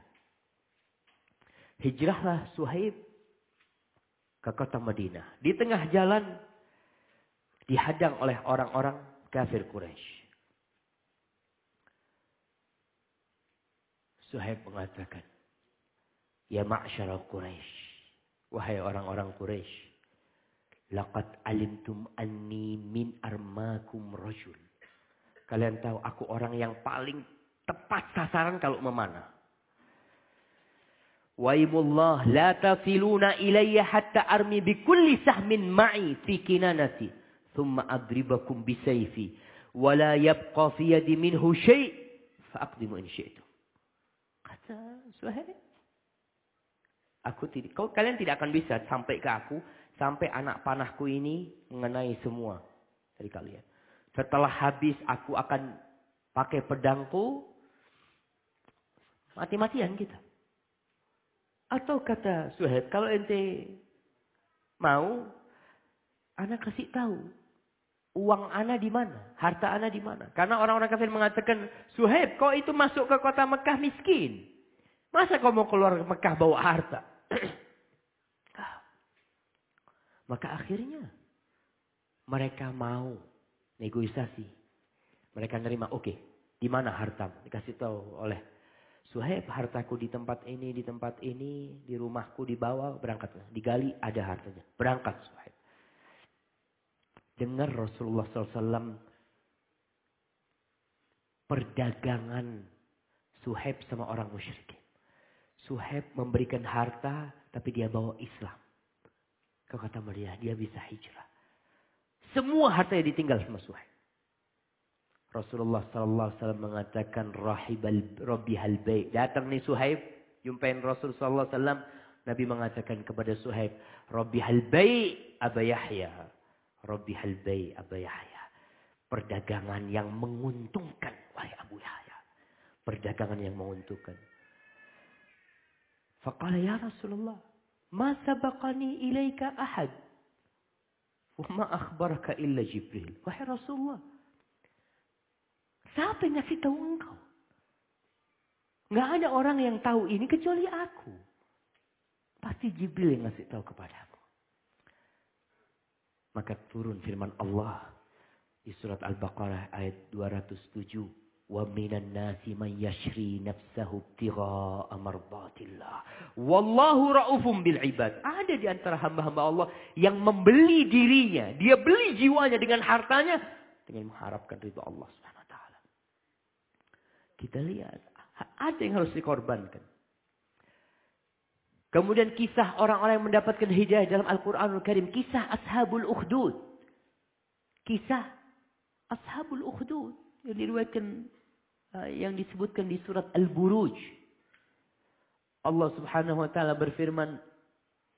Hijrahlah Suhaib ke kota Madinah. Di tengah jalan dihadang oleh orang-orang kafir Quraisy. Suhaib mengatakan, Ya ma'asyara Quraisy, wahai orang-orang Quraisy, laqad alimtum anni min armakum rajul. Kalian tahu aku orang yang paling tepat sasaran kalau memanah. Waimullah la tafiluna ilayya hatta armi bi kulli sahmin ma'i fi kinanati thumma adribakum bisayfi wa la yabqa fi yadi minhu syai' fa aqdimu in syi'tum. Kata Suhaib. Aku tidak, kau, kalian tidak akan bisa sampai ke aku. Sampai anak panahku ini mengenai semua dari kalian. Setelah habis aku akan pakai pedangku. Mati-matian kita. Atau kata Suhaib, kalau ente mau, anak kasih tahu uang ana di mana? Harta ana di mana? Karena orang-orang kafir mengatakan, Suhaib, kau itu masuk ke kota Mekah miskin. Masa kau mau keluar ke Mekah bawa harta? Maka akhirnya mereka mau negosiasi. Mereka nerima, oke, okay, di mana hartamu? Dikasih tahu oleh Suhaib, hartaku di tempat ini, di tempat ini, di rumahku dibawa, berangkat. Digali, ada hartanya. Berangkat Suhaib dengar Rasulullah SAW perdagangan Suhaib sama orang musyrik. Suhaib memberikan harta tapi dia bawa Islam. Kau kata Maria, dia bisa hijrah. Semua harta yang ditinggal sama Suhaib. Rasulullah sallallahu alaihi wasallam mengatakan rahibal rabbihal bai. Datang nih Suhaib, jumpain Rasul sallallahu alaihi wasallam, Nabi mengatakan kepada Suhaib, rabbihal bai Aba Yahya. Rabbi halbay Abu Yahya. Perdagangan yang menguntungkan. Wahai Abu Yahya. Perdagangan yang menguntungkan. Faqala ya Rasulullah. Ma sabaqani ilaika ahad. Wa ma akhbaraka illa Jibril. Wahai Rasulullah. Siapa yang ngasih tahu engkau? Nggak ada orang yang tahu ini kecuali aku. Pasti Jibril yang ngasih tahu kepadamu. Maka turun firman Allah di surat Al-Baqarah ayat 207. Wa minan nasi man yashri nafsahu ibtigha'a mardatillah. Wallahu raufum bil ibad. Ada di antara hamba-hamba Allah yang membeli dirinya, dia beli jiwanya dengan hartanya dengan mengharapkan ridha Allah taala. Kita lihat. Ada yang harus dikorbankan. Kemudian kisah orang-orang yang mendapatkan hidayah dalam Al-Quranul Karim. Kisah Ashabul Ukhdud. Kisah Ashabul Ukhdud. Yang diriwayatkan, eh, yang disebutkan di surat Al-Buruj. Allah subhanahu wa ta'ala berfirman.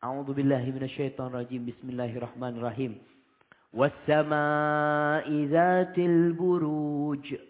A'udhu billahi minasyaitan rajim. Bismillahirrahmanirrahim. Wassama'i zatil buruj.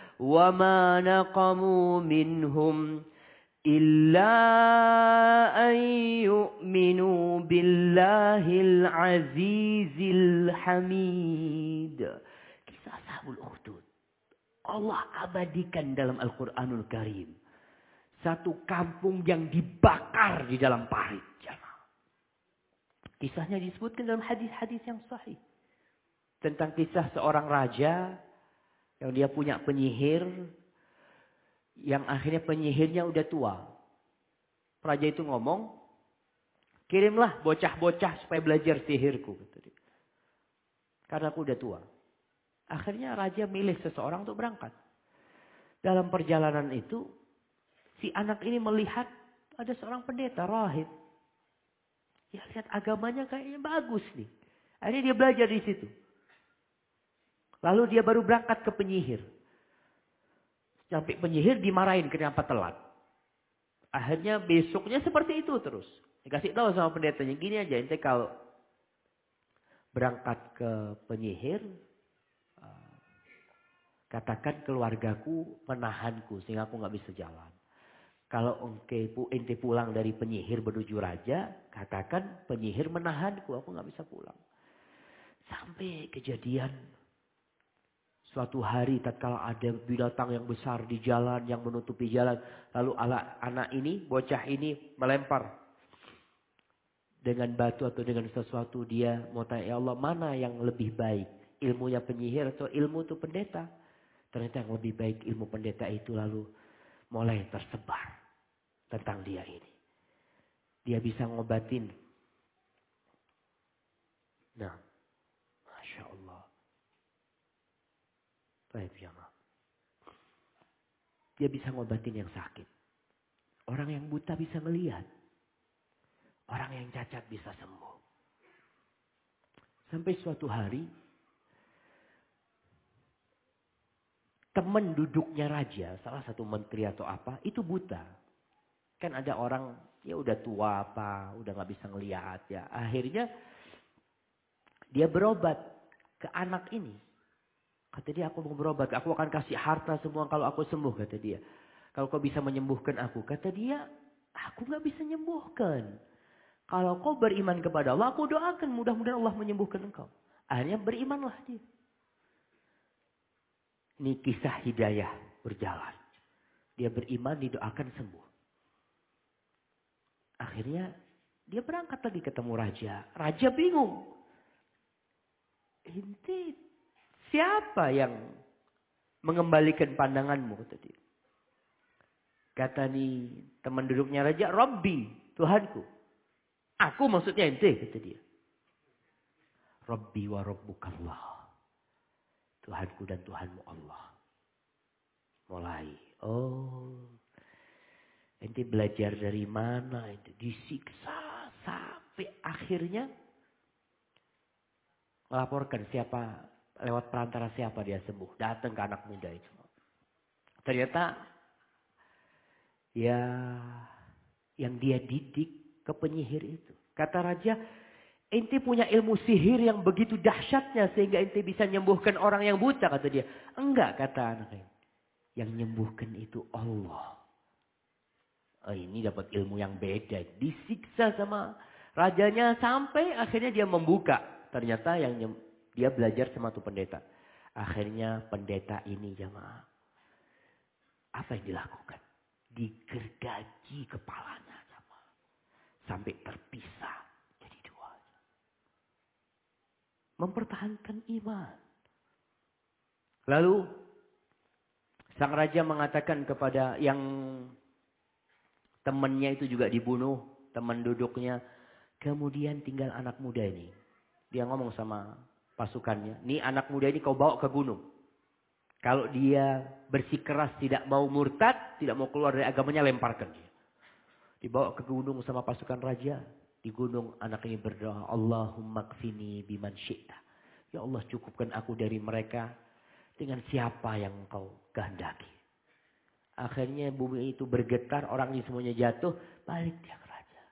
وما نقموا منهم إلا أن يؤمنوا بالله العزيز الحميد kisah ashabul ukhdud Allah abadikan dalam Al-Quranul Karim satu kampung yang dibakar di dalam parit kisahnya disebutkan dalam hadis-hadis yang sahih tentang kisah seorang raja yang dia punya penyihir yang akhirnya penyihirnya udah tua. Raja itu ngomong, kirimlah bocah-bocah supaya belajar sihirku. Karena aku udah tua. Akhirnya raja milih seseorang untuk berangkat. Dalam perjalanan itu, si anak ini melihat ada seorang pendeta, rahib. Ya lihat agamanya kayaknya bagus nih. Akhirnya dia belajar di situ. Lalu dia baru berangkat ke penyihir. Sampai penyihir dimarahin kenapa telat. Akhirnya besoknya seperti itu terus. Dikasih tahu sama pendetanya, gini aja, ente kalau berangkat ke penyihir, eh, katakan keluargaku menahanku sehingga aku nggak bisa jalan. Kalau ente pulang dari penyihir menuju raja, katakan penyihir menahanku, aku nggak bisa pulang. Sampai kejadian Suatu hari tatkala ada binatang yang besar di jalan yang menutupi jalan. Lalu ala, anak ini, bocah ini melempar. Dengan batu atau dengan sesuatu dia mau tanya, ya Allah mana yang lebih baik? Ilmunya penyihir atau ilmu itu pendeta? Ternyata yang lebih baik ilmu pendeta itu lalu mulai tersebar tentang dia ini. Dia bisa ngobatin. Nah, Masya Allah. Baik ya Dia bisa ngobatin yang sakit. Orang yang buta bisa melihat. Orang yang cacat bisa sembuh. Sampai suatu hari. Teman duduknya raja, salah satu menteri atau apa, itu buta. Kan ada orang, ya udah tua apa, udah gak bisa ngelihat ya. Akhirnya dia berobat ke anak ini. Kata dia, aku mau berobat. Aku akan kasih harta semua kalau aku sembuh, kata dia. Kalau kau bisa menyembuhkan aku. Kata dia, aku gak bisa menyembuhkan. Kalau kau beriman kepada Allah, aku doakan. Mudah-mudahan Allah menyembuhkan engkau. Akhirnya berimanlah dia. Ini kisah hidayah berjalan. Dia beriman, didoakan sembuh. Akhirnya dia berangkat lagi ketemu raja. Raja bingung. Inti Siapa yang mengembalikan pandanganmu? Kata. Kata nih teman duduknya raja, Robbi, Tuhanku. Aku maksudnya ente, kata dia. Robbi wa Rabbukallah. Tuhanku dan Tuhanmu Allah. Mulai. Oh. Ente belajar dari mana? Ente disiksa sampai akhirnya melaporkan siapa lewat perantara siapa dia sembuh. Datang ke anak muda itu. Ternyata ya yang dia didik ke penyihir itu. Kata raja, ente punya ilmu sihir yang begitu dahsyatnya sehingga ente bisa menyembuhkan orang yang buta kata dia. Enggak kata anaknya. Yang menyembuhkan itu Allah. Oh, ini dapat ilmu yang beda. Disiksa sama rajanya sampai akhirnya dia membuka. Ternyata yang dia belajar sama tuh pendeta. Akhirnya pendeta ini jamaah. Apa yang dilakukan? Digergaji kepalanya jamaah. Sampai terpisah jadi dua. Mempertahankan iman. Lalu sang raja mengatakan kepada yang temannya itu juga dibunuh, teman duduknya. Kemudian tinggal anak muda ini. Dia ngomong sama pasukannya. Nih anak muda ini kau bawa ke gunung. Kalau dia bersikeras tidak mau murtad, tidak mau keluar dari agamanya, lemparkan dia. Dibawa ke gunung sama pasukan raja. Di gunung anak ini berdoa, Allahumma kfini biman syi'ta. Ya Allah cukupkan aku dari mereka dengan siapa yang kau kehendaki. Akhirnya bumi itu bergetar, orang ini semuanya jatuh, balik dia ke raja.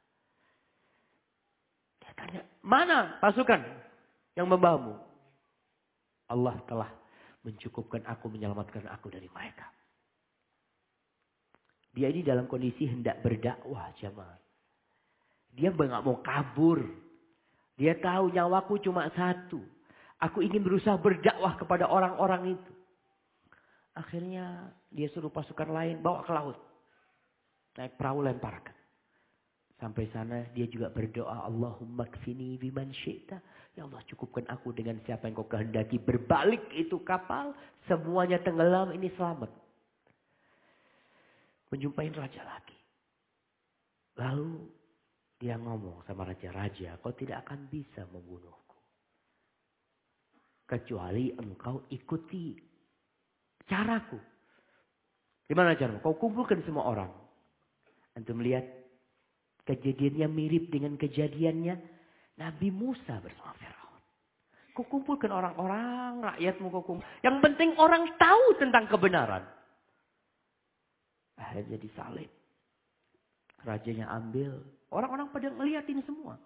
Dia tanya, mana pasukan yang membawamu? Allah telah mencukupkan aku, menyelamatkan aku dari mereka. Dia ini dalam kondisi hendak berdakwah jamaah. Dia nggak mau kabur. Dia tahu nyawaku cuma satu. Aku ingin berusaha berdakwah kepada orang-orang itu. Akhirnya dia suruh pasukan lain bawa ke laut. Naik perahu lemparkan. Sampai sana dia juga berdoa. Allahumma kfini biman syi'ta. Ya Allah cukupkan aku dengan siapa yang kau kehendaki. Berbalik itu kapal. Semuanya tenggelam ini selamat. Menjumpai raja lagi. Lalu dia ngomong sama raja-raja. Kau tidak akan bisa membunuhku. Kecuali engkau ikuti Caraku. Gimana cara? Kau kumpulkan semua orang. Antum melihat kejadiannya mirip dengan kejadiannya Nabi Musa bersama Firaun. Kau kumpulkan orang-orang, rakyatmu kau kumpul. Yang penting orang tahu tentang kebenaran. Akhirnya disalib. Rajanya ambil. Orang-orang pada melihat ini semua.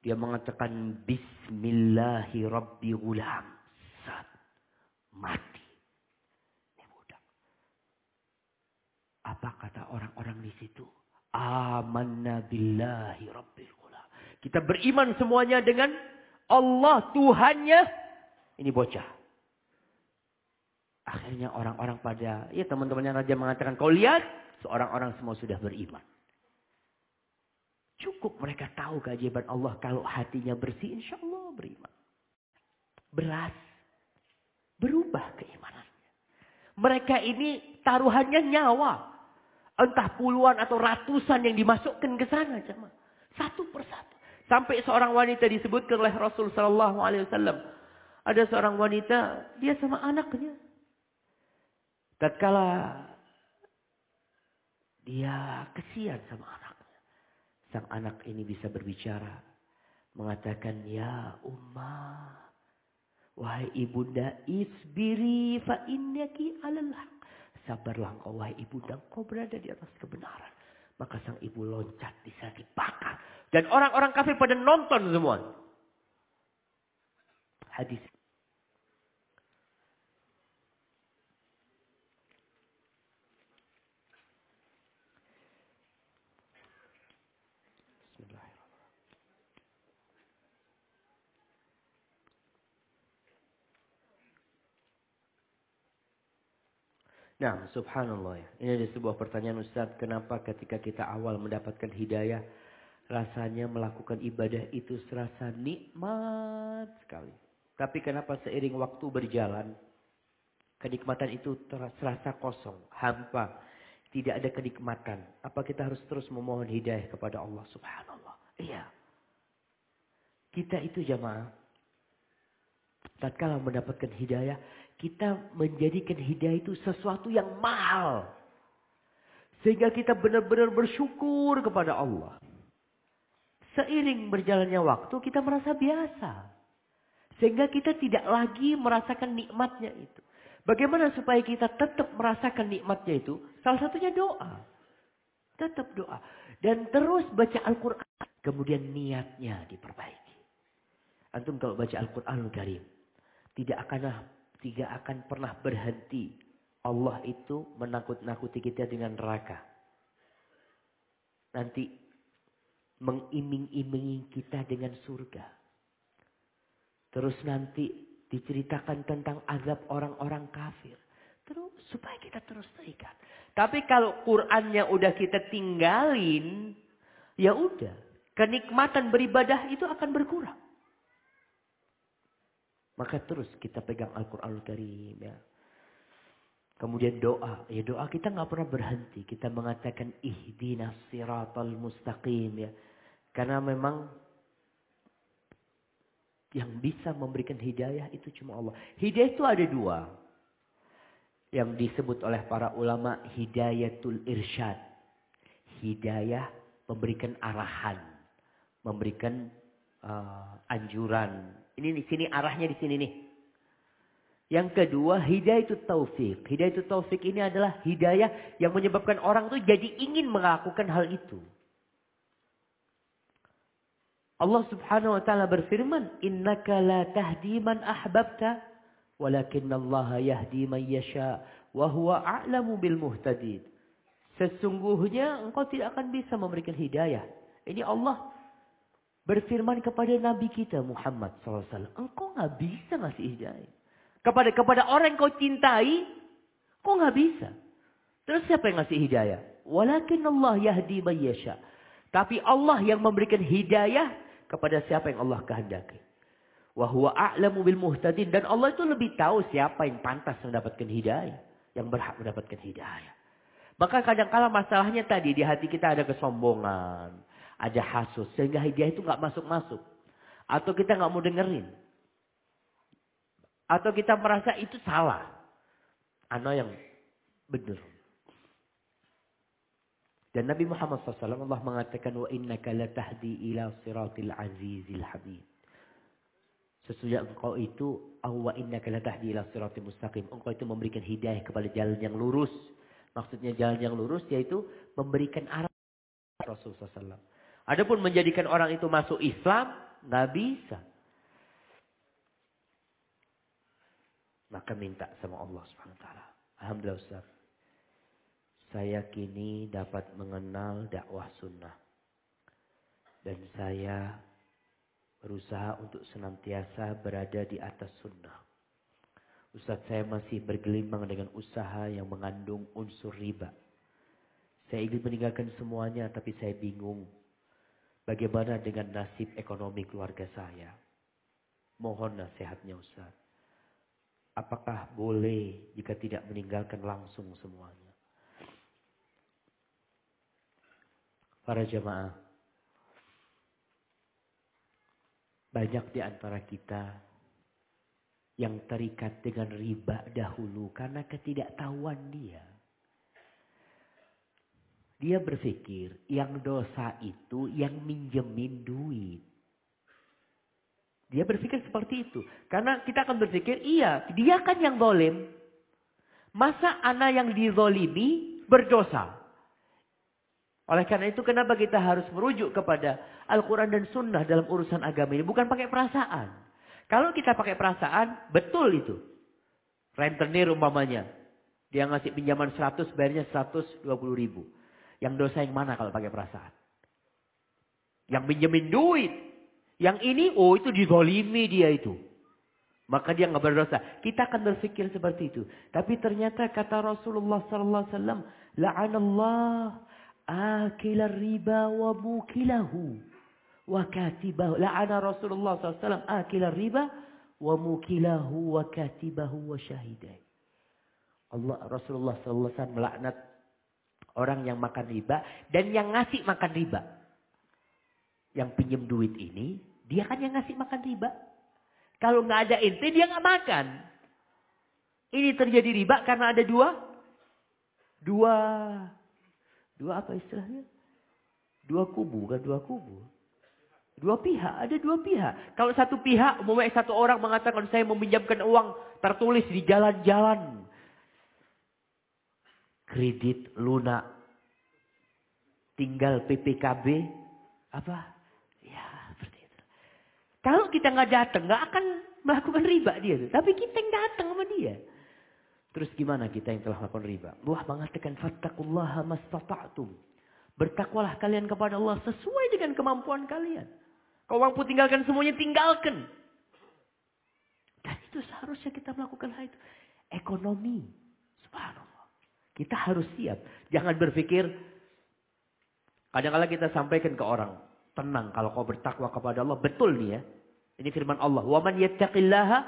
Dia mengatakan Bismillahirrabbirulam. Sat. Mati. Apa kata orang-orang di situ? Amanna billahi rabbil ula. Kita beriman semuanya dengan Allah Tuhannya. Ini bocah. Akhirnya orang-orang pada, ya teman-temannya raja mengatakan, kau lihat, seorang orang semua sudah beriman. Cukup mereka tahu keajaiban Allah kalau hatinya bersih, insya Allah beriman. Beras, berubah keimanannya. Mereka ini taruhannya nyawa. Entah puluhan atau ratusan yang dimasukkan ke sana. Jemaah. Satu persatu. Sampai seorang wanita disebutkan oleh Rasul Sallallahu Alaihi Wasallam. Ada seorang wanita, dia sama anaknya. Tatkala dia kesian sama anaknya. Sang anak ini bisa berbicara. Mengatakan, Ya Ummah. Wahai ibunda, isbiri fa innaki. Sabarlah engkau wahai ibu dan kau berada di atas kebenaran. Maka sang ibu loncat di sana dibakar. Dan orang-orang kafir pada nonton semua. Hadis. Nah, subhanallah ya. Ini ada sebuah pertanyaan Ustaz. Kenapa ketika kita awal mendapatkan hidayah. Rasanya melakukan ibadah itu serasa nikmat sekali. Tapi kenapa seiring waktu berjalan. Kenikmatan itu terasa kosong. Hampa. Tidak ada kenikmatan. Apa kita harus terus memohon hidayah kepada Allah subhanallah. Iya. Kita itu jamaah. Tatkala mendapatkan hidayah kita menjadikan hidayah itu sesuatu yang mahal. Sehingga kita benar-benar bersyukur kepada Allah. Seiring berjalannya waktu kita merasa biasa. Sehingga kita tidak lagi merasakan nikmatnya itu. Bagaimana supaya kita tetap merasakan nikmatnya itu? Salah satunya doa. Tetap doa. Dan terus baca Al-Quran. Kemudian niatnya diperbaiki. Antum kalau baca Al-Quran Karim. Tidak akan tidak akan pernah berhenti. Allah itu menakut-nakuti kita dengan neraka. Nanti mengiming-imingi kita dengan surga. Terus nanti diceritakan tentang azab orang-orang kafir. Terus supaya kita terus terikat. Tapi kalau Qur'annya udah kita tinggalin, ya udah, kenikmatan beribadah itu akan berkurang. Maka terus kita pegang Al-Quran Karim ya. Kemudian doa. Ya doa kita nggak pernah berhenti. Kita mengatakan ihdinas siratal mustaqim ya. Karena memang yang bisa memberikan hidayah itu cuma Allah. Hidayah itu ada dua. Yang disebut oleh para ulama hidayatul irsyad. Hidayah memberikan arahan. Memberikan uh, anjuran. Ini di sini arahnya di sini nih. Yang kedua, hidayah itu taufik. Hidayah itu taufik ini adalah hidayah yang menyebabkan orang itu jadi ingin melakukan hal itu. Allah subhanahu wa ta'ala berfirman, Innaka la tahdi man ahbabta, walakinna Allah yahdi man yasha, wa huwa a'lamu bil muhtadid. Sesungguhnya engkau tidak akan bisa memberikan hidayah. Ini Allah berfirman kepada Nabi kita Muhammad SAW. Engkau nggak bisa ngasih hidayah. Kepada kepada orang yang kau cintai, kau nggak bisa. Terus siapa yang ngasih hidayah? Walakin Allah yahdi man yasha. Tapi Allah yang memberikan hidayah kepada siapa yang Allah kehendaki. Wahuwa a'lamu bil muhtadin. Dan Allah itu lebih tahu siapa yang pantas mendapatkan hidayah. Yang berhak mendapatkan hidayah. Maka kadang-kala masalahnya tadi di hati kita ada kesombongan. Ada hasut. Sehingga hidayah itu nggak masuk-masuk. Atau kita nggak mau dengerin. Atau kita merasa itu salah. Ana yang benar. Dan Nabi Muhammad SAW Allah mengatakan wa innaka latahdi ila siratil azizil hamid. Sesungguhnya engkau itu wa innaka latahdi ila siratil mustaqim. Engkau itu memberikan hidayah kepada jalan yang lurus. Maksudnya jalan yang lurus yaitu memberikan arah Rasulullah SAW. Adapun menjadikan orang itu masuk Islam, nggak bisa. Maka minta sama Allah Subhanahu wa taala. Alhamdulillah Ustaz. Saya kini dapat mengenal dakwah sunnah. Dan saya berusaha untuk senantiasa berada di atas sunnah. Ustaz saya masih bergelimang dengan usaha yang mengandung unsur riba. Saya ingin meninggalkan semuanya tapi saya bingung. Bagaimana dengan nasib ekonomi keluarga saya? Mohon nasihatnya Ustaz. Apakah boleh jika tidak meninggalkan langsung semuanya? Para jemaah. Banyak di antara kita yang terikat dengan riba dahulu karena ketidaktahuan dia. Dia berpikir yang dosa itu yang minjemin duit. Dia berpikir seperti itu. Karena kita akan berpikir, iya dia kan yang dolim. Masa anak yang dizolimi berdosa? Oleh karena itu kenapa kita harus merujuk kepada Al-Quran dan Sunnah dalam urusan agama ini. Bukan pakai perasaan. Kalau kita pakai perasaan, betul itu. Rentenir umpamanya. Dia ngasih pinjaman 100, bayarnya 120 ribu. Yang dosa yang mana kalau pakai perasaan? Yang pinjemin duit. Yang ini, oh itu dizolimi dia itu. Maka dia nggak berdosa. Kita akan berpikir seperti itu. Tapi ternyata kata Rasulullah Sallallahu Alaihi Wasallam, la'anallah akil riba wa mukilahu wa katibahu. La'ana Rasulullah SAW akil riba wa mukilahu wa katibahu wa syahidai. Allah Rasulullah SAW melaknat orang yang makan riba dan yang ngasih makan riba. Yang pinjam duit ini, dia kan yang ngasih makan riba. Kalau nggak ada ente, dia nggak makan. Ini terjadi riba karena ada dua, dua Dua apa istilahnya? Dua kubu, kan dua kubu. Dua pihak, ada dua pihak. Kalau satu pihak, umumnya satu orang mengatakan saya meminjamkan uang tertulis di jalan-jalan. Kredit lunak. Tinggal PPKB. Apa? Ya, seperti itu. Kalau kita nggak datang, nggak akan melakukan riba dia. Tapi kita yang datang sama dia. Terus gimana kita yang telah melakukan riba? Allah mengatakan fattakullaha mastata'tum. Bertakwalah kalian kepada Allah sesuai dengan kemampuan kalian. Kau mampu tinggalkan semuanya, tinggalkan. Dan itu seharusnya kita melakukan hal itu. Ekonomi. Subhanallah. Kita harus siap. Jangan berpikir. Kadang-kadang kita sampaikan ke orang. Tenang kalau kau bertakwa kepada Allah. Betul nih ya. Ini firman Allah. Waman yattaqillaha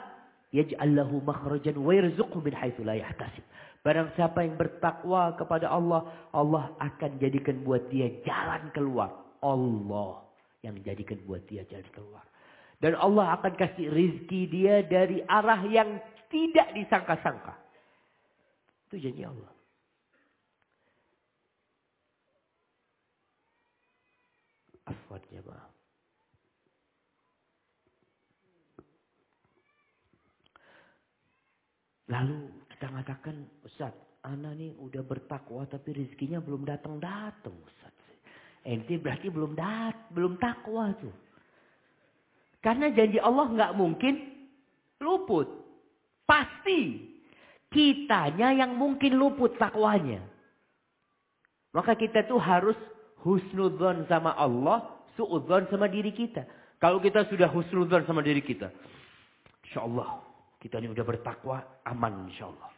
yaj'allahu makhrajan wa yarzuqhu min haitsu la yahtasib. Barang siapa yang bertakwa kepada Allah, Allah akan jadikan buat dia jalan keluar. Allah yang jadikan buat dia jalan keluar. Dan Allah akan kasih rizki dia dari arah yang tidak disangka-sangka. Itu janji Allah. Afwan jemaah. Lalu kita mengatakan, Ustaz, Ana nih udah bertakwa tapi rezekinya belum datang-datang Ustaz. Ente berarti belum dat, belum takwa tuh. Karena janji Allah nggak mungkin luput. Pasti kitanya yang mungkin luput takwanya. Maka kita tuh harus husnudzon sama Allah, suudzon sama diri kita. Kalau kita sudah husnudzon sama diri kita. Insya Allah kita ini udah bertakwa, aman insya Allah.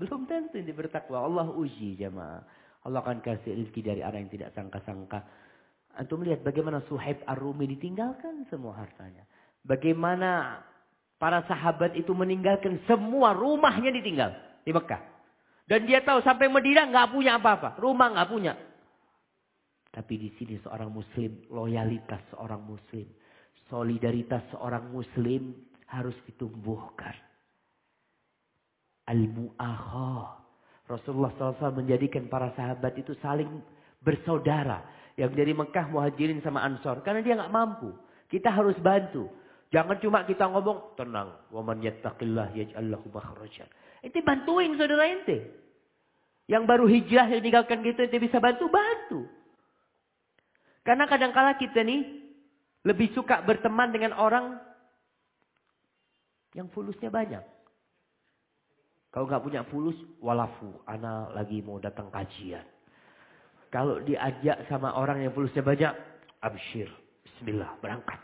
Belum tentu ini bertakwa. Allah uji jemaah. Allah akan kasih rezeki dari arah yang tidak sangka-sangka. Antum lihat bagaimana Suhaib Ar-Rumi ditinggalkan semua hartanya. Bagaimana para sahabat itu meninggalkan semua rumahnya ditinggal di Mekah. Dan dia tahu sampai Medina nggak punya apa-apa. Rumah nggak punya. Tapi di sini seorang muslim, loyalitas seorang muslim, solidaritas seorang muslim harus ditumbuhkan. Al-mu'akhah. Rasulullah SAW menjadikan para sahabat itu saling bersaudara. Yang dari Mekah muhajirin sama ansor. Karena dia nggak mampu. Kita harus bantu. Jangan cuma kita ngomong, tenang. Waman yattaqillah yaj'allahu makhrajan. Ente bantuin saudara ente. Yang baru hijrah yang meninggalkan gitu ente bisa bantu, bantu. Karena kadang-kala kita nih lebih suka berteman dengan orang yang fulusnya banyak. Kalau nggak punya fulus, walafu, ana lagi mau datang kajian. Kalau diajak sama orang yang fulusnya banyak, absyir, bismillah, berangkat.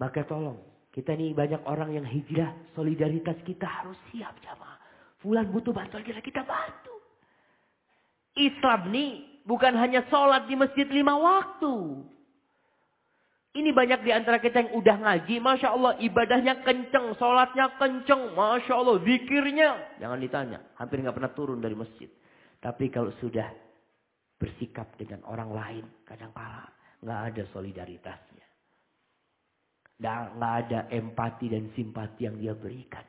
Maka tolong, kita ini banyak orang yang hijrah, solidaritas kita harus siap sama. Fulan butuh bantuan kita, kita bantu. Islam nih bukan hanya sholat di masjid lima waktu. Ini banyak di antara kita yang udah ngaji. Masya Allah ibadahnya kenceng. Sholatnya kenceng. Masya Allah zikirnya. Jangan ditanya. Hampir nggak pernah turun dari masjid. Tapi kalau sudah bersikap dengan orang lain. kadang kala nggak ada solidaritasnya. Nggak ada empati dan simpati yang dia berikan.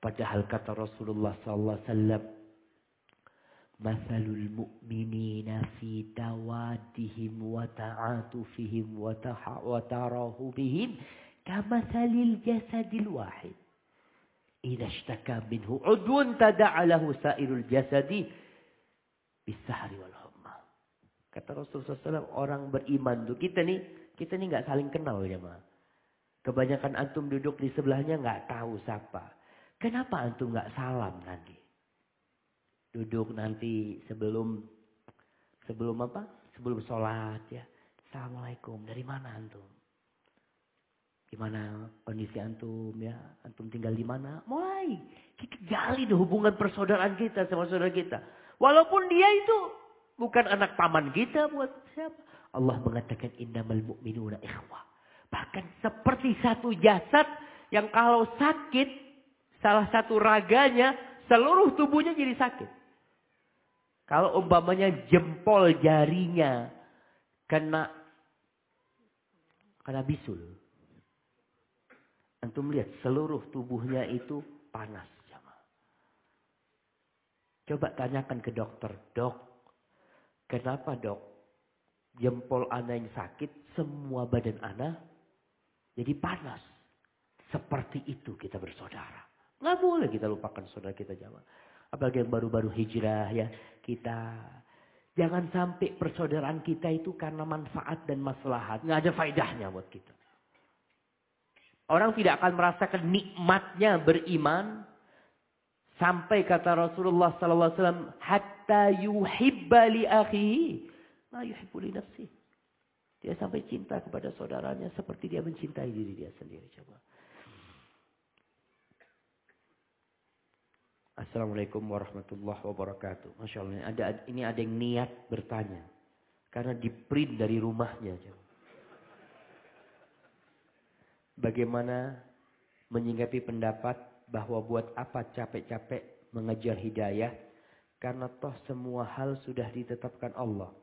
Padahal kata Rasulullah SAW. Mathalul mu'minina fi tawadihim wa ta'atufihim wa tarahubihim kamathalil jasadil wahid. Idza ishtaka minhu udwun tada'a lahu sairul jasadi bisahari wal humma. Kata Rasulullah SAW, orang beriman tuh kita nih, kita nih nggak saling kenal ya ma. Kebanyakan antum duduk di sebelahnya nggak tahu siapa. Kenapa antum nggak salam nanti? duduk nanti sebelum sebelum apa? Sebelum sholat ya. Assalamualaikum. Dari mana antum? Gimana kondisi antum ya? Antum tinggal di mana? Mulai kita gali deh hubungan persaudaraan kita sama saudara kita. Walaupun dia itu bukan anak paman kita buat siapa? Allah mengatakan innamal mu'minuna ikhwah. Bahkan seperti satu jasad yang kalau sakit salah satu raganya seluruh tubuhnya jadi sakit. Kalau umpamanya jempol jarinya kena kena bisul. Antum lihat seluruh tubuhnya itu panas. Coba tanyakan ke dokter, dok, kenapa dok jempol anak yang sakit, semua badan anak jadi panas. Seperti itu kita bersaudara. Nggak boleh kita lupakan saudara kita jamaah. Apalagi yang baru-baru hijrah ya. Kita jangan sampai persaudaraan kita itu karena manfaat dan maslahat. Nggak ada faedahnya buat kita. Orang tidak akan merasakan nikmatnya beriman. Sampai kata Rasulullah SAW. Hatta yuhibba li akhihi. Ma yuhibbu. Dia sampai cinta kepada saudaranya seperti dia mencintai diri dia sendiri. Coba. Assalamualaikum warahmatullahi wabarakatuh. Masya Allah. Ini ada, ini ada yang niat bertanya. Karena di print dari rumahnya. Bagaimana menyinggapi pendapat bahwa buat apa capek-capek mengejar hidayah. Karena toh semua hal sudah ditetapkan Allah.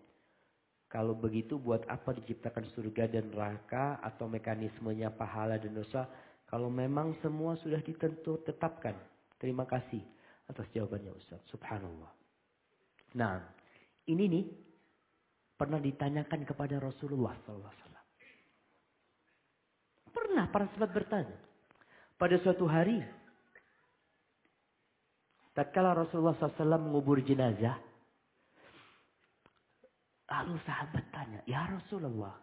Kalau begitu buat apa diciptakan surga dan neraka atau mekanismenya pahala dan dosa. Kalau memang semua sudah ditentu tetapkan. Terima kasih atas jawabannya Ustaz. Subhanallah. Nah, ini nih pernah ditanyakan kepada Rasulullah SAW. Pernah para sahabat bertanya. Pada suatu hari, tatkala Rasulullah SAW mengubur jenazah, lalu sahabat tanya, Ya Rasulullah,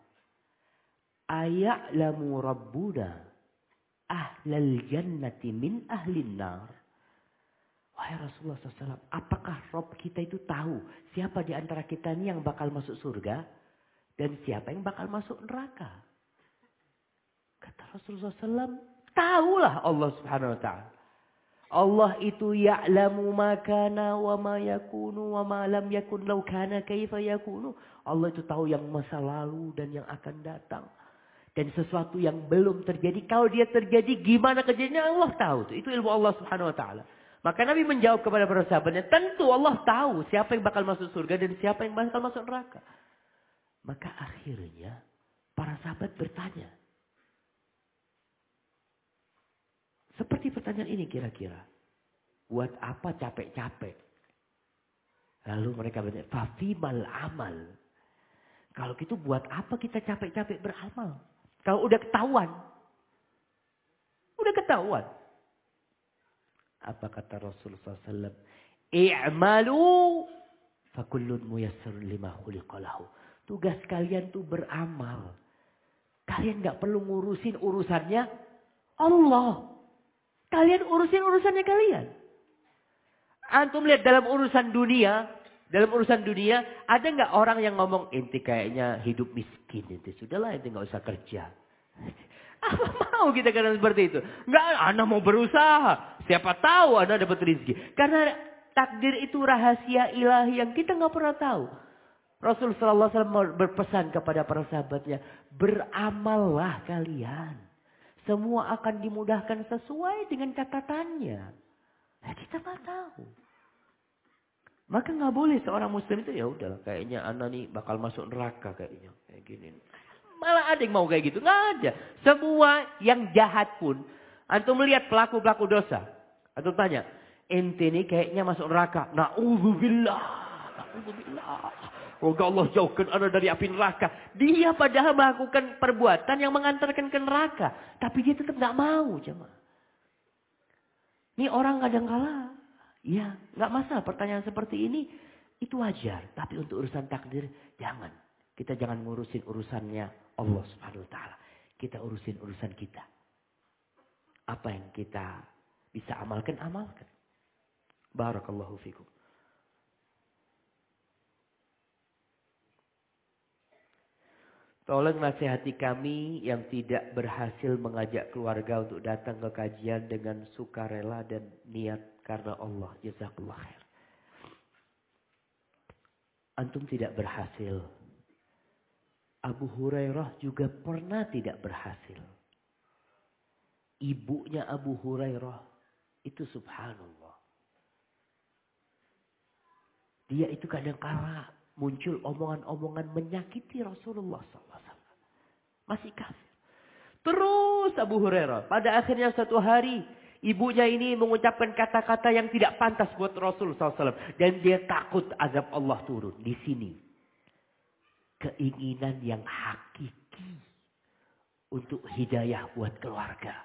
aya'lamu rabbuna ahlal jannati min ahlin nar? Wahai Rasulullah SAW, apakah Rob kita itu tahu siapa di antara kita ini yang bakal masuk surga dan siapa yang bakal masuk neraka? Kata Rasulullah SAW, tahulah Allah Subhanahu Wa Taala. Allah itu ya'lamu ma kana wa ma yakunu wa ma lam yakun law kana kaifa yakunu. Allah itu tahu yang masa lalu dan yang akan datang. Dan sesuatu yang belum terjadi. Kalau dia terjadi gimana kejadiannya Allah tahu. Itu ilmu Allah subhanahu wa ta'ala. Maka Nabi menjawab kepada para sahabatnya, tentu Allah tahu siapa yang bakal masuk surga dan siapa yang bakal masuk neraka. Maka akhirnya para sahabat bertanya. Seperti pertanyaan ini kira-kira. Buat apa capek-capek? Lalu mereka bertanya, fafimal amal. Kalau gitu buat apa kita capek-capek beramal? Kalau udah ketahuan. Udah ketahuan. Apa kata Rasulullah SAW? I'malu fakullun muyassar lima khuliqalahu. Tugas kalian tuh beramal. Kalian gak perlu ngurusin urusannya Allah. Kalian urusin urusannya kalian. Antum lihat dalam urusan dunia, dalam urusan dunia, ada nggak orang yang ngomong, inti kayaknya hidup miskin, inti sudahlah inti nggak usah kerja. Apa mau kita katakan seperti itu? Enggak, Anda mau berusaha. Siapa tahu Anda dapat rezeki. Karena takdir itu rahasia ilahi yang kita nggak pernah tahu. Rasul Sallallahu Alaihi Wasallam berpesan kepada para sahabatnya, beramallah kalian. Semua akan dimudahkan sesuai dengan catatannya. Nah, kita nggak tahu. Maka nggak boleh seorang muslim itu ya udah kayaknya anak nih bakal masuk neraka kayaknya kayak gini. Malah ada yang mau kayak gitu. Nggak ada. Semua yang jahat pun. Antum melihat pelaku-pelaku dosa. Antum tanya. Ente ini kayaknya masuk neraka. Na'udzubillah. Na'udzubillah. Semoga Allah jauhkan anda dari api neraka. Dia padahal melakukan perbuatan yang mengantarkan ke neraka. Tapi dia tetap nggak mau. Jemaah. Ini orang kadang kala. Ya nggak masalah pertanyaan seperti ini. Itu wajar. Tapi untuk urusan takdir jangan. Kita jangan ngurusin urusannya Allah subhanahu wa ta'ala. Kita urusin urusan kita. Apa yang kita bisa amalkan, amalkan. Barakallahu fikum. Tolong nasihati kami yang tidak berhasil mengajak keluarga untuk datang ke kajian dengan sukarela dan niat karena Allah. Jazakallah khair. Antum tidak berhasil Abu Hurairah juga pernah tidak berhasil. Ibunya Abu Hurairah itu subhanallah. Dia itu kadang kala muncul omongan-omongan menyakiti Rasulullah SAW. Masih kafir. Terus Abu Hurairah. Pada akhirnya satu hari ibunya ini mengucapkan kata-kata yang tidak pantas buat Rasulullah SAW. Dan dia takut azab Allah turun di sini keinginan yang hakiki untuk hidayah buat keluarga.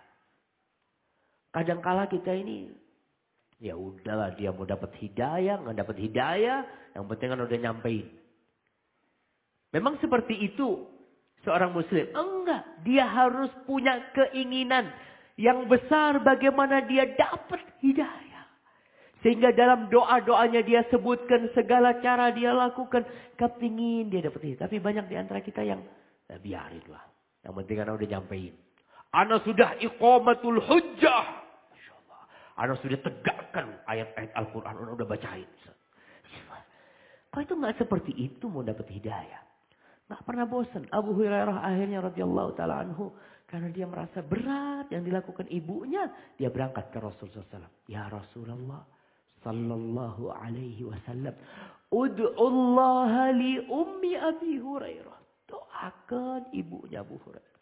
Kadangkala kita ini ya udahlah dia mau dapat hidayah, nggak dapat hidayah, yang penting kan udah nyampein. Memang seperti itu seorang muslim. Enggak, dia harus punya keinginan yang besar bagaimana dia dapat hidayah. Sehingga dalam doa-doanya dia sebutkan segala cara dia lakukan. Kepingin dia dapat ini. Tapi banyak di antara kita yang ya biarin lah. Yang penting karena udah nyampein. Ana sudah iqamatul hujjah. Ana sudah tegakkan ayat-ayat Al-Quran. Ana udah bacain. Kok itu nggak seperti itu mau dapat hidayah? Nggak pernah bosan. Abu Hurairah akhirnya radhiyallahu taala anhu karena dia merasa berat yang dilakukan ibunya, dia berangkat ke Rasulullah SAW. Ya Rasulullah, sallallahu alaihi wasallam. Ud'ullaha li ummi Abi Hurairah. Doakan ibunya Abu Hurairah.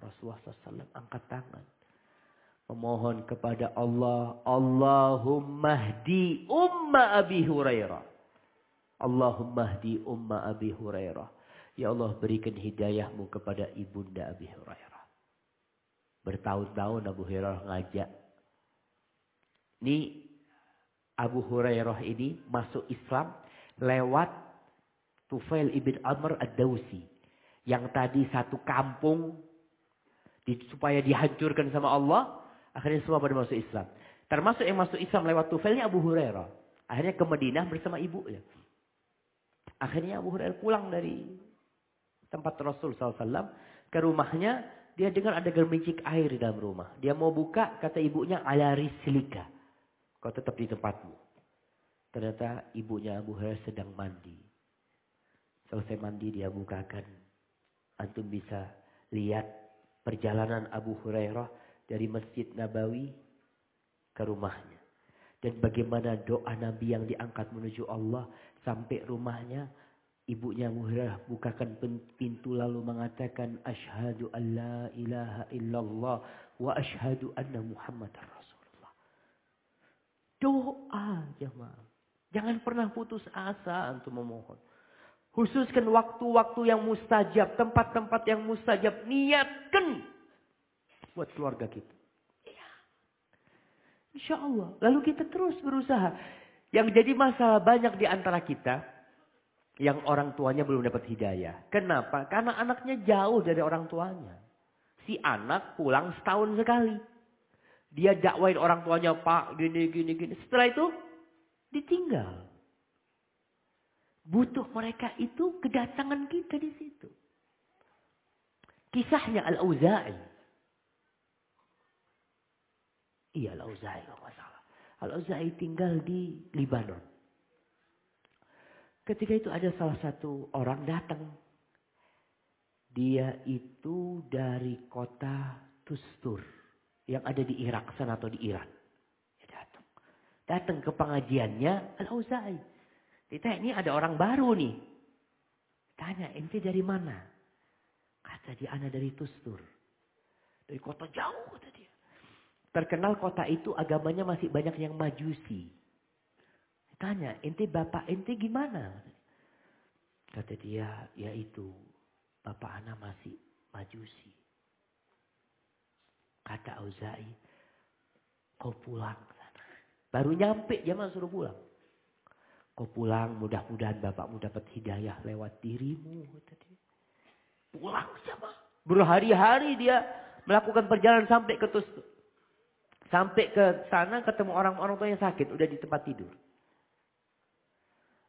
Rasulullah SAW angkat tangan. Memohon kepada Allah. Allahumma hdi umma Abi Hurairah. Allahumma hdi umma Abi Hurairah. Ya Allah berikan hidayahmu kepada ibunda Abi Hurairah. Bertahun-tahun Abu Hurairah ngajak. Ini Abu Hurairah ini masuk Islam lewat Tufail ibn Amr ad-Dawsi. Yang tadi satu kampung supaya dihancurkan sama Allah. Akhirnya semua pada masuk Islam. Termasuk yang masuk Islam lewat Tufailnya Abu Hurairah. Akhirnya ke Madinah bersama ibunya. Akhirnya Abu Hurairah pulang dari tempat Rasul SAW ke rumahnya. Dia dengar ada germicik air di dalam rumah. Dia mau buka, kata ibunya, ala rislika. Kau tetap di tempatmu. Ternyata ibunya Abu Hurairah sedang mandi. Selesai mandi dia bukakan. Antum bisa lihat perjalanan Abu Hurairah dari Masjid Nabawi ke rumahnya. Dan bagaimana doa Nabi yang diangkat menuju Allah sampai rumahnya. Ibunya Hurairah bukakan pintu lalu mengatakan asyhadu an la ilaha illallah wa asyhadu anna muhammadar rasulullah. Doa jemaah. Jangan pernah putus asa untuk memohon. Khususkan waktu-waktu yang mustajab, tempat-tempat yang mustajab, niatkan buat keluarga kita. Ya. Insya Allah. Lalu kita terus berusaha. Yang jadi masalah banyak di antara kita, yang orang tuanya belum dapat hidayah. Kenapa? Karena anaknya jauh dari orang tuanya. Si anak pulang setahun sekali. Dia dakwain orang tuanya, Pak, gini, gini, gini. Setelah itu, ditinggal. Butuh mereka itu kedatangan kita di situ. Kisahnya Al-Auza'i. Iya Al-Auza'i kalau masalah. Al-Auza'i tinggal di Libanon. Ketika itu ada salah satu orang datang. Dia itu dari kota Tustur. Yang ada di Irak sana atau di Iran. Dia datang. Datang ke pengajiannya Al-Auza'i. Ini ada orang baru nih. Tanya, ente dari mana? Kata dia, anak dari Tustur. Dari kota jauh, kata dia. Terkenal kota itu agamanya masih banyak yang majusi. Tanya, ente bapak ente gimana? Kata dia, ya itu, bapak anak masih majusi. Kata Auzai, kau pulang. Baru nyampe, dia suruh pulang. Kau pulang mudah-mudahan bapakmu dapat hidayah lewat dirimu. Pulang siapa? Berhari-hari dia melakukan perjalanan sampai ke. Sampai ke sana ketemu orang-orang tua yang sakit. Udah di tempat tidur.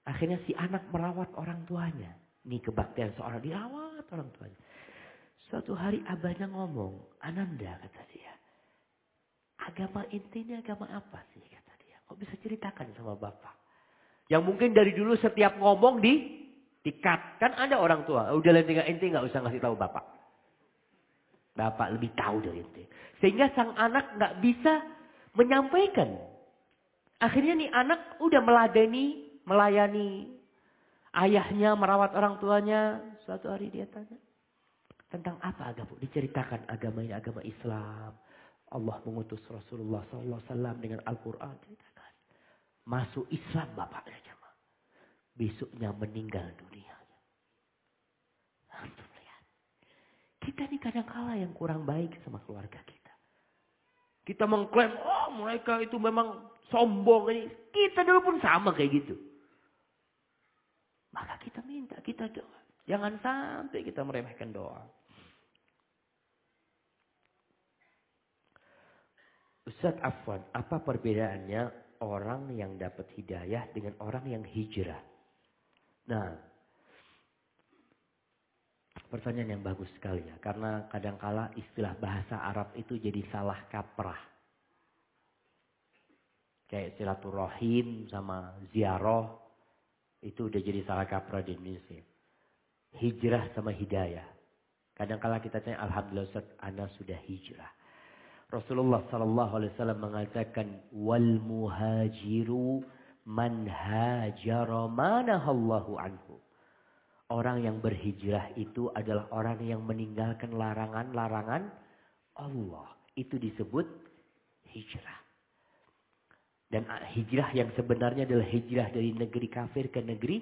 Akhirnya si anak merawat orang tuanya. Ini kebaktian seorang dirawat orang tuanya. Suatu hari abahnya ngomong. Ananda kata dia. Agama inti ini agama apa sih kata dia. Kok bisa ceritakan sama bapak? Yang mungkin dari dulu setiap ngomong di dikat. Kan ada orang tua. Udah tinggal ente nggak usah ngasih tahu bapak. Bapak lebih tahu dari ente. Sehingga sang anak nggak bisa menyampaikan. Akhirnya nih anak udah meladeni, melayani ayahnya, merawat orang tuanya. Suatu hari dia tanya. Tentang apa agama? Diceritakan agama ini agama Islam. Allah mengutus Rasulullah SAW dengan Al-Quran masuk Islam bapaknya. Besoknya meninggal dunia. Lihat. Kita ini kadang kala yang kurang baik sama keluarga kita. Kita mengklaim, oh mereka itu memang sombong. Ini. Kita dulu pun sama kayak gitu. Maka kita minta, kita doa. Jangan sampai kita meremehkan doa. Ustaz Afwan, apa perbedaannya orang yang dapat hidayah dengan orang yang hijrah. Nah, pertanyaan yang bagus sekali ya. Karena kadangkala istilah bahasa Arab itu jadi salah kaprah. Kayak silaturahim sama ziarah. Itu udah jadi salah kaprah di Indonesia. Hijrah sama hidayah. Kadangkala kita tanya, Alhamdulillah Ustaz, Ana sudah hijrah. Rasulullah sallallahu alaihi wasallam mengatakan wal muhajiru man hajara manahallahu anhu. Orang yang berhijrah itu adalah orang yang meninggalkan larangan-larangan Allah. Itu disebut hijrah. Dan hijrah yang sebenarnya adalah hijrah dari negeri kafir ke negeri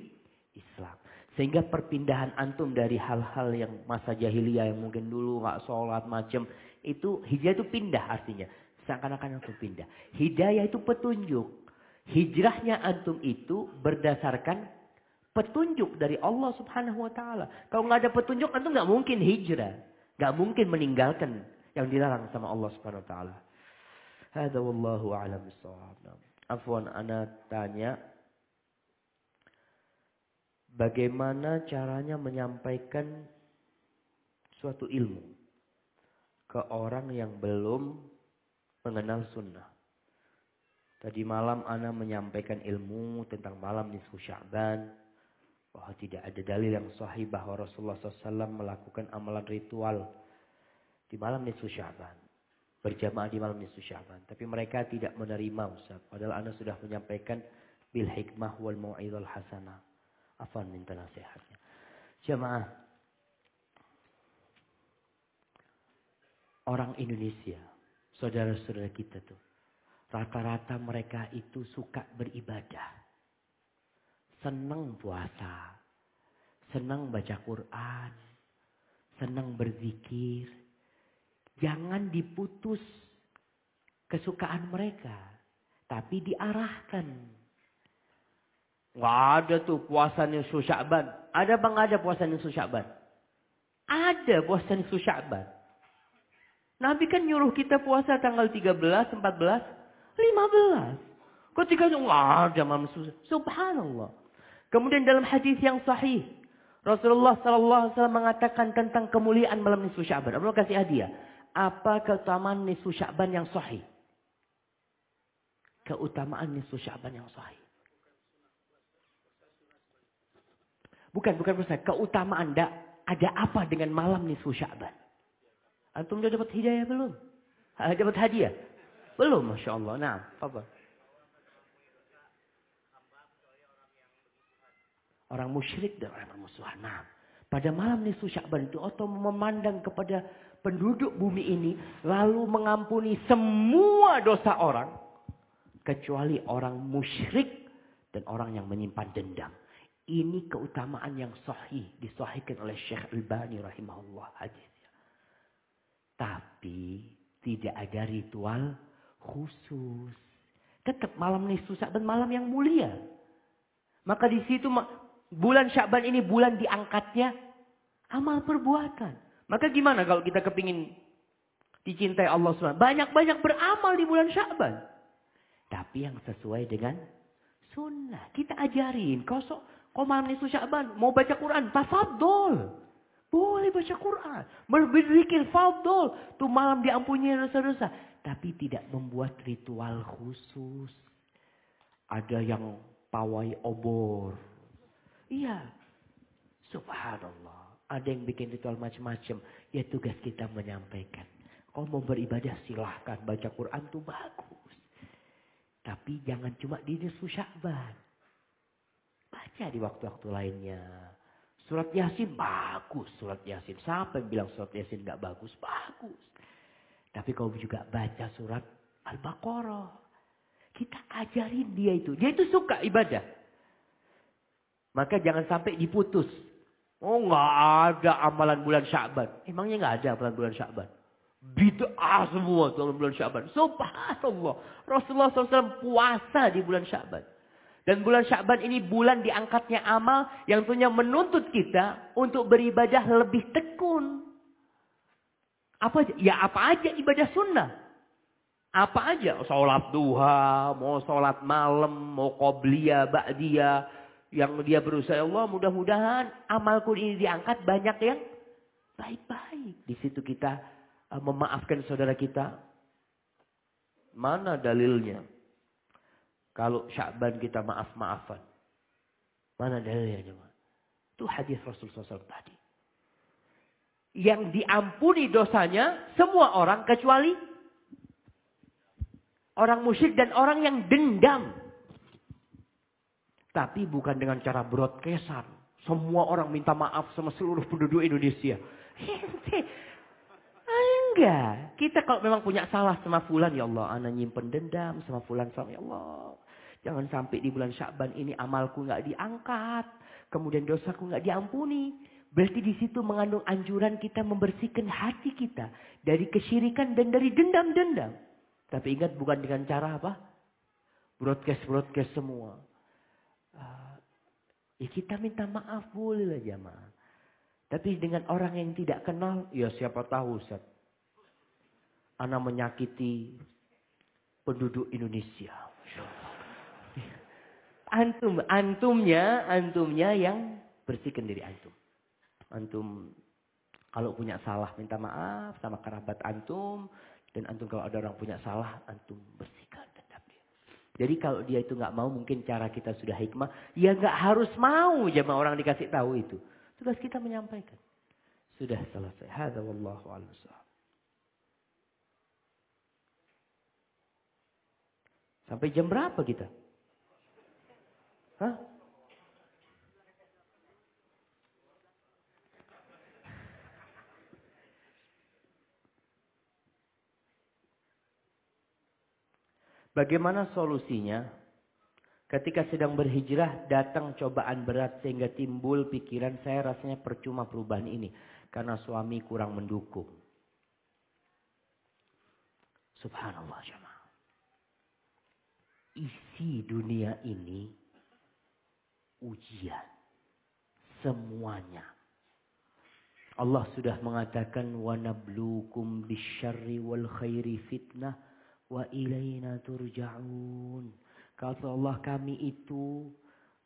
Islam. Sehingga perpindahan antum dari hal-hal yang masa jahiliyah yang mungkin dulu nggak sholat macam Itu hijrah itu pindah artinya. Seakan-akan antum pindah. Hidayah itu petunjuk. Hijrahnya antum itu berdasarkan petunjuk dari Allah subhanahu wa ta'ala. Kalau nggak ada petunjuk antum nggak mungkin hijrah. Nggak mungkin meninggalkan yang dilarang sama Allah subhanahu wa ta'ala. Hada wallahu a'lam bissawab. Afwan, ana tanya bagaimana caranya menyampaikan suatu ilmu ke orang yang belum mengenal sunnah. Tadi malam Ana menyampaikan ilmu tentang malam nisfu Sya'ban. Bahwa tidak ada dalil yang sahih bahwa Rasulullah SAW melakukan amalan ritual di malam nisfu Sya'ban. Berjamaah di malam nisfu Sya'ban. Tapi mereka tidak menerima Ustaz. Padahal Ana sudah menyampaikan bil hikmah wal mu'idhal hasanah. Afan minta nasihatnya. Jamaah. Orang Indonesia saudara-saudara kita tuh. Rata-rata mereka itu suka beribadah. Senang puasa. Senang baca Quran. Senang berzikir. Jangan diputus kesukaan mereka. Tapi diarahkan. Gak ada tuh puasa nisfu Sya'ban. Ada bang ada puasa nisfu Sya'ban? Ada puasa nisfu Sya'ban. Nabi kan nyuruh kita puasa tanggal 13, 14, 15. Ketika wah jamaah susah. Subhanallah. Kemudian dalam hadis yang sahih. Rasulullah SAW mengatakan tentang kemuliaan malam nisfu Sya'ban. Allah kasih hadiah. Apa keutamaan nisfu Sya'ban yang sahih? Keutamaan nisfu Sya'ban yang sahih. Bukan, bukan Ustaz. Keutamaan ada, ada apa dengan malam nisfu Sya'ban? Antum sudah dapat hidayah belum? Dapat hadiah? Belum, Masya Allah. Nah, apa? Orang musyrik dan orang bermusuhan. Nah, pada malam nisfu Sya'ban itu Allah memandang kepada penduduk bumi ini lalu mengampuni semua dosa orang kecuali orang musyrik dan orang yang menyimpan dendam. Ini keutamaan yang sahih disahihkan oleh Syekh Al-Bani rahimahullah hadis. Tapi tidak ada ritual khusus. Tetap malam nisfu Sya'ban malam yang mulia. Maka di situ bulan Sya'ban ini bulan diangkatnya amal perbuatan. Maka gimana kalau kita kepingin dicintai Allah SWT? Banyak-banyak beramal di bulan Sya'ban. Tapi yang sesuai dengan sunnah. Kita ajarin. Kau, so, kau malam nisfu Sya'ban mau baca Quran. Tafadol. Boleh baca Quran. Berzikir fadol. Tuh malam diampuni dosa-dosa. Tapi tidak membuat ritual khusus. Ada yang pawai obor. Iya. Subhanallah. Ada yang bikin ritual macam-macam. Ya tugas kita menyampaikan. Kalau mau beribadah silahkan. Baca Quran tuh bagus. Tapi jangan cuma di nisfu Sya'ban. Baca di waktu-waktu lainnya. Surat Yasin bagus surat Yasin. Siapa yang bilang surat Yasin nggak bagus? Bagus. Tapi kau juga baca surat Al-Baqarah. Kita ajarin dia itu. Dia itu suka ibadah. Maka jangan sampai diputus. Oh nggak ada amalan bulan Sya'ban. Emangnya nggak ada amalan bulan Sya'ban? Bid'ah semua tuh bulan Sya'ban. Subhanallah. Rasulullah SAW puasa di bulan Sya'ban. Dan bulan Sya'ban ini bulan diangkatnya amal yang tentunya menuntut kita untuk beribadah lebih tekun. Apa aja? Ya apa aja ibadah sunnah. Apa aja? Sholat duha, mau sholat malam, mau qobliyah, ba'diyah. Yang dia berusaha, Allah mudah-mudahan amalku ini diangkat banyak yang baik-baik. Di situ kita uh, memaafkan saudara kita. Mana dalilnya? Kalau Sya'ban kita maaf-maafan. Mana dalilnya jemaah? Itu hadis Rasul SAW tadi. Yang diampuni dosanya semua orang kecuali orang musyrik dan orang yang dendam. Tapi bukan dengan cara broadcastan. Semua orang minta maaf sama seluruh penduduk Indonesia. Enggak. Kita kalau memang punya salah sama fulan, ya Allah, anak nyimpen dendam sama fulan sama ya Allah. Jangan sampai di bulan Syakban ini amalku nggak diangkat. Kemudian dosaku nggak diampuni. Berarti di situ mengandung anjuran kita membersihkan hati kita dari kesyirikan dan dari dendam-dendam. Tapi ingat bukan dengan cara apa? Broadcast-broadcast semua. Uh, ya kita minta maaf boleh lah jamaah. Tapi dengan orang yang tidak kenal, ya siapa tahu Ustaz. Anak menyakiti penduduk Indonesia. Antum, antumnya, antumnya yang bersihkan diri antum. Antum kalau punya salah minta maaf sama kerabat antum. Dan antum kalau ada orang punya salah, antum dia. Jadi kalau dia itu nggak mau, mungkin cara kita sudah hikmah. Ya nggak harus mau jemaah orang dikasih tahu itu. Tugas kita menyampaikan. Sudah selesai. Hada wallahu a'lam Sampai jam berapa kita? Hah? Bagaimana solusinya? Ketika sedang berhijrah, datang cobaan berat sehingga timbul pikiran saya rasanya percuma perubahan ini. Karena suami kurang mendukung. Subhanallah jemaah. Isi dunia ini ujian. Semuanya. Allah sudah mengatakan wa nabluukum bisyarri wal khairi fitnah wa ilaina turja'un. Kata Allah kami itu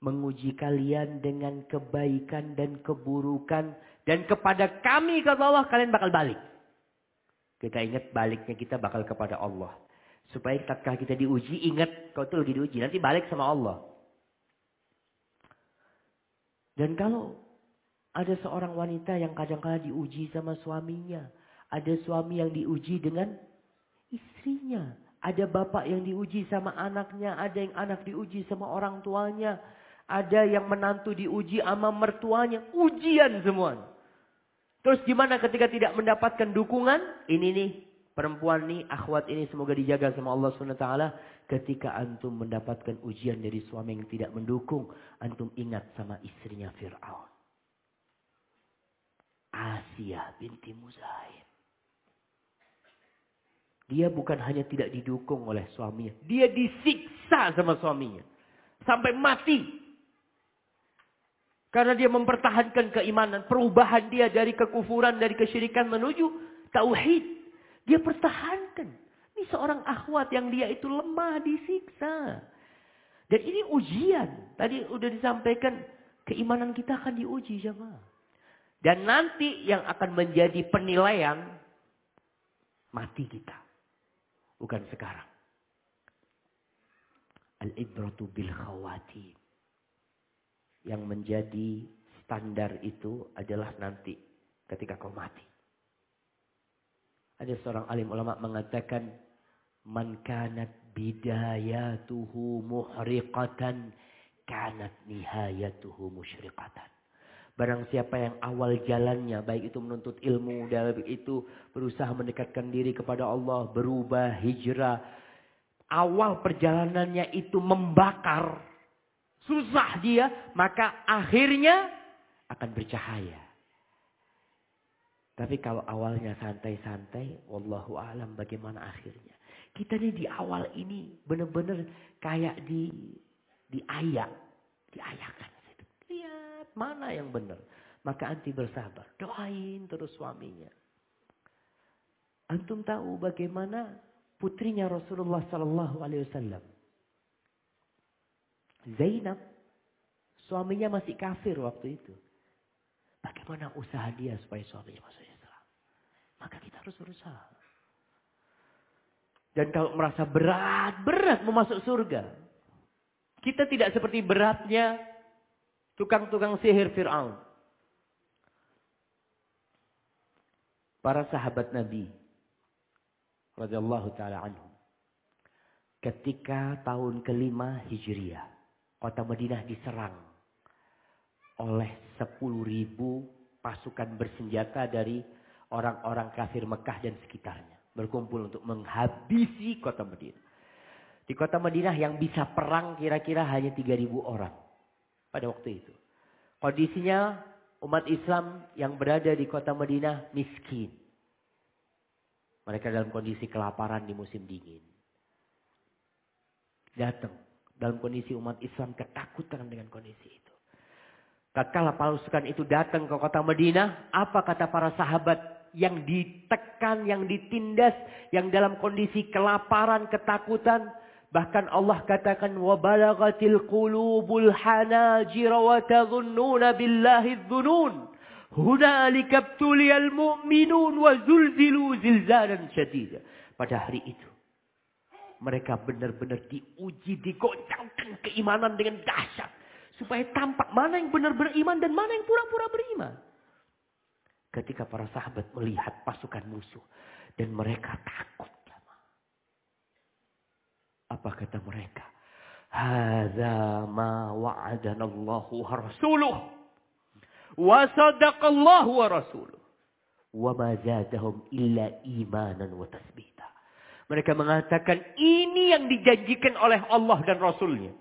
menguji kalian dengan kebaikan dan keburukan dan kepada kami kata Allah kalian bakal balik. Kita ingat baliknya kita bakal kepada Allah. Supaya tatkala kita diuji ingat kau tuh lagi diuji nanti balik sama Allah. Dan kalau ada seorang wanita yang kadang-kadang diuji sama suaminya, ada suami yang diuji dengan istrinya. Ada bapak yang diuji sama anaknya, ada yang anak diuji sama orang tuanya, ada yang menantu diuji sama mertuanya, ujian semua. Terus gimana ketika tidak mendapatkan dukungan? Ini nih, perempuan nih, akhwat ini semoga dijaga sama Allah SWT. Ketika antum mendapatkan ujian dari suami yang tidak mendukung, antum ingat sama istrinya Fir'aun. Asia binti Muzahid. Dia bukan hanya tidak didukung oleh suaminya. Dia disiksa sama suaminya. Sampai mati. Karena dia mempertahankan keimanan. Perubahan dia dari kekufuran, dari kesyirikan menuju tauhid. Dia pertahankan. Ini seorang akhwat yang dia itu lemah disiksa. Dan ini ujian. Tadi udah disampaikan keimanan kita akan diuji jemaah. Dan nanti yang akan menjadi penilaian mati kita. Bukan sekarang. Al-ibratu bil khawati. Yang menjadi standar itu adalah nanti ketika kau mati. Ada seorang alim ulama mengatakan man kanat bidayatuhu muhriqatan kanat nihayatuhu musyriqatan. Barang siapa yang awal jalannya, baik itu menuntut ilmu, dan itu berusaha mendekatkan diri kepada Allah, berubah, hijrah. Awal perjalanannya itu membakar. Susah dia, maka akhirnya akan bercahaya. Tapi kalau awalnya santai-santai, wallahu alam bagaimana akhirnya. Kita ini di awal ini benar-benar kayak di diayak, diayakan. Mana yang benar? Maka anti bersabar. Doain terus suaminya. Antum tahu bagaimana putrinya Rasulullah Sallallahu Alaihi Wasallam. Zainab, suaminya masih kafir waktu itu. Bagaimana usaha dia supaya suaminya masuk Islam? Maka kita harus berusaha. Dan kalau merasa berat-berat mau masuk surga. Kita tidak seperti beratnya Tukang-tukang sihir Fir'aun. Para sahabat Nabi. radhiyallahu ta'ala anhum. Ketika tahun kelima Hijriah. Kota Madinah diserang. Oleh 10 ribu pasukan bersenjata dari orang-orang kafir Mekah dan sekitarnya. Berkumpul untuk menghabisi kota Madinah. Di kota Madinah yang bisa perang kira-kira hanya 3 ribu orang pada waktu itu. Kondisinya Umat Islam yang berada di kota Madinah miskin. Mereka dalam kondisi kelaparan di musim dingin. Datang dalam kondisi umat Islam ketakutan dengan kondisi itu. Tatkala pasukan itu datang ke kota Madinah, apa kata para sahabat yang ditekan, yang ditindas, yang dalam kondisi kelaparan, ketakutan, Bahkan Allah katakan wa balagatil qulubul hanajir wa tadhunnuna billahi dhunun. Hunalika ibtuliyal mu'minun wa zulzilu zilzalan syadida. Pada hari itu mereka benar-benar diuji, digoncangkan keimanan dengan dahsyat supaya tampak mana yang benar beriman dan mana yang pura-pura beriman. Ketika para sahabat melihat pasukan musuh dan mereka takut apa kata mereka? Hada ma wa'adana Allahu wa rasuluh. Wa sadaqallahu wa rasuluh. Wa ma zadahum illa imanan wa tasbita. Mereka mengatakan ini yang dijanjikan oleh Allah dan Rasulnya.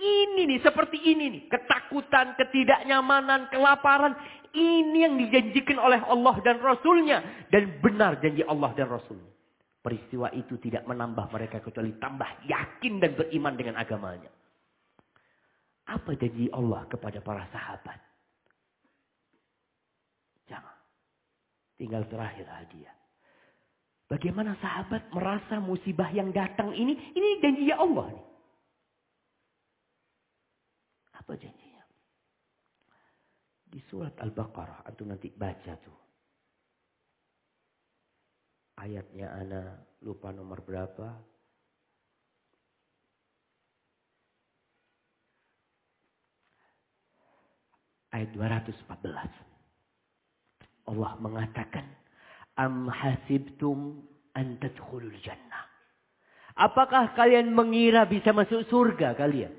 Ini nih, seperti ini nih. Ketakutan, ketidaknyamanan, kelaparan. Ini yang dijanjikan oleh Allah dan Rasulnya. Dan benar janji Allah dan Rasulnya. Peristiwa itu tidak menambah mereka kecuali tambah yakin dan beriman dengan agamanya. Apa janji Allah kepada para sahabat? Jangan. Tinggal terakhir hadiah. Bagaimana sahabat merasa musibah yang datang ini, ini janji ya Allah. Nih. Apa janjinya? Di surat Al-Baqarah, antum nanti baca tuh ayatnya ana lupa nomor berapa. Ayat 214. Allah mengatakan, Am hasibtum an tadkhulul jannah. Apakah kalian mengira bisa masuk surga kalian?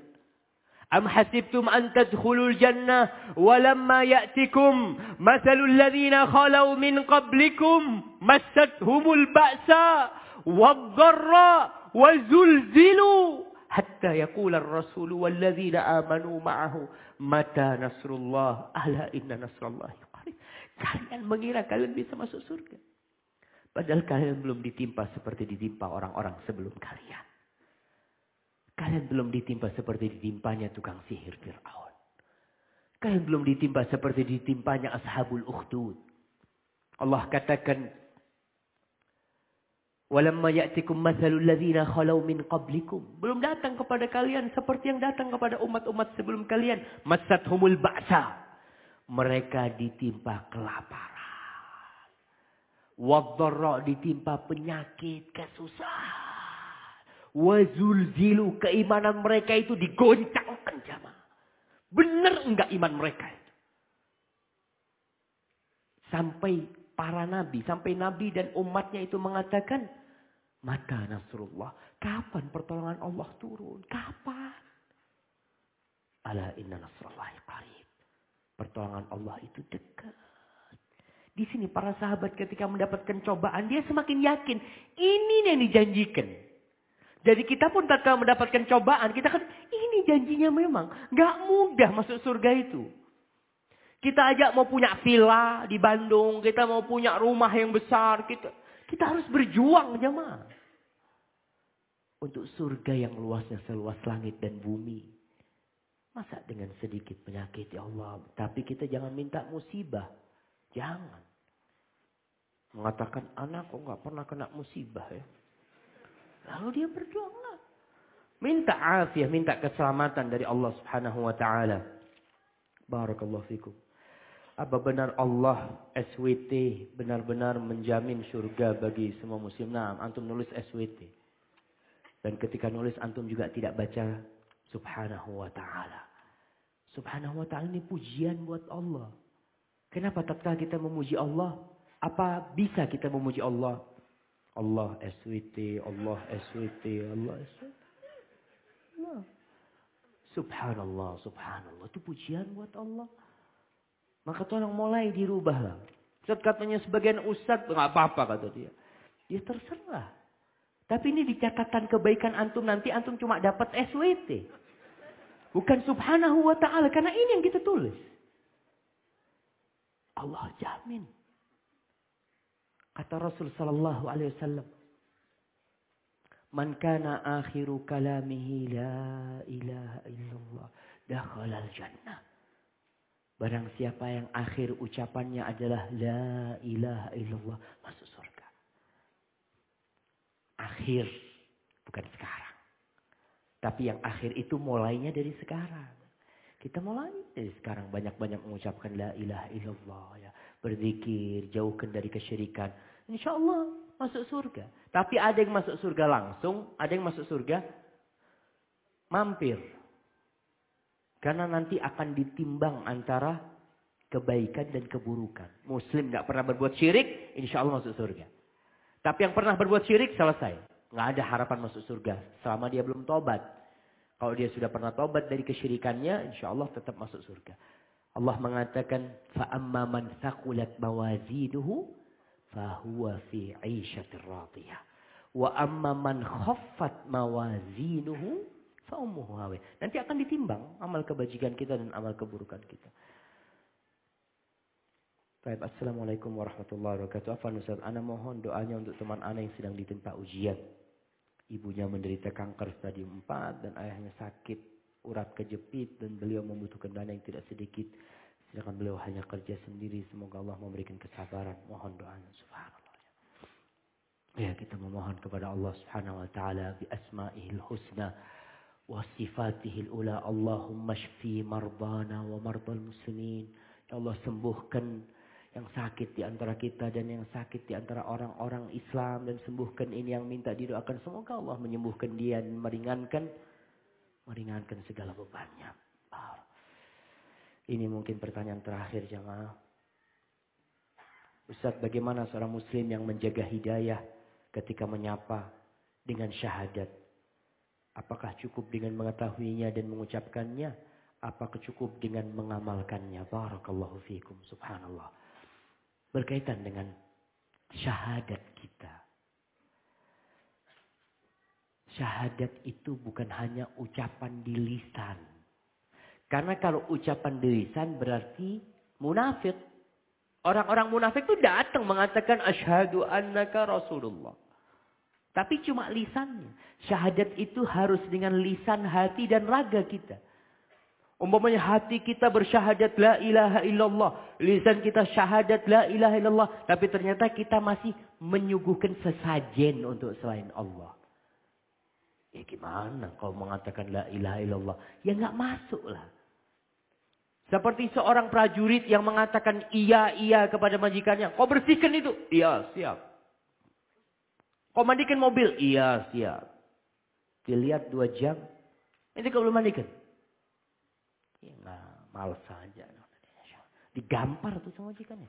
أم حسبتم أن تدخلوا الجنة ولما يأتكم مثل الذين خلوا من قبلكم مستهم البأساء والضراء وزلزلوا حتى يقول الرسول والذين آمنوا معه متى نصر الله ألا إن نصر الله قريب kalian mengira kalian bisa masuk surga padahal kalian belum ditimpa seperti ditimpa orang-orang sebelum kalian Kalian belum ditimpa seperti ditimpanya tukang sihir Fir'aun. Kalian belum ditimpa seperti ditimpanya ashabul ukhdud. Allah katakan, Walamma ya'tikum mathalul ladhina khalau min qablikum. Belum datang kepada kalian seperti yang datang kepada umat-umat sebelum kalian. humul ba'sa. Mereka ditimpa kelaparan. Wadharra ditimpa penyakit, kesusahan. Wazulzilu keimanan mereka itu digoncangkan jamaah. Benar enggak iman mereka itu? Sampai para nabi, sampai nabi dan umatnya itu mengatakan, maka Nasrullah, kapan pertolongan Allah turun? Kapan? Ala inna nasrallahi qarib. Pertolongan Allah itu dekat. Di sini para sahabat ketika mendapatkan cobaan, dia semakin yakin. Ini yang dijanjikan. Jadi kita pun tak mendapatkan cobaan, kita kan ini janjinya memang nggak mudah masuk surga itu. Kita aja mau punya villa di Bandung, kita mau punya rumah yang besar, kita kita harus berjuang jemaah. Untuk surga yang luasnya seluas langit dan bumi. Masa dengan sedikit penyakit ya Allah. Tapi kita jangan minta musibah. Jangan. Mengatakan anak kok nggak pernah kena musibah ya. Lalu dia berdoa. Minta afiah, minta keselamatan dari Allah subhanahu wa ta'ala. Barakallahu fikum. Apa benar Allah SWT benar-benar menjamin surga bagi semua muslim? Nah, antum nulis SWT. Dan ketika nulis antum juga tidak baca subhanahu wa ta'ala. Subhanahu wa ta'ala ini pujian buat Allah. Kenapa tatkala kita memuji Allah? Apa bisa kita memuji Allah? Allah SWT, Allah SWT, Allah SWT. Allah. Subhanallah, subhanallah. Itu pujian buat Allah. Maka tolong mulai dirubah lah. Ustaz katanya sebagian ustaz, nggak apa-apa kata dia. Ya terserah. Tapi ini di catatan kebaikan antum nanti antum cuma dapat SWT. Bukan subhanahu wa ta'ala. Karena ini yang kita tulis. Allah jamin. Kata Rasul sallallahu alaihi wasallam, "Man kana akhiru kalamihi la ilaha illallah, dakhala al-jannah." Barang siapa yang akhir ucapannya adalah la ilaha illallah, masuk surga. Akhir, bukan sekarang. Tapi yang akhir itu mulainya dari sekarang. Kita mulai dari sekarang banyak-banyak mengucapkan la ilaha illallah ya. Berzikir, jauhkan dari kesyirikan. Insya Allah masuk surga. Tapi ada yang masuk surga langsung, ada yang masuk surga mampir. Karena nanti akan ditimbang antara kebaikan dan keburukan. Muslim nggak pernah berbuat syirik, insya Allah masuk surga. Tapi yang pernah berbuat syirik selesai. Nggak ada harapan masuk surga selama dia belum tobat. Kalau dia sudah pernah tobat dari kesyirikannya, insya Allah tetap masuk surga. Allah mengatakan fa'amma man thaqulat mawazinuhu fahuwa fi 'aishatir radiyah wa amma man khaffat mawazinuhu fa ummuhu. Nanti akan ditimbang amal kebajikan kita dan amal keburukan kita. Baik, Assalamualaikum warahmatullahi wabarakatuh. Afan Ustaz, Ana mohon doanya untuk teman Ana yang sedang ditimpa ujian. Ibunya menderita kanker stadium 4 dan ayahnya sakit urat kejepit dan beliau membutuhkan dana yang tidak sedikit. Sedangkan beliau hanya kerja sendiri. Semoga Allah memberikan kesabaran. Mohon doanya. Subhanallah. Ya kita memohon kepada Allah subhanahu wa ta'ala. Bi asma'ihil husna. Wa sifatihil ula. Allahumma shfi marbana wa marbal muslimin. Ya Allah sembuhkan yang sakit di antara kita dan yang sakit di antara orang-orang Islam dan sembuhkan ini yang minta didoakan semoga Allah menyembuhkan dia dan meringankan meringankan segala bebannya. Ini mungkin pertanyaan terakhir jemaah. Ustaz, bagaimana seorang muslim yang menjaga hidayah ketika menyapa dengan syahadat? Apakah cukup dengan mengetahuinya dan mengucapkannya? Apakah cukup dengan mengamalkannya? Barakallahu fiikum. Subhanallah berkaitan dengan syahadat kita. Syahadat itu bukan hanya ucapan di lisan. Karena kalau ucapan di lisan berarti munafik. Orang-orang munafik itu datang mengatakan asyhadu annaka rasulullah. Tapi cuma lisannya. Syahadat itu harus dengan lisan hati dan raga kita. Umpamanya hati kita bersyahadat la ilaha illallah. Lisan kita syahadat la ilaha illallah. Tapi ternyata kita masih menyuguhkan sesajen untuk selain Allah. Ya gimana kau mengatakan la ilaha illallah? Ya nggak masuk lah. Seperti seorang prajurit yang mengatakan iya iya kepada majikannya. Kau bersihkan itu. Iya siap. Kau mandikan mobil. Iya siap. Dilihat dua jam. Ini kau belum mandikan. Ya enggak, males saja. Digampar tuh sama majikannya.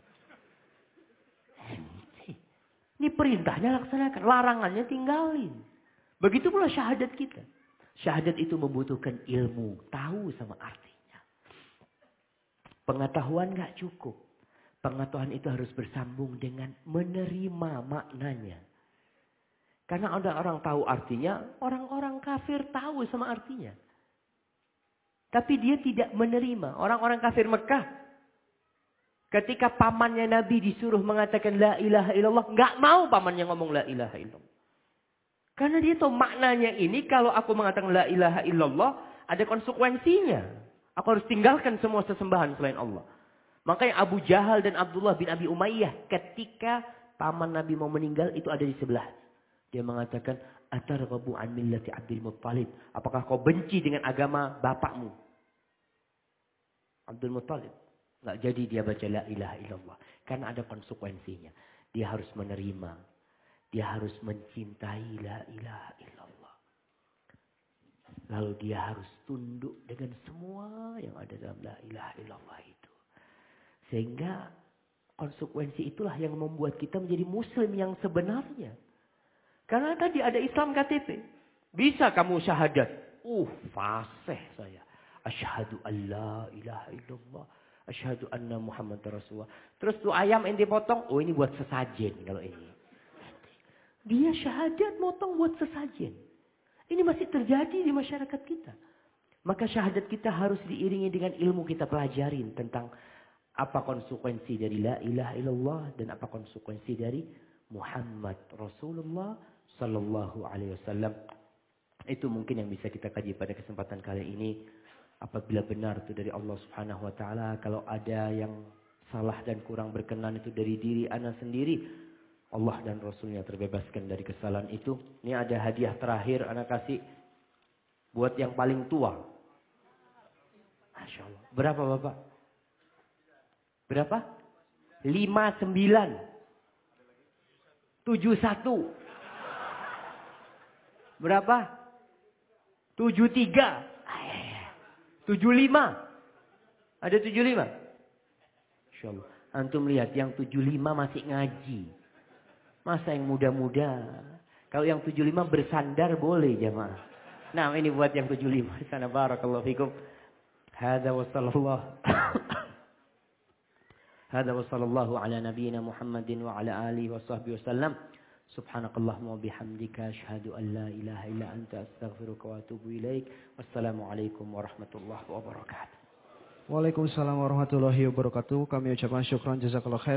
Ini perintahnya laksanakan, larangannya tinggalin. Begitu pula syahadat kita. Syahadat itu membutuhkan ilmu, tahu sama artinya. Pengetahuan gak cukup. Pengetahuan itu harus bersambung dengan menerima maknanya. Karena ada orang tahu artinya, orang-orang kafir tahu sama artinya. Tapi dia tidak menerima. Orang-orang kafir Mekah. Ketika pamannya Nabi disuruh mengatakan la ilaha illallah. Nggak mau pamannya ngomong la ilaha illallah. Karena dia tahu maknanya ini kalau aku mengatakan la ilaha illallah. Ada konsekuensinya. Aku harus tinggalkan semua sesembahan selain Allah. Makanya Abu Jahal dan Abdullah bin Abi Umayyah ketika paman Nabi mau meninggal itu ada di sebelah. Dia mengatakan, Atarghabu an millati Abdul Muttalib. Apakah kau benci dengan agama bapakmu? Abdul Muttalib. Nggak jadi dia baca la ilaha illallah. Karena ada konsekuensinya. Dia harus menerima. Dia harus mencintai la ilaha illallah. Lalu dia harus tunduk dengan semua yang ada dalam la ilaha illallah itu. Sehingga konsekuensi itulah yang membuat kita menjadi muslim yang sebenarnya. Karena tadi ada Islam KTP. Bisa kamu syahadat. Uh, fasih saya. Asyhadu an la ilaha illallah. Asyhadu anna Muhammad Rasulullah. Terus tuh ayam yang dipotong, oh ini buat sesajen kalau ini. Dia syahadat motong buat sesajen. Ini masih terjadi di masyarakat kita. Maka syahadat kita harus diiringi dengan ilmu kita pelajarin tentang Apa konsekuensi dari la ilaha illallah dan apa konsekuensi dari Muhammad Rasulullah sallallahu alaihi wasallam. Itu mungkin yang bisa kita kaji pada kesempatan kali ini. Apabila benar itu dari Allah Subhanahu wa taala, kalau ada yang salah dan kurang berkenan itu dari diri ana sendiri, Allah dan Rasulnya terbebaskan dari kesalahan itu. Ini ada hadiah terakhir anak kasih buat yang paling tua. Masya Allah. Berapa Bapak? Berapa? 59. 71. Berapa? 73. 75. Ada 75? Insya Allah. Antum lihat yang 75 masih ngaji. Masa yang muda-muda. Kalau yang 75 bersandar boleh jamaah. Nah ini buat yang 75. Sana barakallahu fikum. Hada wa sallallahu. Hada wa sallallahu ala nabiyina Muhammadin wa ala alihi wa sahbihi wa sallam. Subhanakallahumma bihamdika asyhadu an la ilaha illa anta astaghfiruka wa atubu ilaik. Wassalamualaikum warahmatullahi wabarakatuh. Waalaikumsalam warahmatullahi wabarakatuh. Kami ucapkan syukran jazakallah khair.